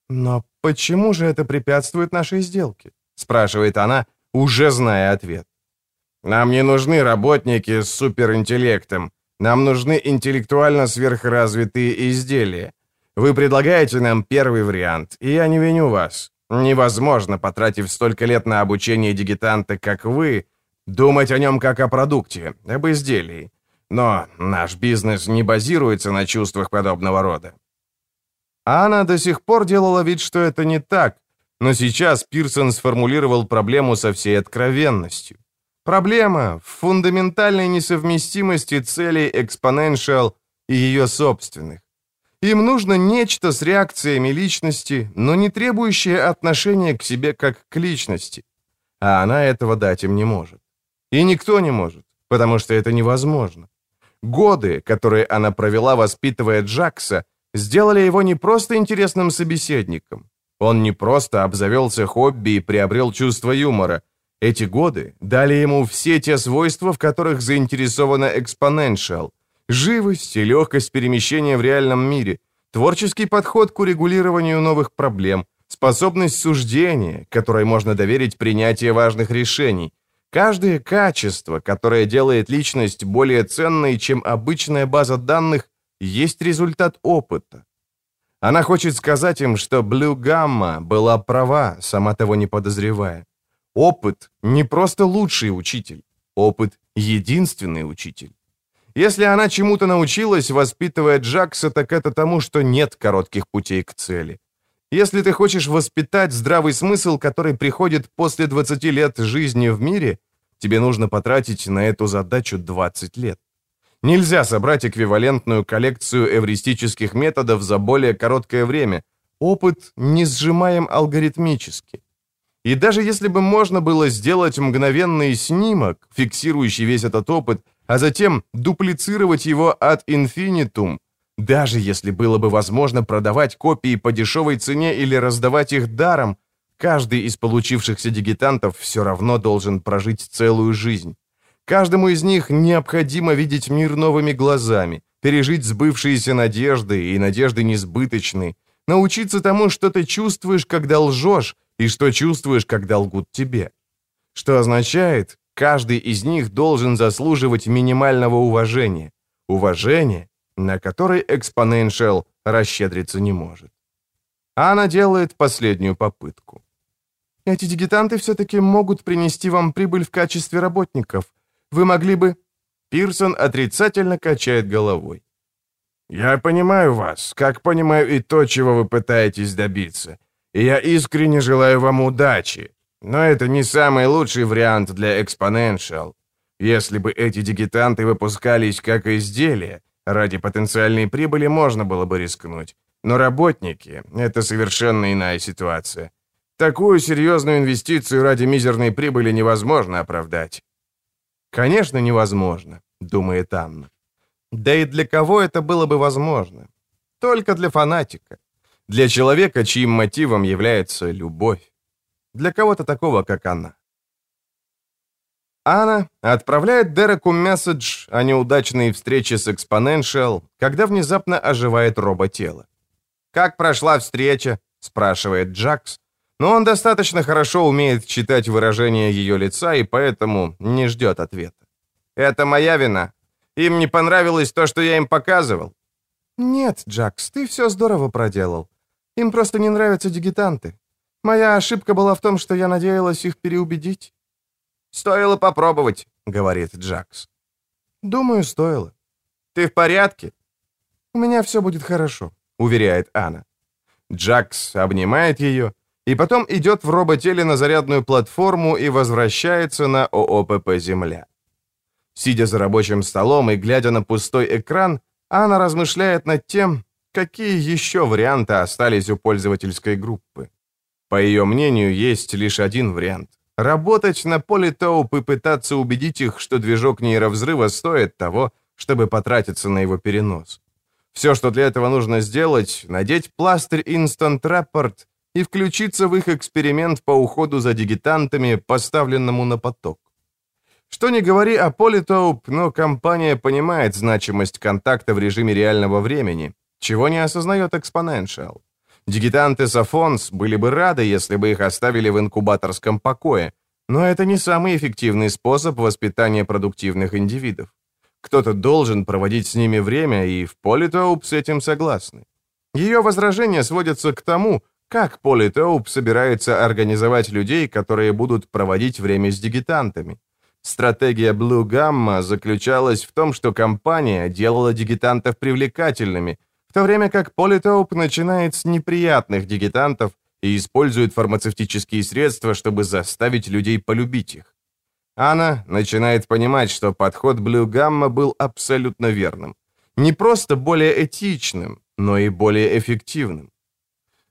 «Но почему же это препятствует нашей сделке?» — спрашивает она, уже зная ответ. «Нам не нужны работники с суперинтеллектом. Нам нужны интеллектуально сверхразвитые изделия. Вы предлагаете нам первый вариант, и я не виню вас. Невозможно, потратив столько лет на обучение дигитанта, как вы, думать о нем как о продукте, об изделии. Но наш бизнес не базируется на чувствах подобного рода. Анна до сих пор делала вид, что это не так, но сейчас Пирсон сформулировал проблему со всей откровенностью. Проблема в фундаментальной несовместимости целей Exponential и ее собственных. Им нужно нечто с реакциями личности, но не требующее отношения к себе как к личности. А она этого дать им не может. И никто не может, потому что это невозможно. Годы, которые она провела, воспитывая Джакса, сделали его не просто интересным собеседником. Он не просто обзавелся хобби и приобрел чувство юмора. Эти годы дали ему все те свойства, в которых заинтересована Exponential, Живость и легкость перемещения в реальном мире, творческий подход к урегулированию новых проблем, способность суждения, которой можно доверить принятие важных решений, каждое качество, которое делает личность более ценной, чем обычная база данных, есть результат опыта. Она хочет сказать им, что Блю Гамма была права, сама того не подозревая. Опыт не просто лучший учитель, опыт — единственный учитель. Если она чему-то научилась, воспитывая Джакса, так это тому, что нет коротких путей к цели. Если ты хочешь воспитать здравый смысл, который приходит после 20 лет жизни в мире, тебе нужно потратить на эту задачу 20 лет. Нельзя собрать эквивалентную коллекцию эвристических методов за более короткое время. Опыт не сжимаем алгоритмически. И даже если бы можно было сделать мгновенный снимок, фиксирующий весь этот опыт, а затем дуплицировать его ad infinitum, даже если было бы возможно продавать копии по дешевой цене или раздавать их даром, каждый из получившихся дигитантов все равно должен прожить целую жизнь. Каждому из них необходимо видеть мир новыми глазами, пережить сбывшиеся надежды и надежды несбыточные, научиться тому, что ты чувствуешь, когда лжешь, и что чувствуешь, когда лгут тебе. Что означает, Каждый из них должен заслуживать минимального уважения. Уважения, на которое Exponential расщедриться не может. Она делает последнюю попытку. Эти дигитанты все-таки могут принести вам прибыль в качестве работников. Вы могли бы... Пирсон отрицательно качает головой. «Я понимаю вас, как понимаю и то, чего вы пытаетесь добиться. И я искренне желаю вам удачи. Но это не самый лучший вариант для Exponential. Если бы эти дигитанты выпускались как изделия, ради потенциальной прибыли можно было бы рискнуть. Но работники — это совершенно иная ситуация. Такую серьезную инвестицию ради мизерной прибыли невозможно оправдать. «Конечно, невозможно», — думает Анна. «Да и для кого это было бы возможно? Только для фанатика. Для человека, чьим мотивом является любовь. Для кого-то такого, как она. Анна отправляет Дереку месседж о неудачной встрече с Exponential, когда внезапно оживает роботело. «Как прошла встреча?» — спрашивает Джакс, но он достаточно хорошо умеет читать выражение ее лица и поэтому не ждет ответа. «Это моя вина. Им не понравилось то, что я им показывал». «Нет, Джакс, ты все здорово проделал. Им просто не нравятся дигитанты. Моя ошибка была в том, что я надеялась их переубедить». «Стоило попробовать», — говорит Джакс. «Думаю, стоило». «Ты в порядке?» «У меня все будет хорошо», — уверяет Анна. Джакс обнимает ее и потом идет в роботеле на зарядную платформу и возвращается на ООПП «Земля». Сидя за рабочим столом и глядя на пустой экран, Анна размышляет над тем, какие еще варианты остались у пользовательской группы. По ее мнению, есть лишь один вариант. Работать на Политоуп и пытаться убедить их, что движок нейровзрыва стоит того, чтобы потратиться на его перенос. Все, что для этого нужно сделать, надеть пластырь Instant Rapport и включиться в их эксперимент по уходу за дигитантами, поставленному на поток. Что не говори о Политоуп, но компания понимает значимость контакта в режиме реального времени, чего не осознает Exponential. Дигитанты Сафонс были бы рады, если бы их оставили в инкубаторском покое, но это не самый эффективный способ воспитания продуктивных индивидов. Кто-то должен проводить с ними время, и в Политоуп с этим согласны. Ее возражения сводятся к тому, как Политоуп собирается организовать людей, которые будут проводить время с дигитантами. Стратегия Blue Gamma заключалась в том, что компания делала дигитантов привлекательными, в то время как Политоуп начинает с неприятных дигитантов и использует фармацевтические средства, чтобы заставить людей полюбить их. Анна начинает понимать, что подход Gamma был абсолютно верным. Не просто более этичным, но и более эффективным.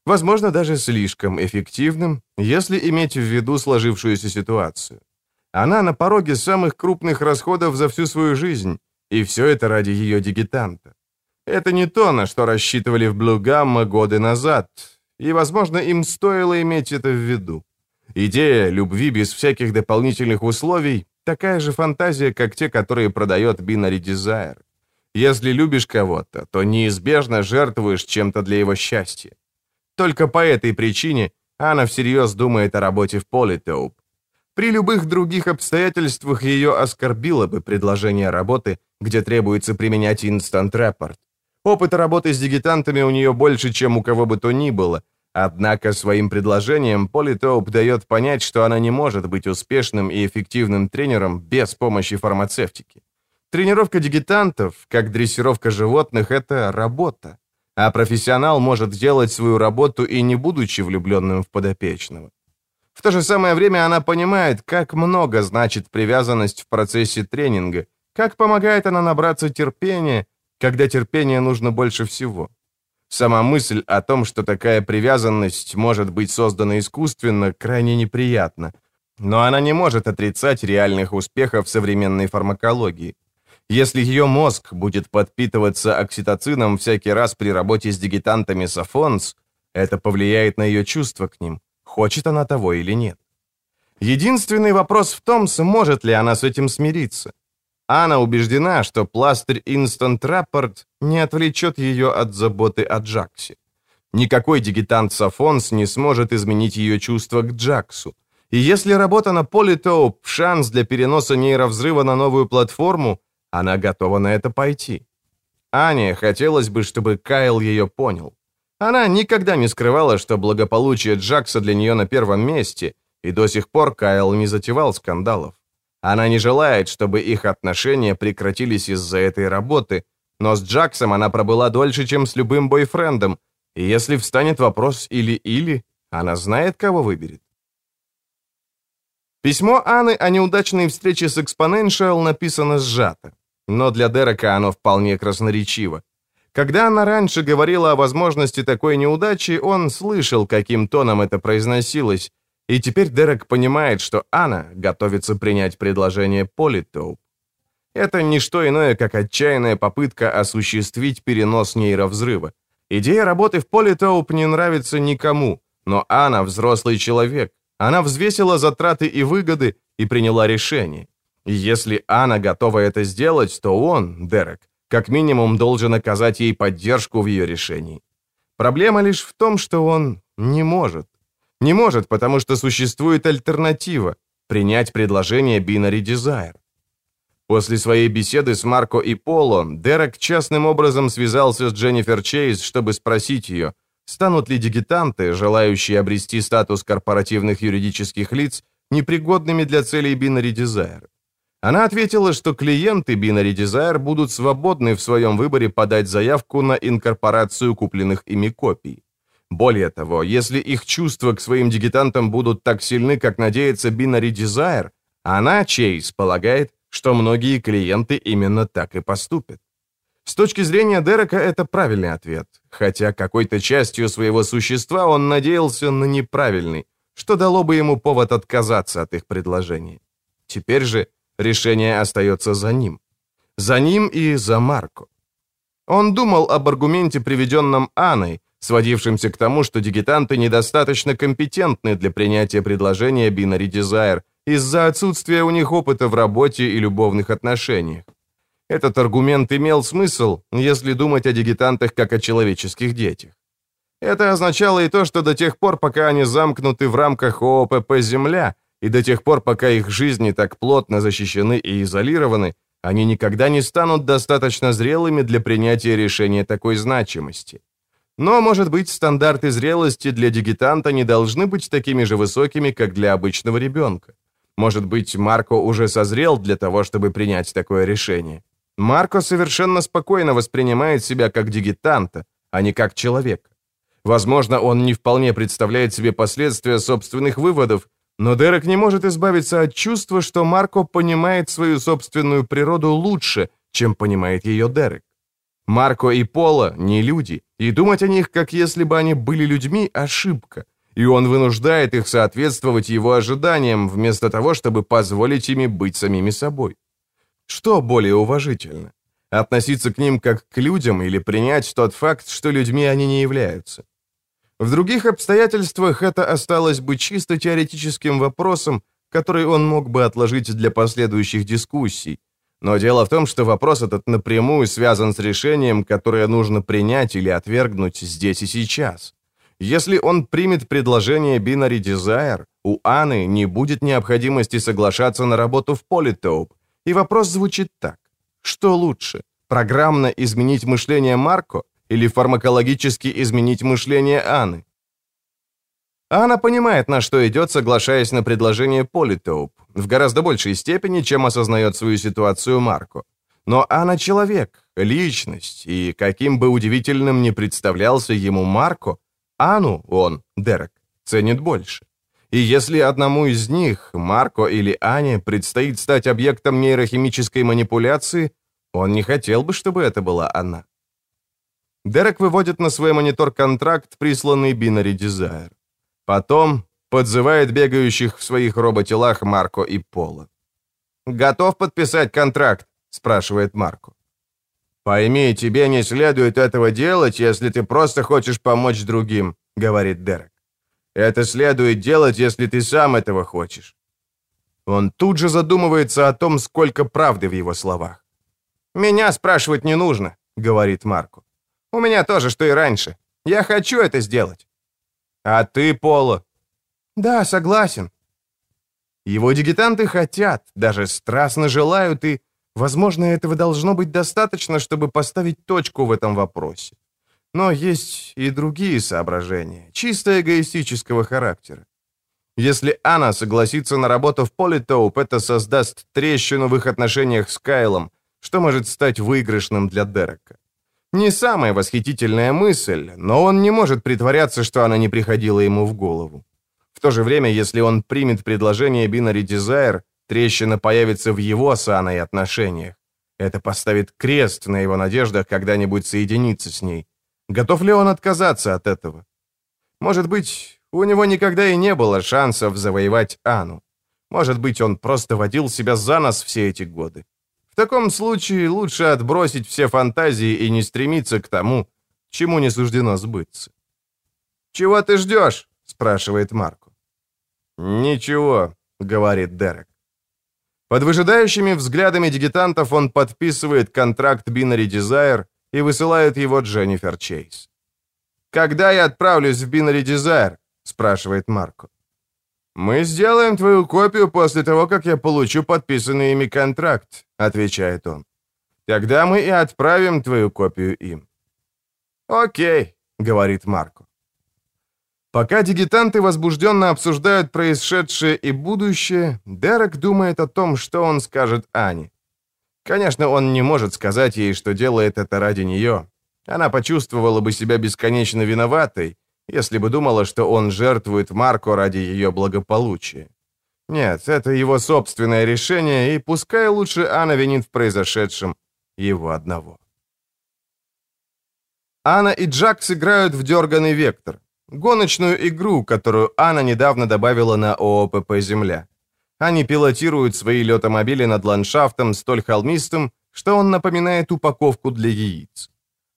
Возможно, даже слишком эффективным, если иметь в виду сложившуюся ситуацию. Она на пороге самых крупных расходов за всю свою жизнь, и все это ради ее дигитанта. Это не то, на что рассчитывали в Blue Gamma годы назад, и, возможно, им стоило иметь это в виду. Идея любви без всяких дополнительных условий – такая же фантазия, как те, которые продает Binary Desire. Если любишь кого-то, то неизбежно жертвуешь чем-то для его счастья. Только по этой причине она всерьез думает о работе в Политоуп. При любых других обстоятельствах ее оскорбило бы предложение работы, где требуется применять Instant Опыт работы с дигитантами у нее больше, чем у кого бы то ни было, однако своим предложением Политоуп дает понять, что она не может быть успешным и эффективным тренером без помощи фармацевтики. Тренировка дигитантов, как дрессировка животных, это работа. А профессионал может делать свою работу и не будучи влюбленным в подопечного. В то же самое время она понимает, как много значит привязанность в процессе тренинга, как помогает она набраться терпения, когда терпения нужно больше всего. Сама мысль о том, что такая привязанность может быть создана искусственно, крайне неприятна. Но она не может отрицать реальных успехов современной фармакологии. Если ее мозг будет подпитываться окситоцином всякий раз при работе с дигитантами Сафонс, это повлияет на ее чувства к ним хочет она того или нет. Единственный вопрос в том, сможет ли она с этим смириться. Анна убеждена, что пластырь Instant Rapport не отвлечет ее от заботы о Джаксе. Никакой дигитант Сафонс не сможет изменить ее чувства к Джаксу. И если работа на Политоуп – шанс для переноса нейровзрыва на новую платформу, она готова на это пойти. Ане хотелось бы, чтобы Кайл ее понял. Она никогда не скрывала, что благополучие Джакса для нее на первом месте, и до сих пор Кайл не затевал скандалов. Она не желает, чтобы их отношения прекратились из-за этой работы, но с Джаксом она пробыла дольше, чем с любым бойфрендом, и если встанет вопрос «или-или», она знает, кого выберет. Письмо Анны о неудачной встрече с Exponential написано сжато, но для Дерека оно вполне красноречиво. Когда она раньше говорила о возможности такой неудачи, он слышал, каким тоном это произносилось, и теперь Дерек понимает, что Анна готовится принять предложение Политоуп. Это не что иное, как отчаянная попытка осуществить перенос нейровзрыва. Идея работы в Политоуп не нравится никому, но Анна взрослый человек. Она взвесила затраты и выгоды и приняла решение. И если Анна готова это сделать, то он, Дерек, как минимум должен оказать ей поддержку в ее решении. Проблема лишь в том, что он не может. Не может, потому что существует альтернатива – принять предложение Binary Desire. После своей беседы с Марко и Поло, Дерек частным образом связался с Дженнифер Чейз, чтобы спросить ее, станут ли дигитанты, желающие обрести статус корпоративных юридических лиц, непригодными для целей Binary Desire. Она ответила, что клиенты Binary Desire будут свободны в своем выборе подать заявку на инкорпорацию купленных ими копий. Более того, если их чувства к своим дигитантам будут так сильны, как надеется Binary Desire, она, Чейз, полагает, что многие клиенты именно так и поступят. С точки зрения Дерека это правильный ответ, хотя какой-то частью своего существа он надеялся на неправильный, что дало бы ему повод отказаться от их предложения. Теперь же решение остается за ним. За ним и за Марко. Он думал об аргументе, приведенном Анной, сводившемся к тому, что дигитанты недостаточно компетентны для принятия предложения Binary Desire из-за отсутствия у них опыта в работе и любовных отношениях. Этот аргумент имел смысл, если думать о дигитантах как о человеческих детях. Это означало и то, что до тех пор, пока они замкнуты в рамках ООПП «Земля», и до тех пор, пока их жизни так плотно защищены и изолированы, они никогда не станут достаточно зрелыми для принятия решения такой значимости. Но, может быть, стандарты зрелости для дигитанта не должны быть такими же высокими, как для обычного ребенка. Может быть, Марко уже созрел для того, чтобы принять такое решение. Марко совершенно спокойно воспринимает себя как дигитанта, а не как человека. Возможно, он не вполне представляет себе последствия собственных выводов, но Дерек не может избавиться от чувства, что Марко понимает свою собственную природу лучше, чем понимает ее Дерек. Марко и Пола не люди, и думать о них, как если бы они были людьми, ошибка. И он вынуждает их соответствовать его ожиданиям, вместо того, чтобы позволить ими быть самими собой. Что более уважительно? Относиться к ним как к людям или принять тот факт, что людьми они не являются? В других обстоятельствах это осталось бы чисто теоретическим вопросом, который он мог бы отложить для последующих дискуссий. Но дело в том, что вопрос этот напрямую связан с решением, которое нужно принять или отвергнуть здесь и сейчас. Если он примет предложение Binary Desire, у Анны не будет необходимости соглашаться на работу в Polytope. И вопрос звучит так. Что лучше, программно изменить мышление Марко или фармакологически изменить мышление Анны. Анна понимает, на что идет, соглашаясь на предложение Политоуп, в гораздо большей степени, чем осознает свою ситуацию Марко. Но Анна человек, личность, и каким бы удивительным ни представлялся ему Марко, Анну он, Дерек, ценит больше. И если одному из них, Марко или Ане, предстоит стать объектом нейрохимической манипуляции, он не хотел бы, чтобы это была она. Дерек выводит на свой монитор контракт, присланный Binary Desire. Потом подзывает бегающих в своих роботелах Марко и Пола. «Готов подписать контракт?» — спрашивает Марко. «Пойми, тебе не следует этого делать, если ты просто хочешь помочь другим», — говорит Дерек. «Это следует делать, если ты сам этого хочешь». Он тут же задумывается о том, сколько правды в его словах. «Меня спрашивать не нужно», — говорит Марко. У меня тоже, что и раньше. Я хочу это сделать. А ты, Поло? Да, согласен. Его дигитанты хотят, даже страстно желают, и, возможно, этого должно быть достаточно, чтобы поставить точку в этом вопросе. Но есть и другие соображения, чисто эгоистического характера. Если Анна согласится на работу в Политоуп, это создаст трещину в их отношениях с Кайлом, что может стать выигрышным для Дерека. Не самая восхитительная мысль, но он не может притворяться, что она не приходила ему в голову. В то же время, если он примет предложение Binary Desire, трещина появится в его с Анной отношениях. Это поставит крест на его надеждах когда-нибудь соединиться с ней. Готов ли он отказаться от этого? Может быть, у него никогда и не было шансов завоевать Анну. Может быть, он просто водил себя за нос все эти годы таком случае лучше отбросить все фантазии и не стремиться к тому, чему не суждено сбыться. «Чего ты ждешь?» — спрашивает Марко. «Ничего», — говорит Дерек. Под выжидающими взглядами дигитантов он подписывает контракт Binary Desire и высылает его Дженнифер Чейз. «Когда я отправлюсь в Binary Desire?» — спрашивает Марко. «Мы сделаем твою копию после того, как я получу подписанный ими контракт», — отвечает он. «Тогда мы и отправим твою копию им». «Окей», — говорит Марко. Пока дигитанты возбужденно обсуждают происшедшее и будущее, Дерек думает о том, что он скажет Ане. Конечно, он не может сказать ей, что делает это ради нее. Она почувствовала бы себя бесконечно виноватой, если бы думала, что он жертвует Марко ради ее благополучия. Нет, это его собственное решение, и пускай лучше Анна винит в произошедшем его одного. Анна и Джак сыграют в дерганный вектор. Гоночную игру, которую Анна недавно добавила на ООПП «Земля». Они пилотируют свои летомобили над ландшафтом столь холмистым, что он напоминает упаковку для яиц.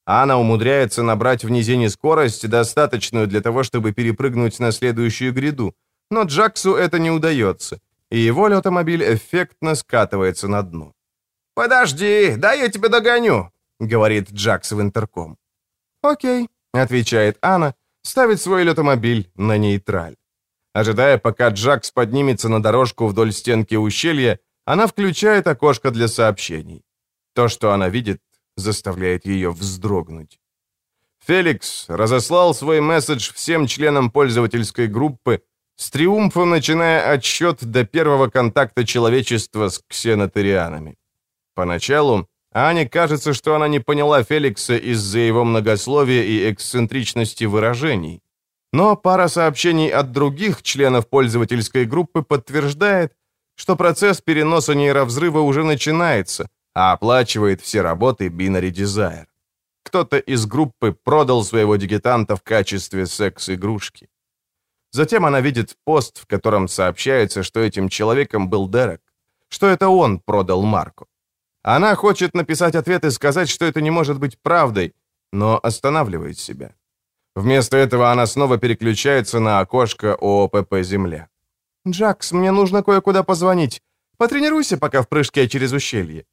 Анна умудряется набрать в низине скорость, достаточную для того, чтобы перепрыгнуть на следующую гряду, но Джаксу это не удается, и его летомобиль эффектно скатывается на дно. «Подожди, да я тебя догоню», — говорит Джакс в интерком. «Окей», — отвечает Анна, ставит свой летомобиль на нейтраль. Ожидая, пока Джакс поднимется на дорожку вдоль стенки ущелья, она включает окошко для сообщений. То, что она видит, заставляет ее вздрогнуть. Феликс разослал свой месседж всем членам пользовательской группы, с триумфом начиная отсчет до первого контакта человечества с ксенотерианами. Поначалу Ане кажется, что она не поняла Феликса из-за его многословия и эксцентричности выражений. Но пара сообщений от других членов пользовательской группы подтверждает, что процесс переноса нейровзрыва уже начинается, а оплачивает все работы Binary Desire. Кто-то из группы продал своего дигитанта в качестве секс-игрушки. Затем она видит пост, в котором сообщается, что этим человеком был Дерек, что это он продал Марку. Она хочет написать ответ и сказать, что это не может быть правдой, но останавливает себя. Вместо этого она снова переключается на окошко ООПП «Земля». «Джакс, мне нужно кое-куда позвонить. Потренируйся пока в прыжке через ущелье».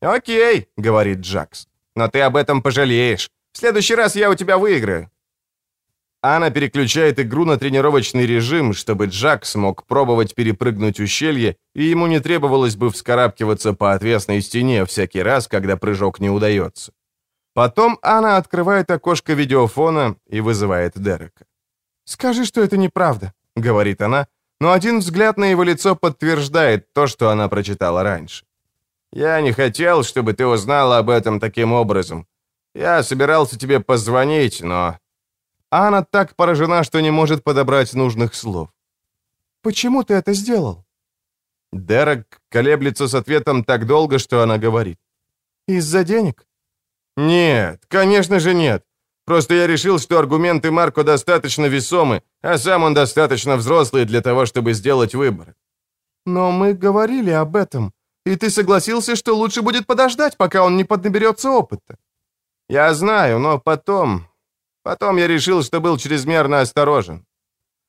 «Окей», — говорит Джакс. «Но ты об этом пожалеешь. В следующий раз я у тебя выиграю». Анна переключает игру на тренировочный режим, чтобы Джак смог пробовать перепрыгнуть ущелье, и ему не требовалось бы вскарабкиваться по отвесной стене всякий раз, когда прыжок не удается. Потом Анна открывает окошко видеофона и вызывает Дерека. «Скажи, что это неправда», — говорит она, но один взгляд на его лицо подтверждает то, что она прочитала раньше. «Я не хотел, чтобы ты узнала об этом таким образом. Я собирался тебе позвонить, но Анна так поражена, что не может подобрать нужных слов. «Почему ты это сделал?» Дерек колеблется с ответом так долго, что она говорит. «Из-за денег?» «Нет, конечно же нет. Просто я решил, что аргументы Марко достаточно весомы, а сам он достаточно взрослый для того, чтобы сделать выбор». «Но мы говорили об этом, и ты согласился, что лучше будет подождать, пока он не поднаберется опыта». «Я знаю, но потом, Потом я решил, что был чрезмерно осторожен».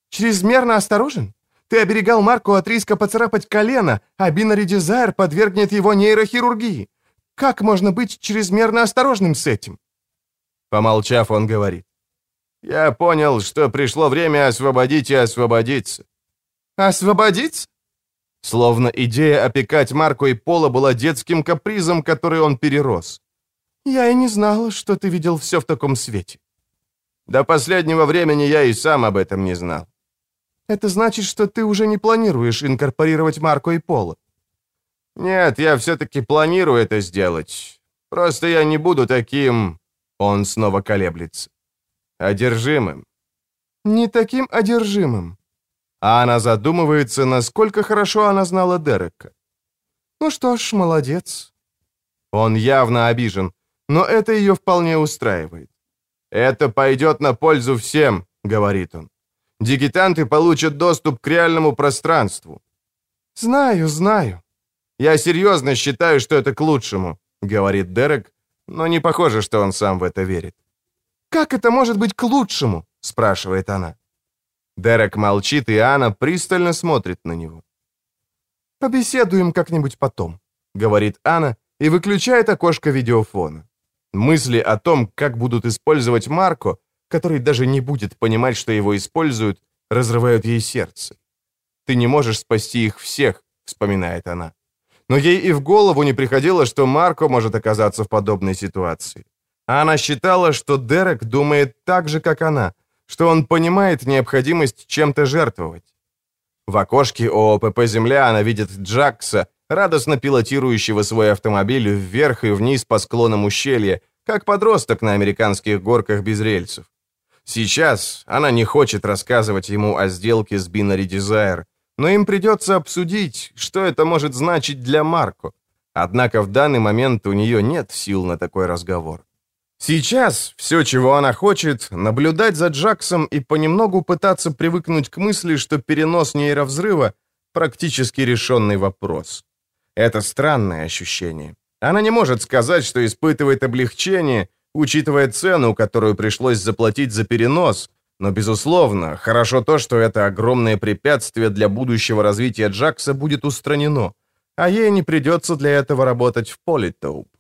«Чрезмерно осторожен? Ты оберегал Марку от риска поцарапать колено, а Бинари Дизайр подвергнет его нейрохирургии. Как можно быть чрезмерно осторожным с этим?» Помолчав, он говорит. «Я понял, что пришло время освободить и освободиться». «Освободиться?» Словно идея опекать Марку и Пола была детским капризом, который он перерос. «Я и не знала, что ты видел все в таком свете». До последнего времени я и сам об этом не знал. Это значит, что ты уже не планируешь инкорпорировать Марко и Пола? Нет, я все-таки планирую это сделать. Просто я не буду таким... Он снова колеблется. Одержимым. Не таким одержимым. А она задумывается, насколько хорошо она знала Дерека. Ну что ж, молодец. Он явно обижен, но это ее вполне устраивает. «Это пойдет на пользу всем», — говорит он. «Дигитанты получат доступ к реальному пространству». «Знаю, знаю». «Я серьезно считаю, что это к лучшему», — говорит Дерек, но не похоже, что он сам в это верит. «Как это может быть к лучшему?» — спрашивает она. Дерек молчит, и Анна пристально смотрит на него. «Побеседуем как-нибудь потом», — говорит Анна и выключает окошко видеофона. Мысли о том, как будут использовать Марко, который даже не будет понимать, что его используют, разрывают ей сердце. Ты не можешь спасти их всех, вспоминает она. Но ей и в голову не приходило, что Марко может оказаться в подобной ситуации. Она считала, что Дерек думает так же, как она, что он понимает необходимость чем-то жертвовать. В окошке ООПП «Земля» она видит Джакса, радостно пилотирующего свой автомобиль вверх и вниз по склонам ущелья, как подросток на американских горках без рельсов. Сейчас она не хочет рассказывать ему о сделке с Binary Desire, но им придется обсудить, что это может значить для Марко. Однако в данный момент у нее нет сил на такой разговор. Сейчас все, чего она хочет, наблюдать за Джаксом и понемногу пытаться привыкнуть к мысли, что перенос нейровзрыва — практически решенный вопрос. Это странное ощущение. Она не может сказать, что испытывает облегчение, учитывая цену, которую пришлось заплатить за перенос, но, безусловно, хорошо то, что это огромное препятствие для будущего развития Джакса будет устранено, а ей не придется для этого работать в Политоуп.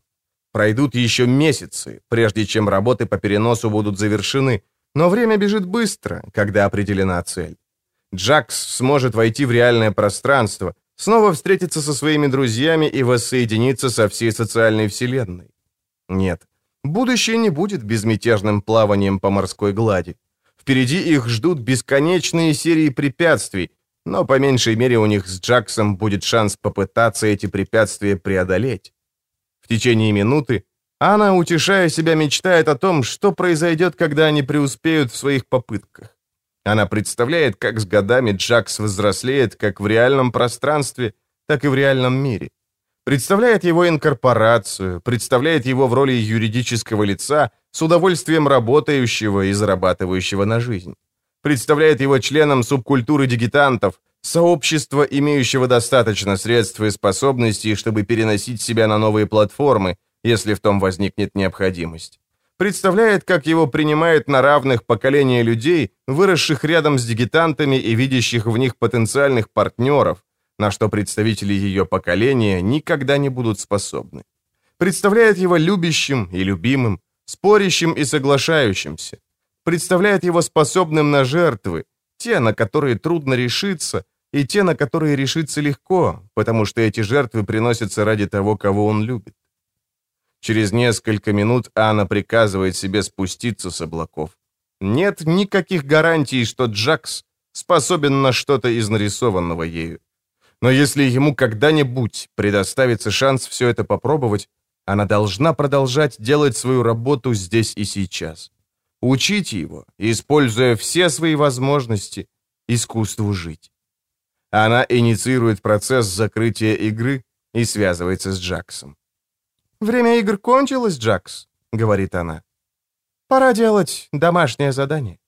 Пройдут еще месяцы, прежде чем работы по переносу будут завершены, но время бежит быстро, когда определена цель. Джакс сможет войти в реальное пространство, снова встретиться со своими друзьями и воссоединиться со всей социальной вселенной. Нет, будущее не будет безмятежным плаванием по морской глади. Впереди их ждут бесконечные серии препятствий, но по меньшей мере у них с Джаксом будет шанс попытаться эти препятствия преодолеть. Течение минуты Анна, утешая себя, мечтает о том, что произойдет, когда они преуспеют в своих попытках. Она представляет, как с годами Джакс взрослеет как в реальном пространстве, так и в реальном мире. Представляет его инкорпорацию, представляет его в роли юридического лица, с удовольствием работающего и зарабатывающего на жизнь. Представляет его членом субкультуры дигитантов, сообщества, имеющего достаточно средств и способностей, чтобы переносить себя на новые платформы, если в том возникнет необходимость. Представляет, как его принимает на равных поколения людей, выросших рядом с дигитантами и видящих в них потенциальных партнеров, на что представители ее поколения никогда не будут способны. Представляет его любящим и любимым, спорящим и соглашающимся. Представляет его способным на жертвы, те, на которые трудно решиться, и те, на которые решиться легко, потому что эти жертвы приносятся ради того, кого он любит. Через несколько минут Анна приказывает себе спуститься с облаков. Нет никаких гарантий, что Джакс способен на что-то из нарисованного ею. Но если ему когда-нибудь предоставится шанс все это попробовать, она должна продолжать делать свою работу здесь и сейчас. Учить его, используя все свои возможности, искусству жить. Она инициирует процесс закрытия игры и связывается с Джаксом. «Время игр кончилось, Джакс», — говорит она. «Пора делать домашнее задание».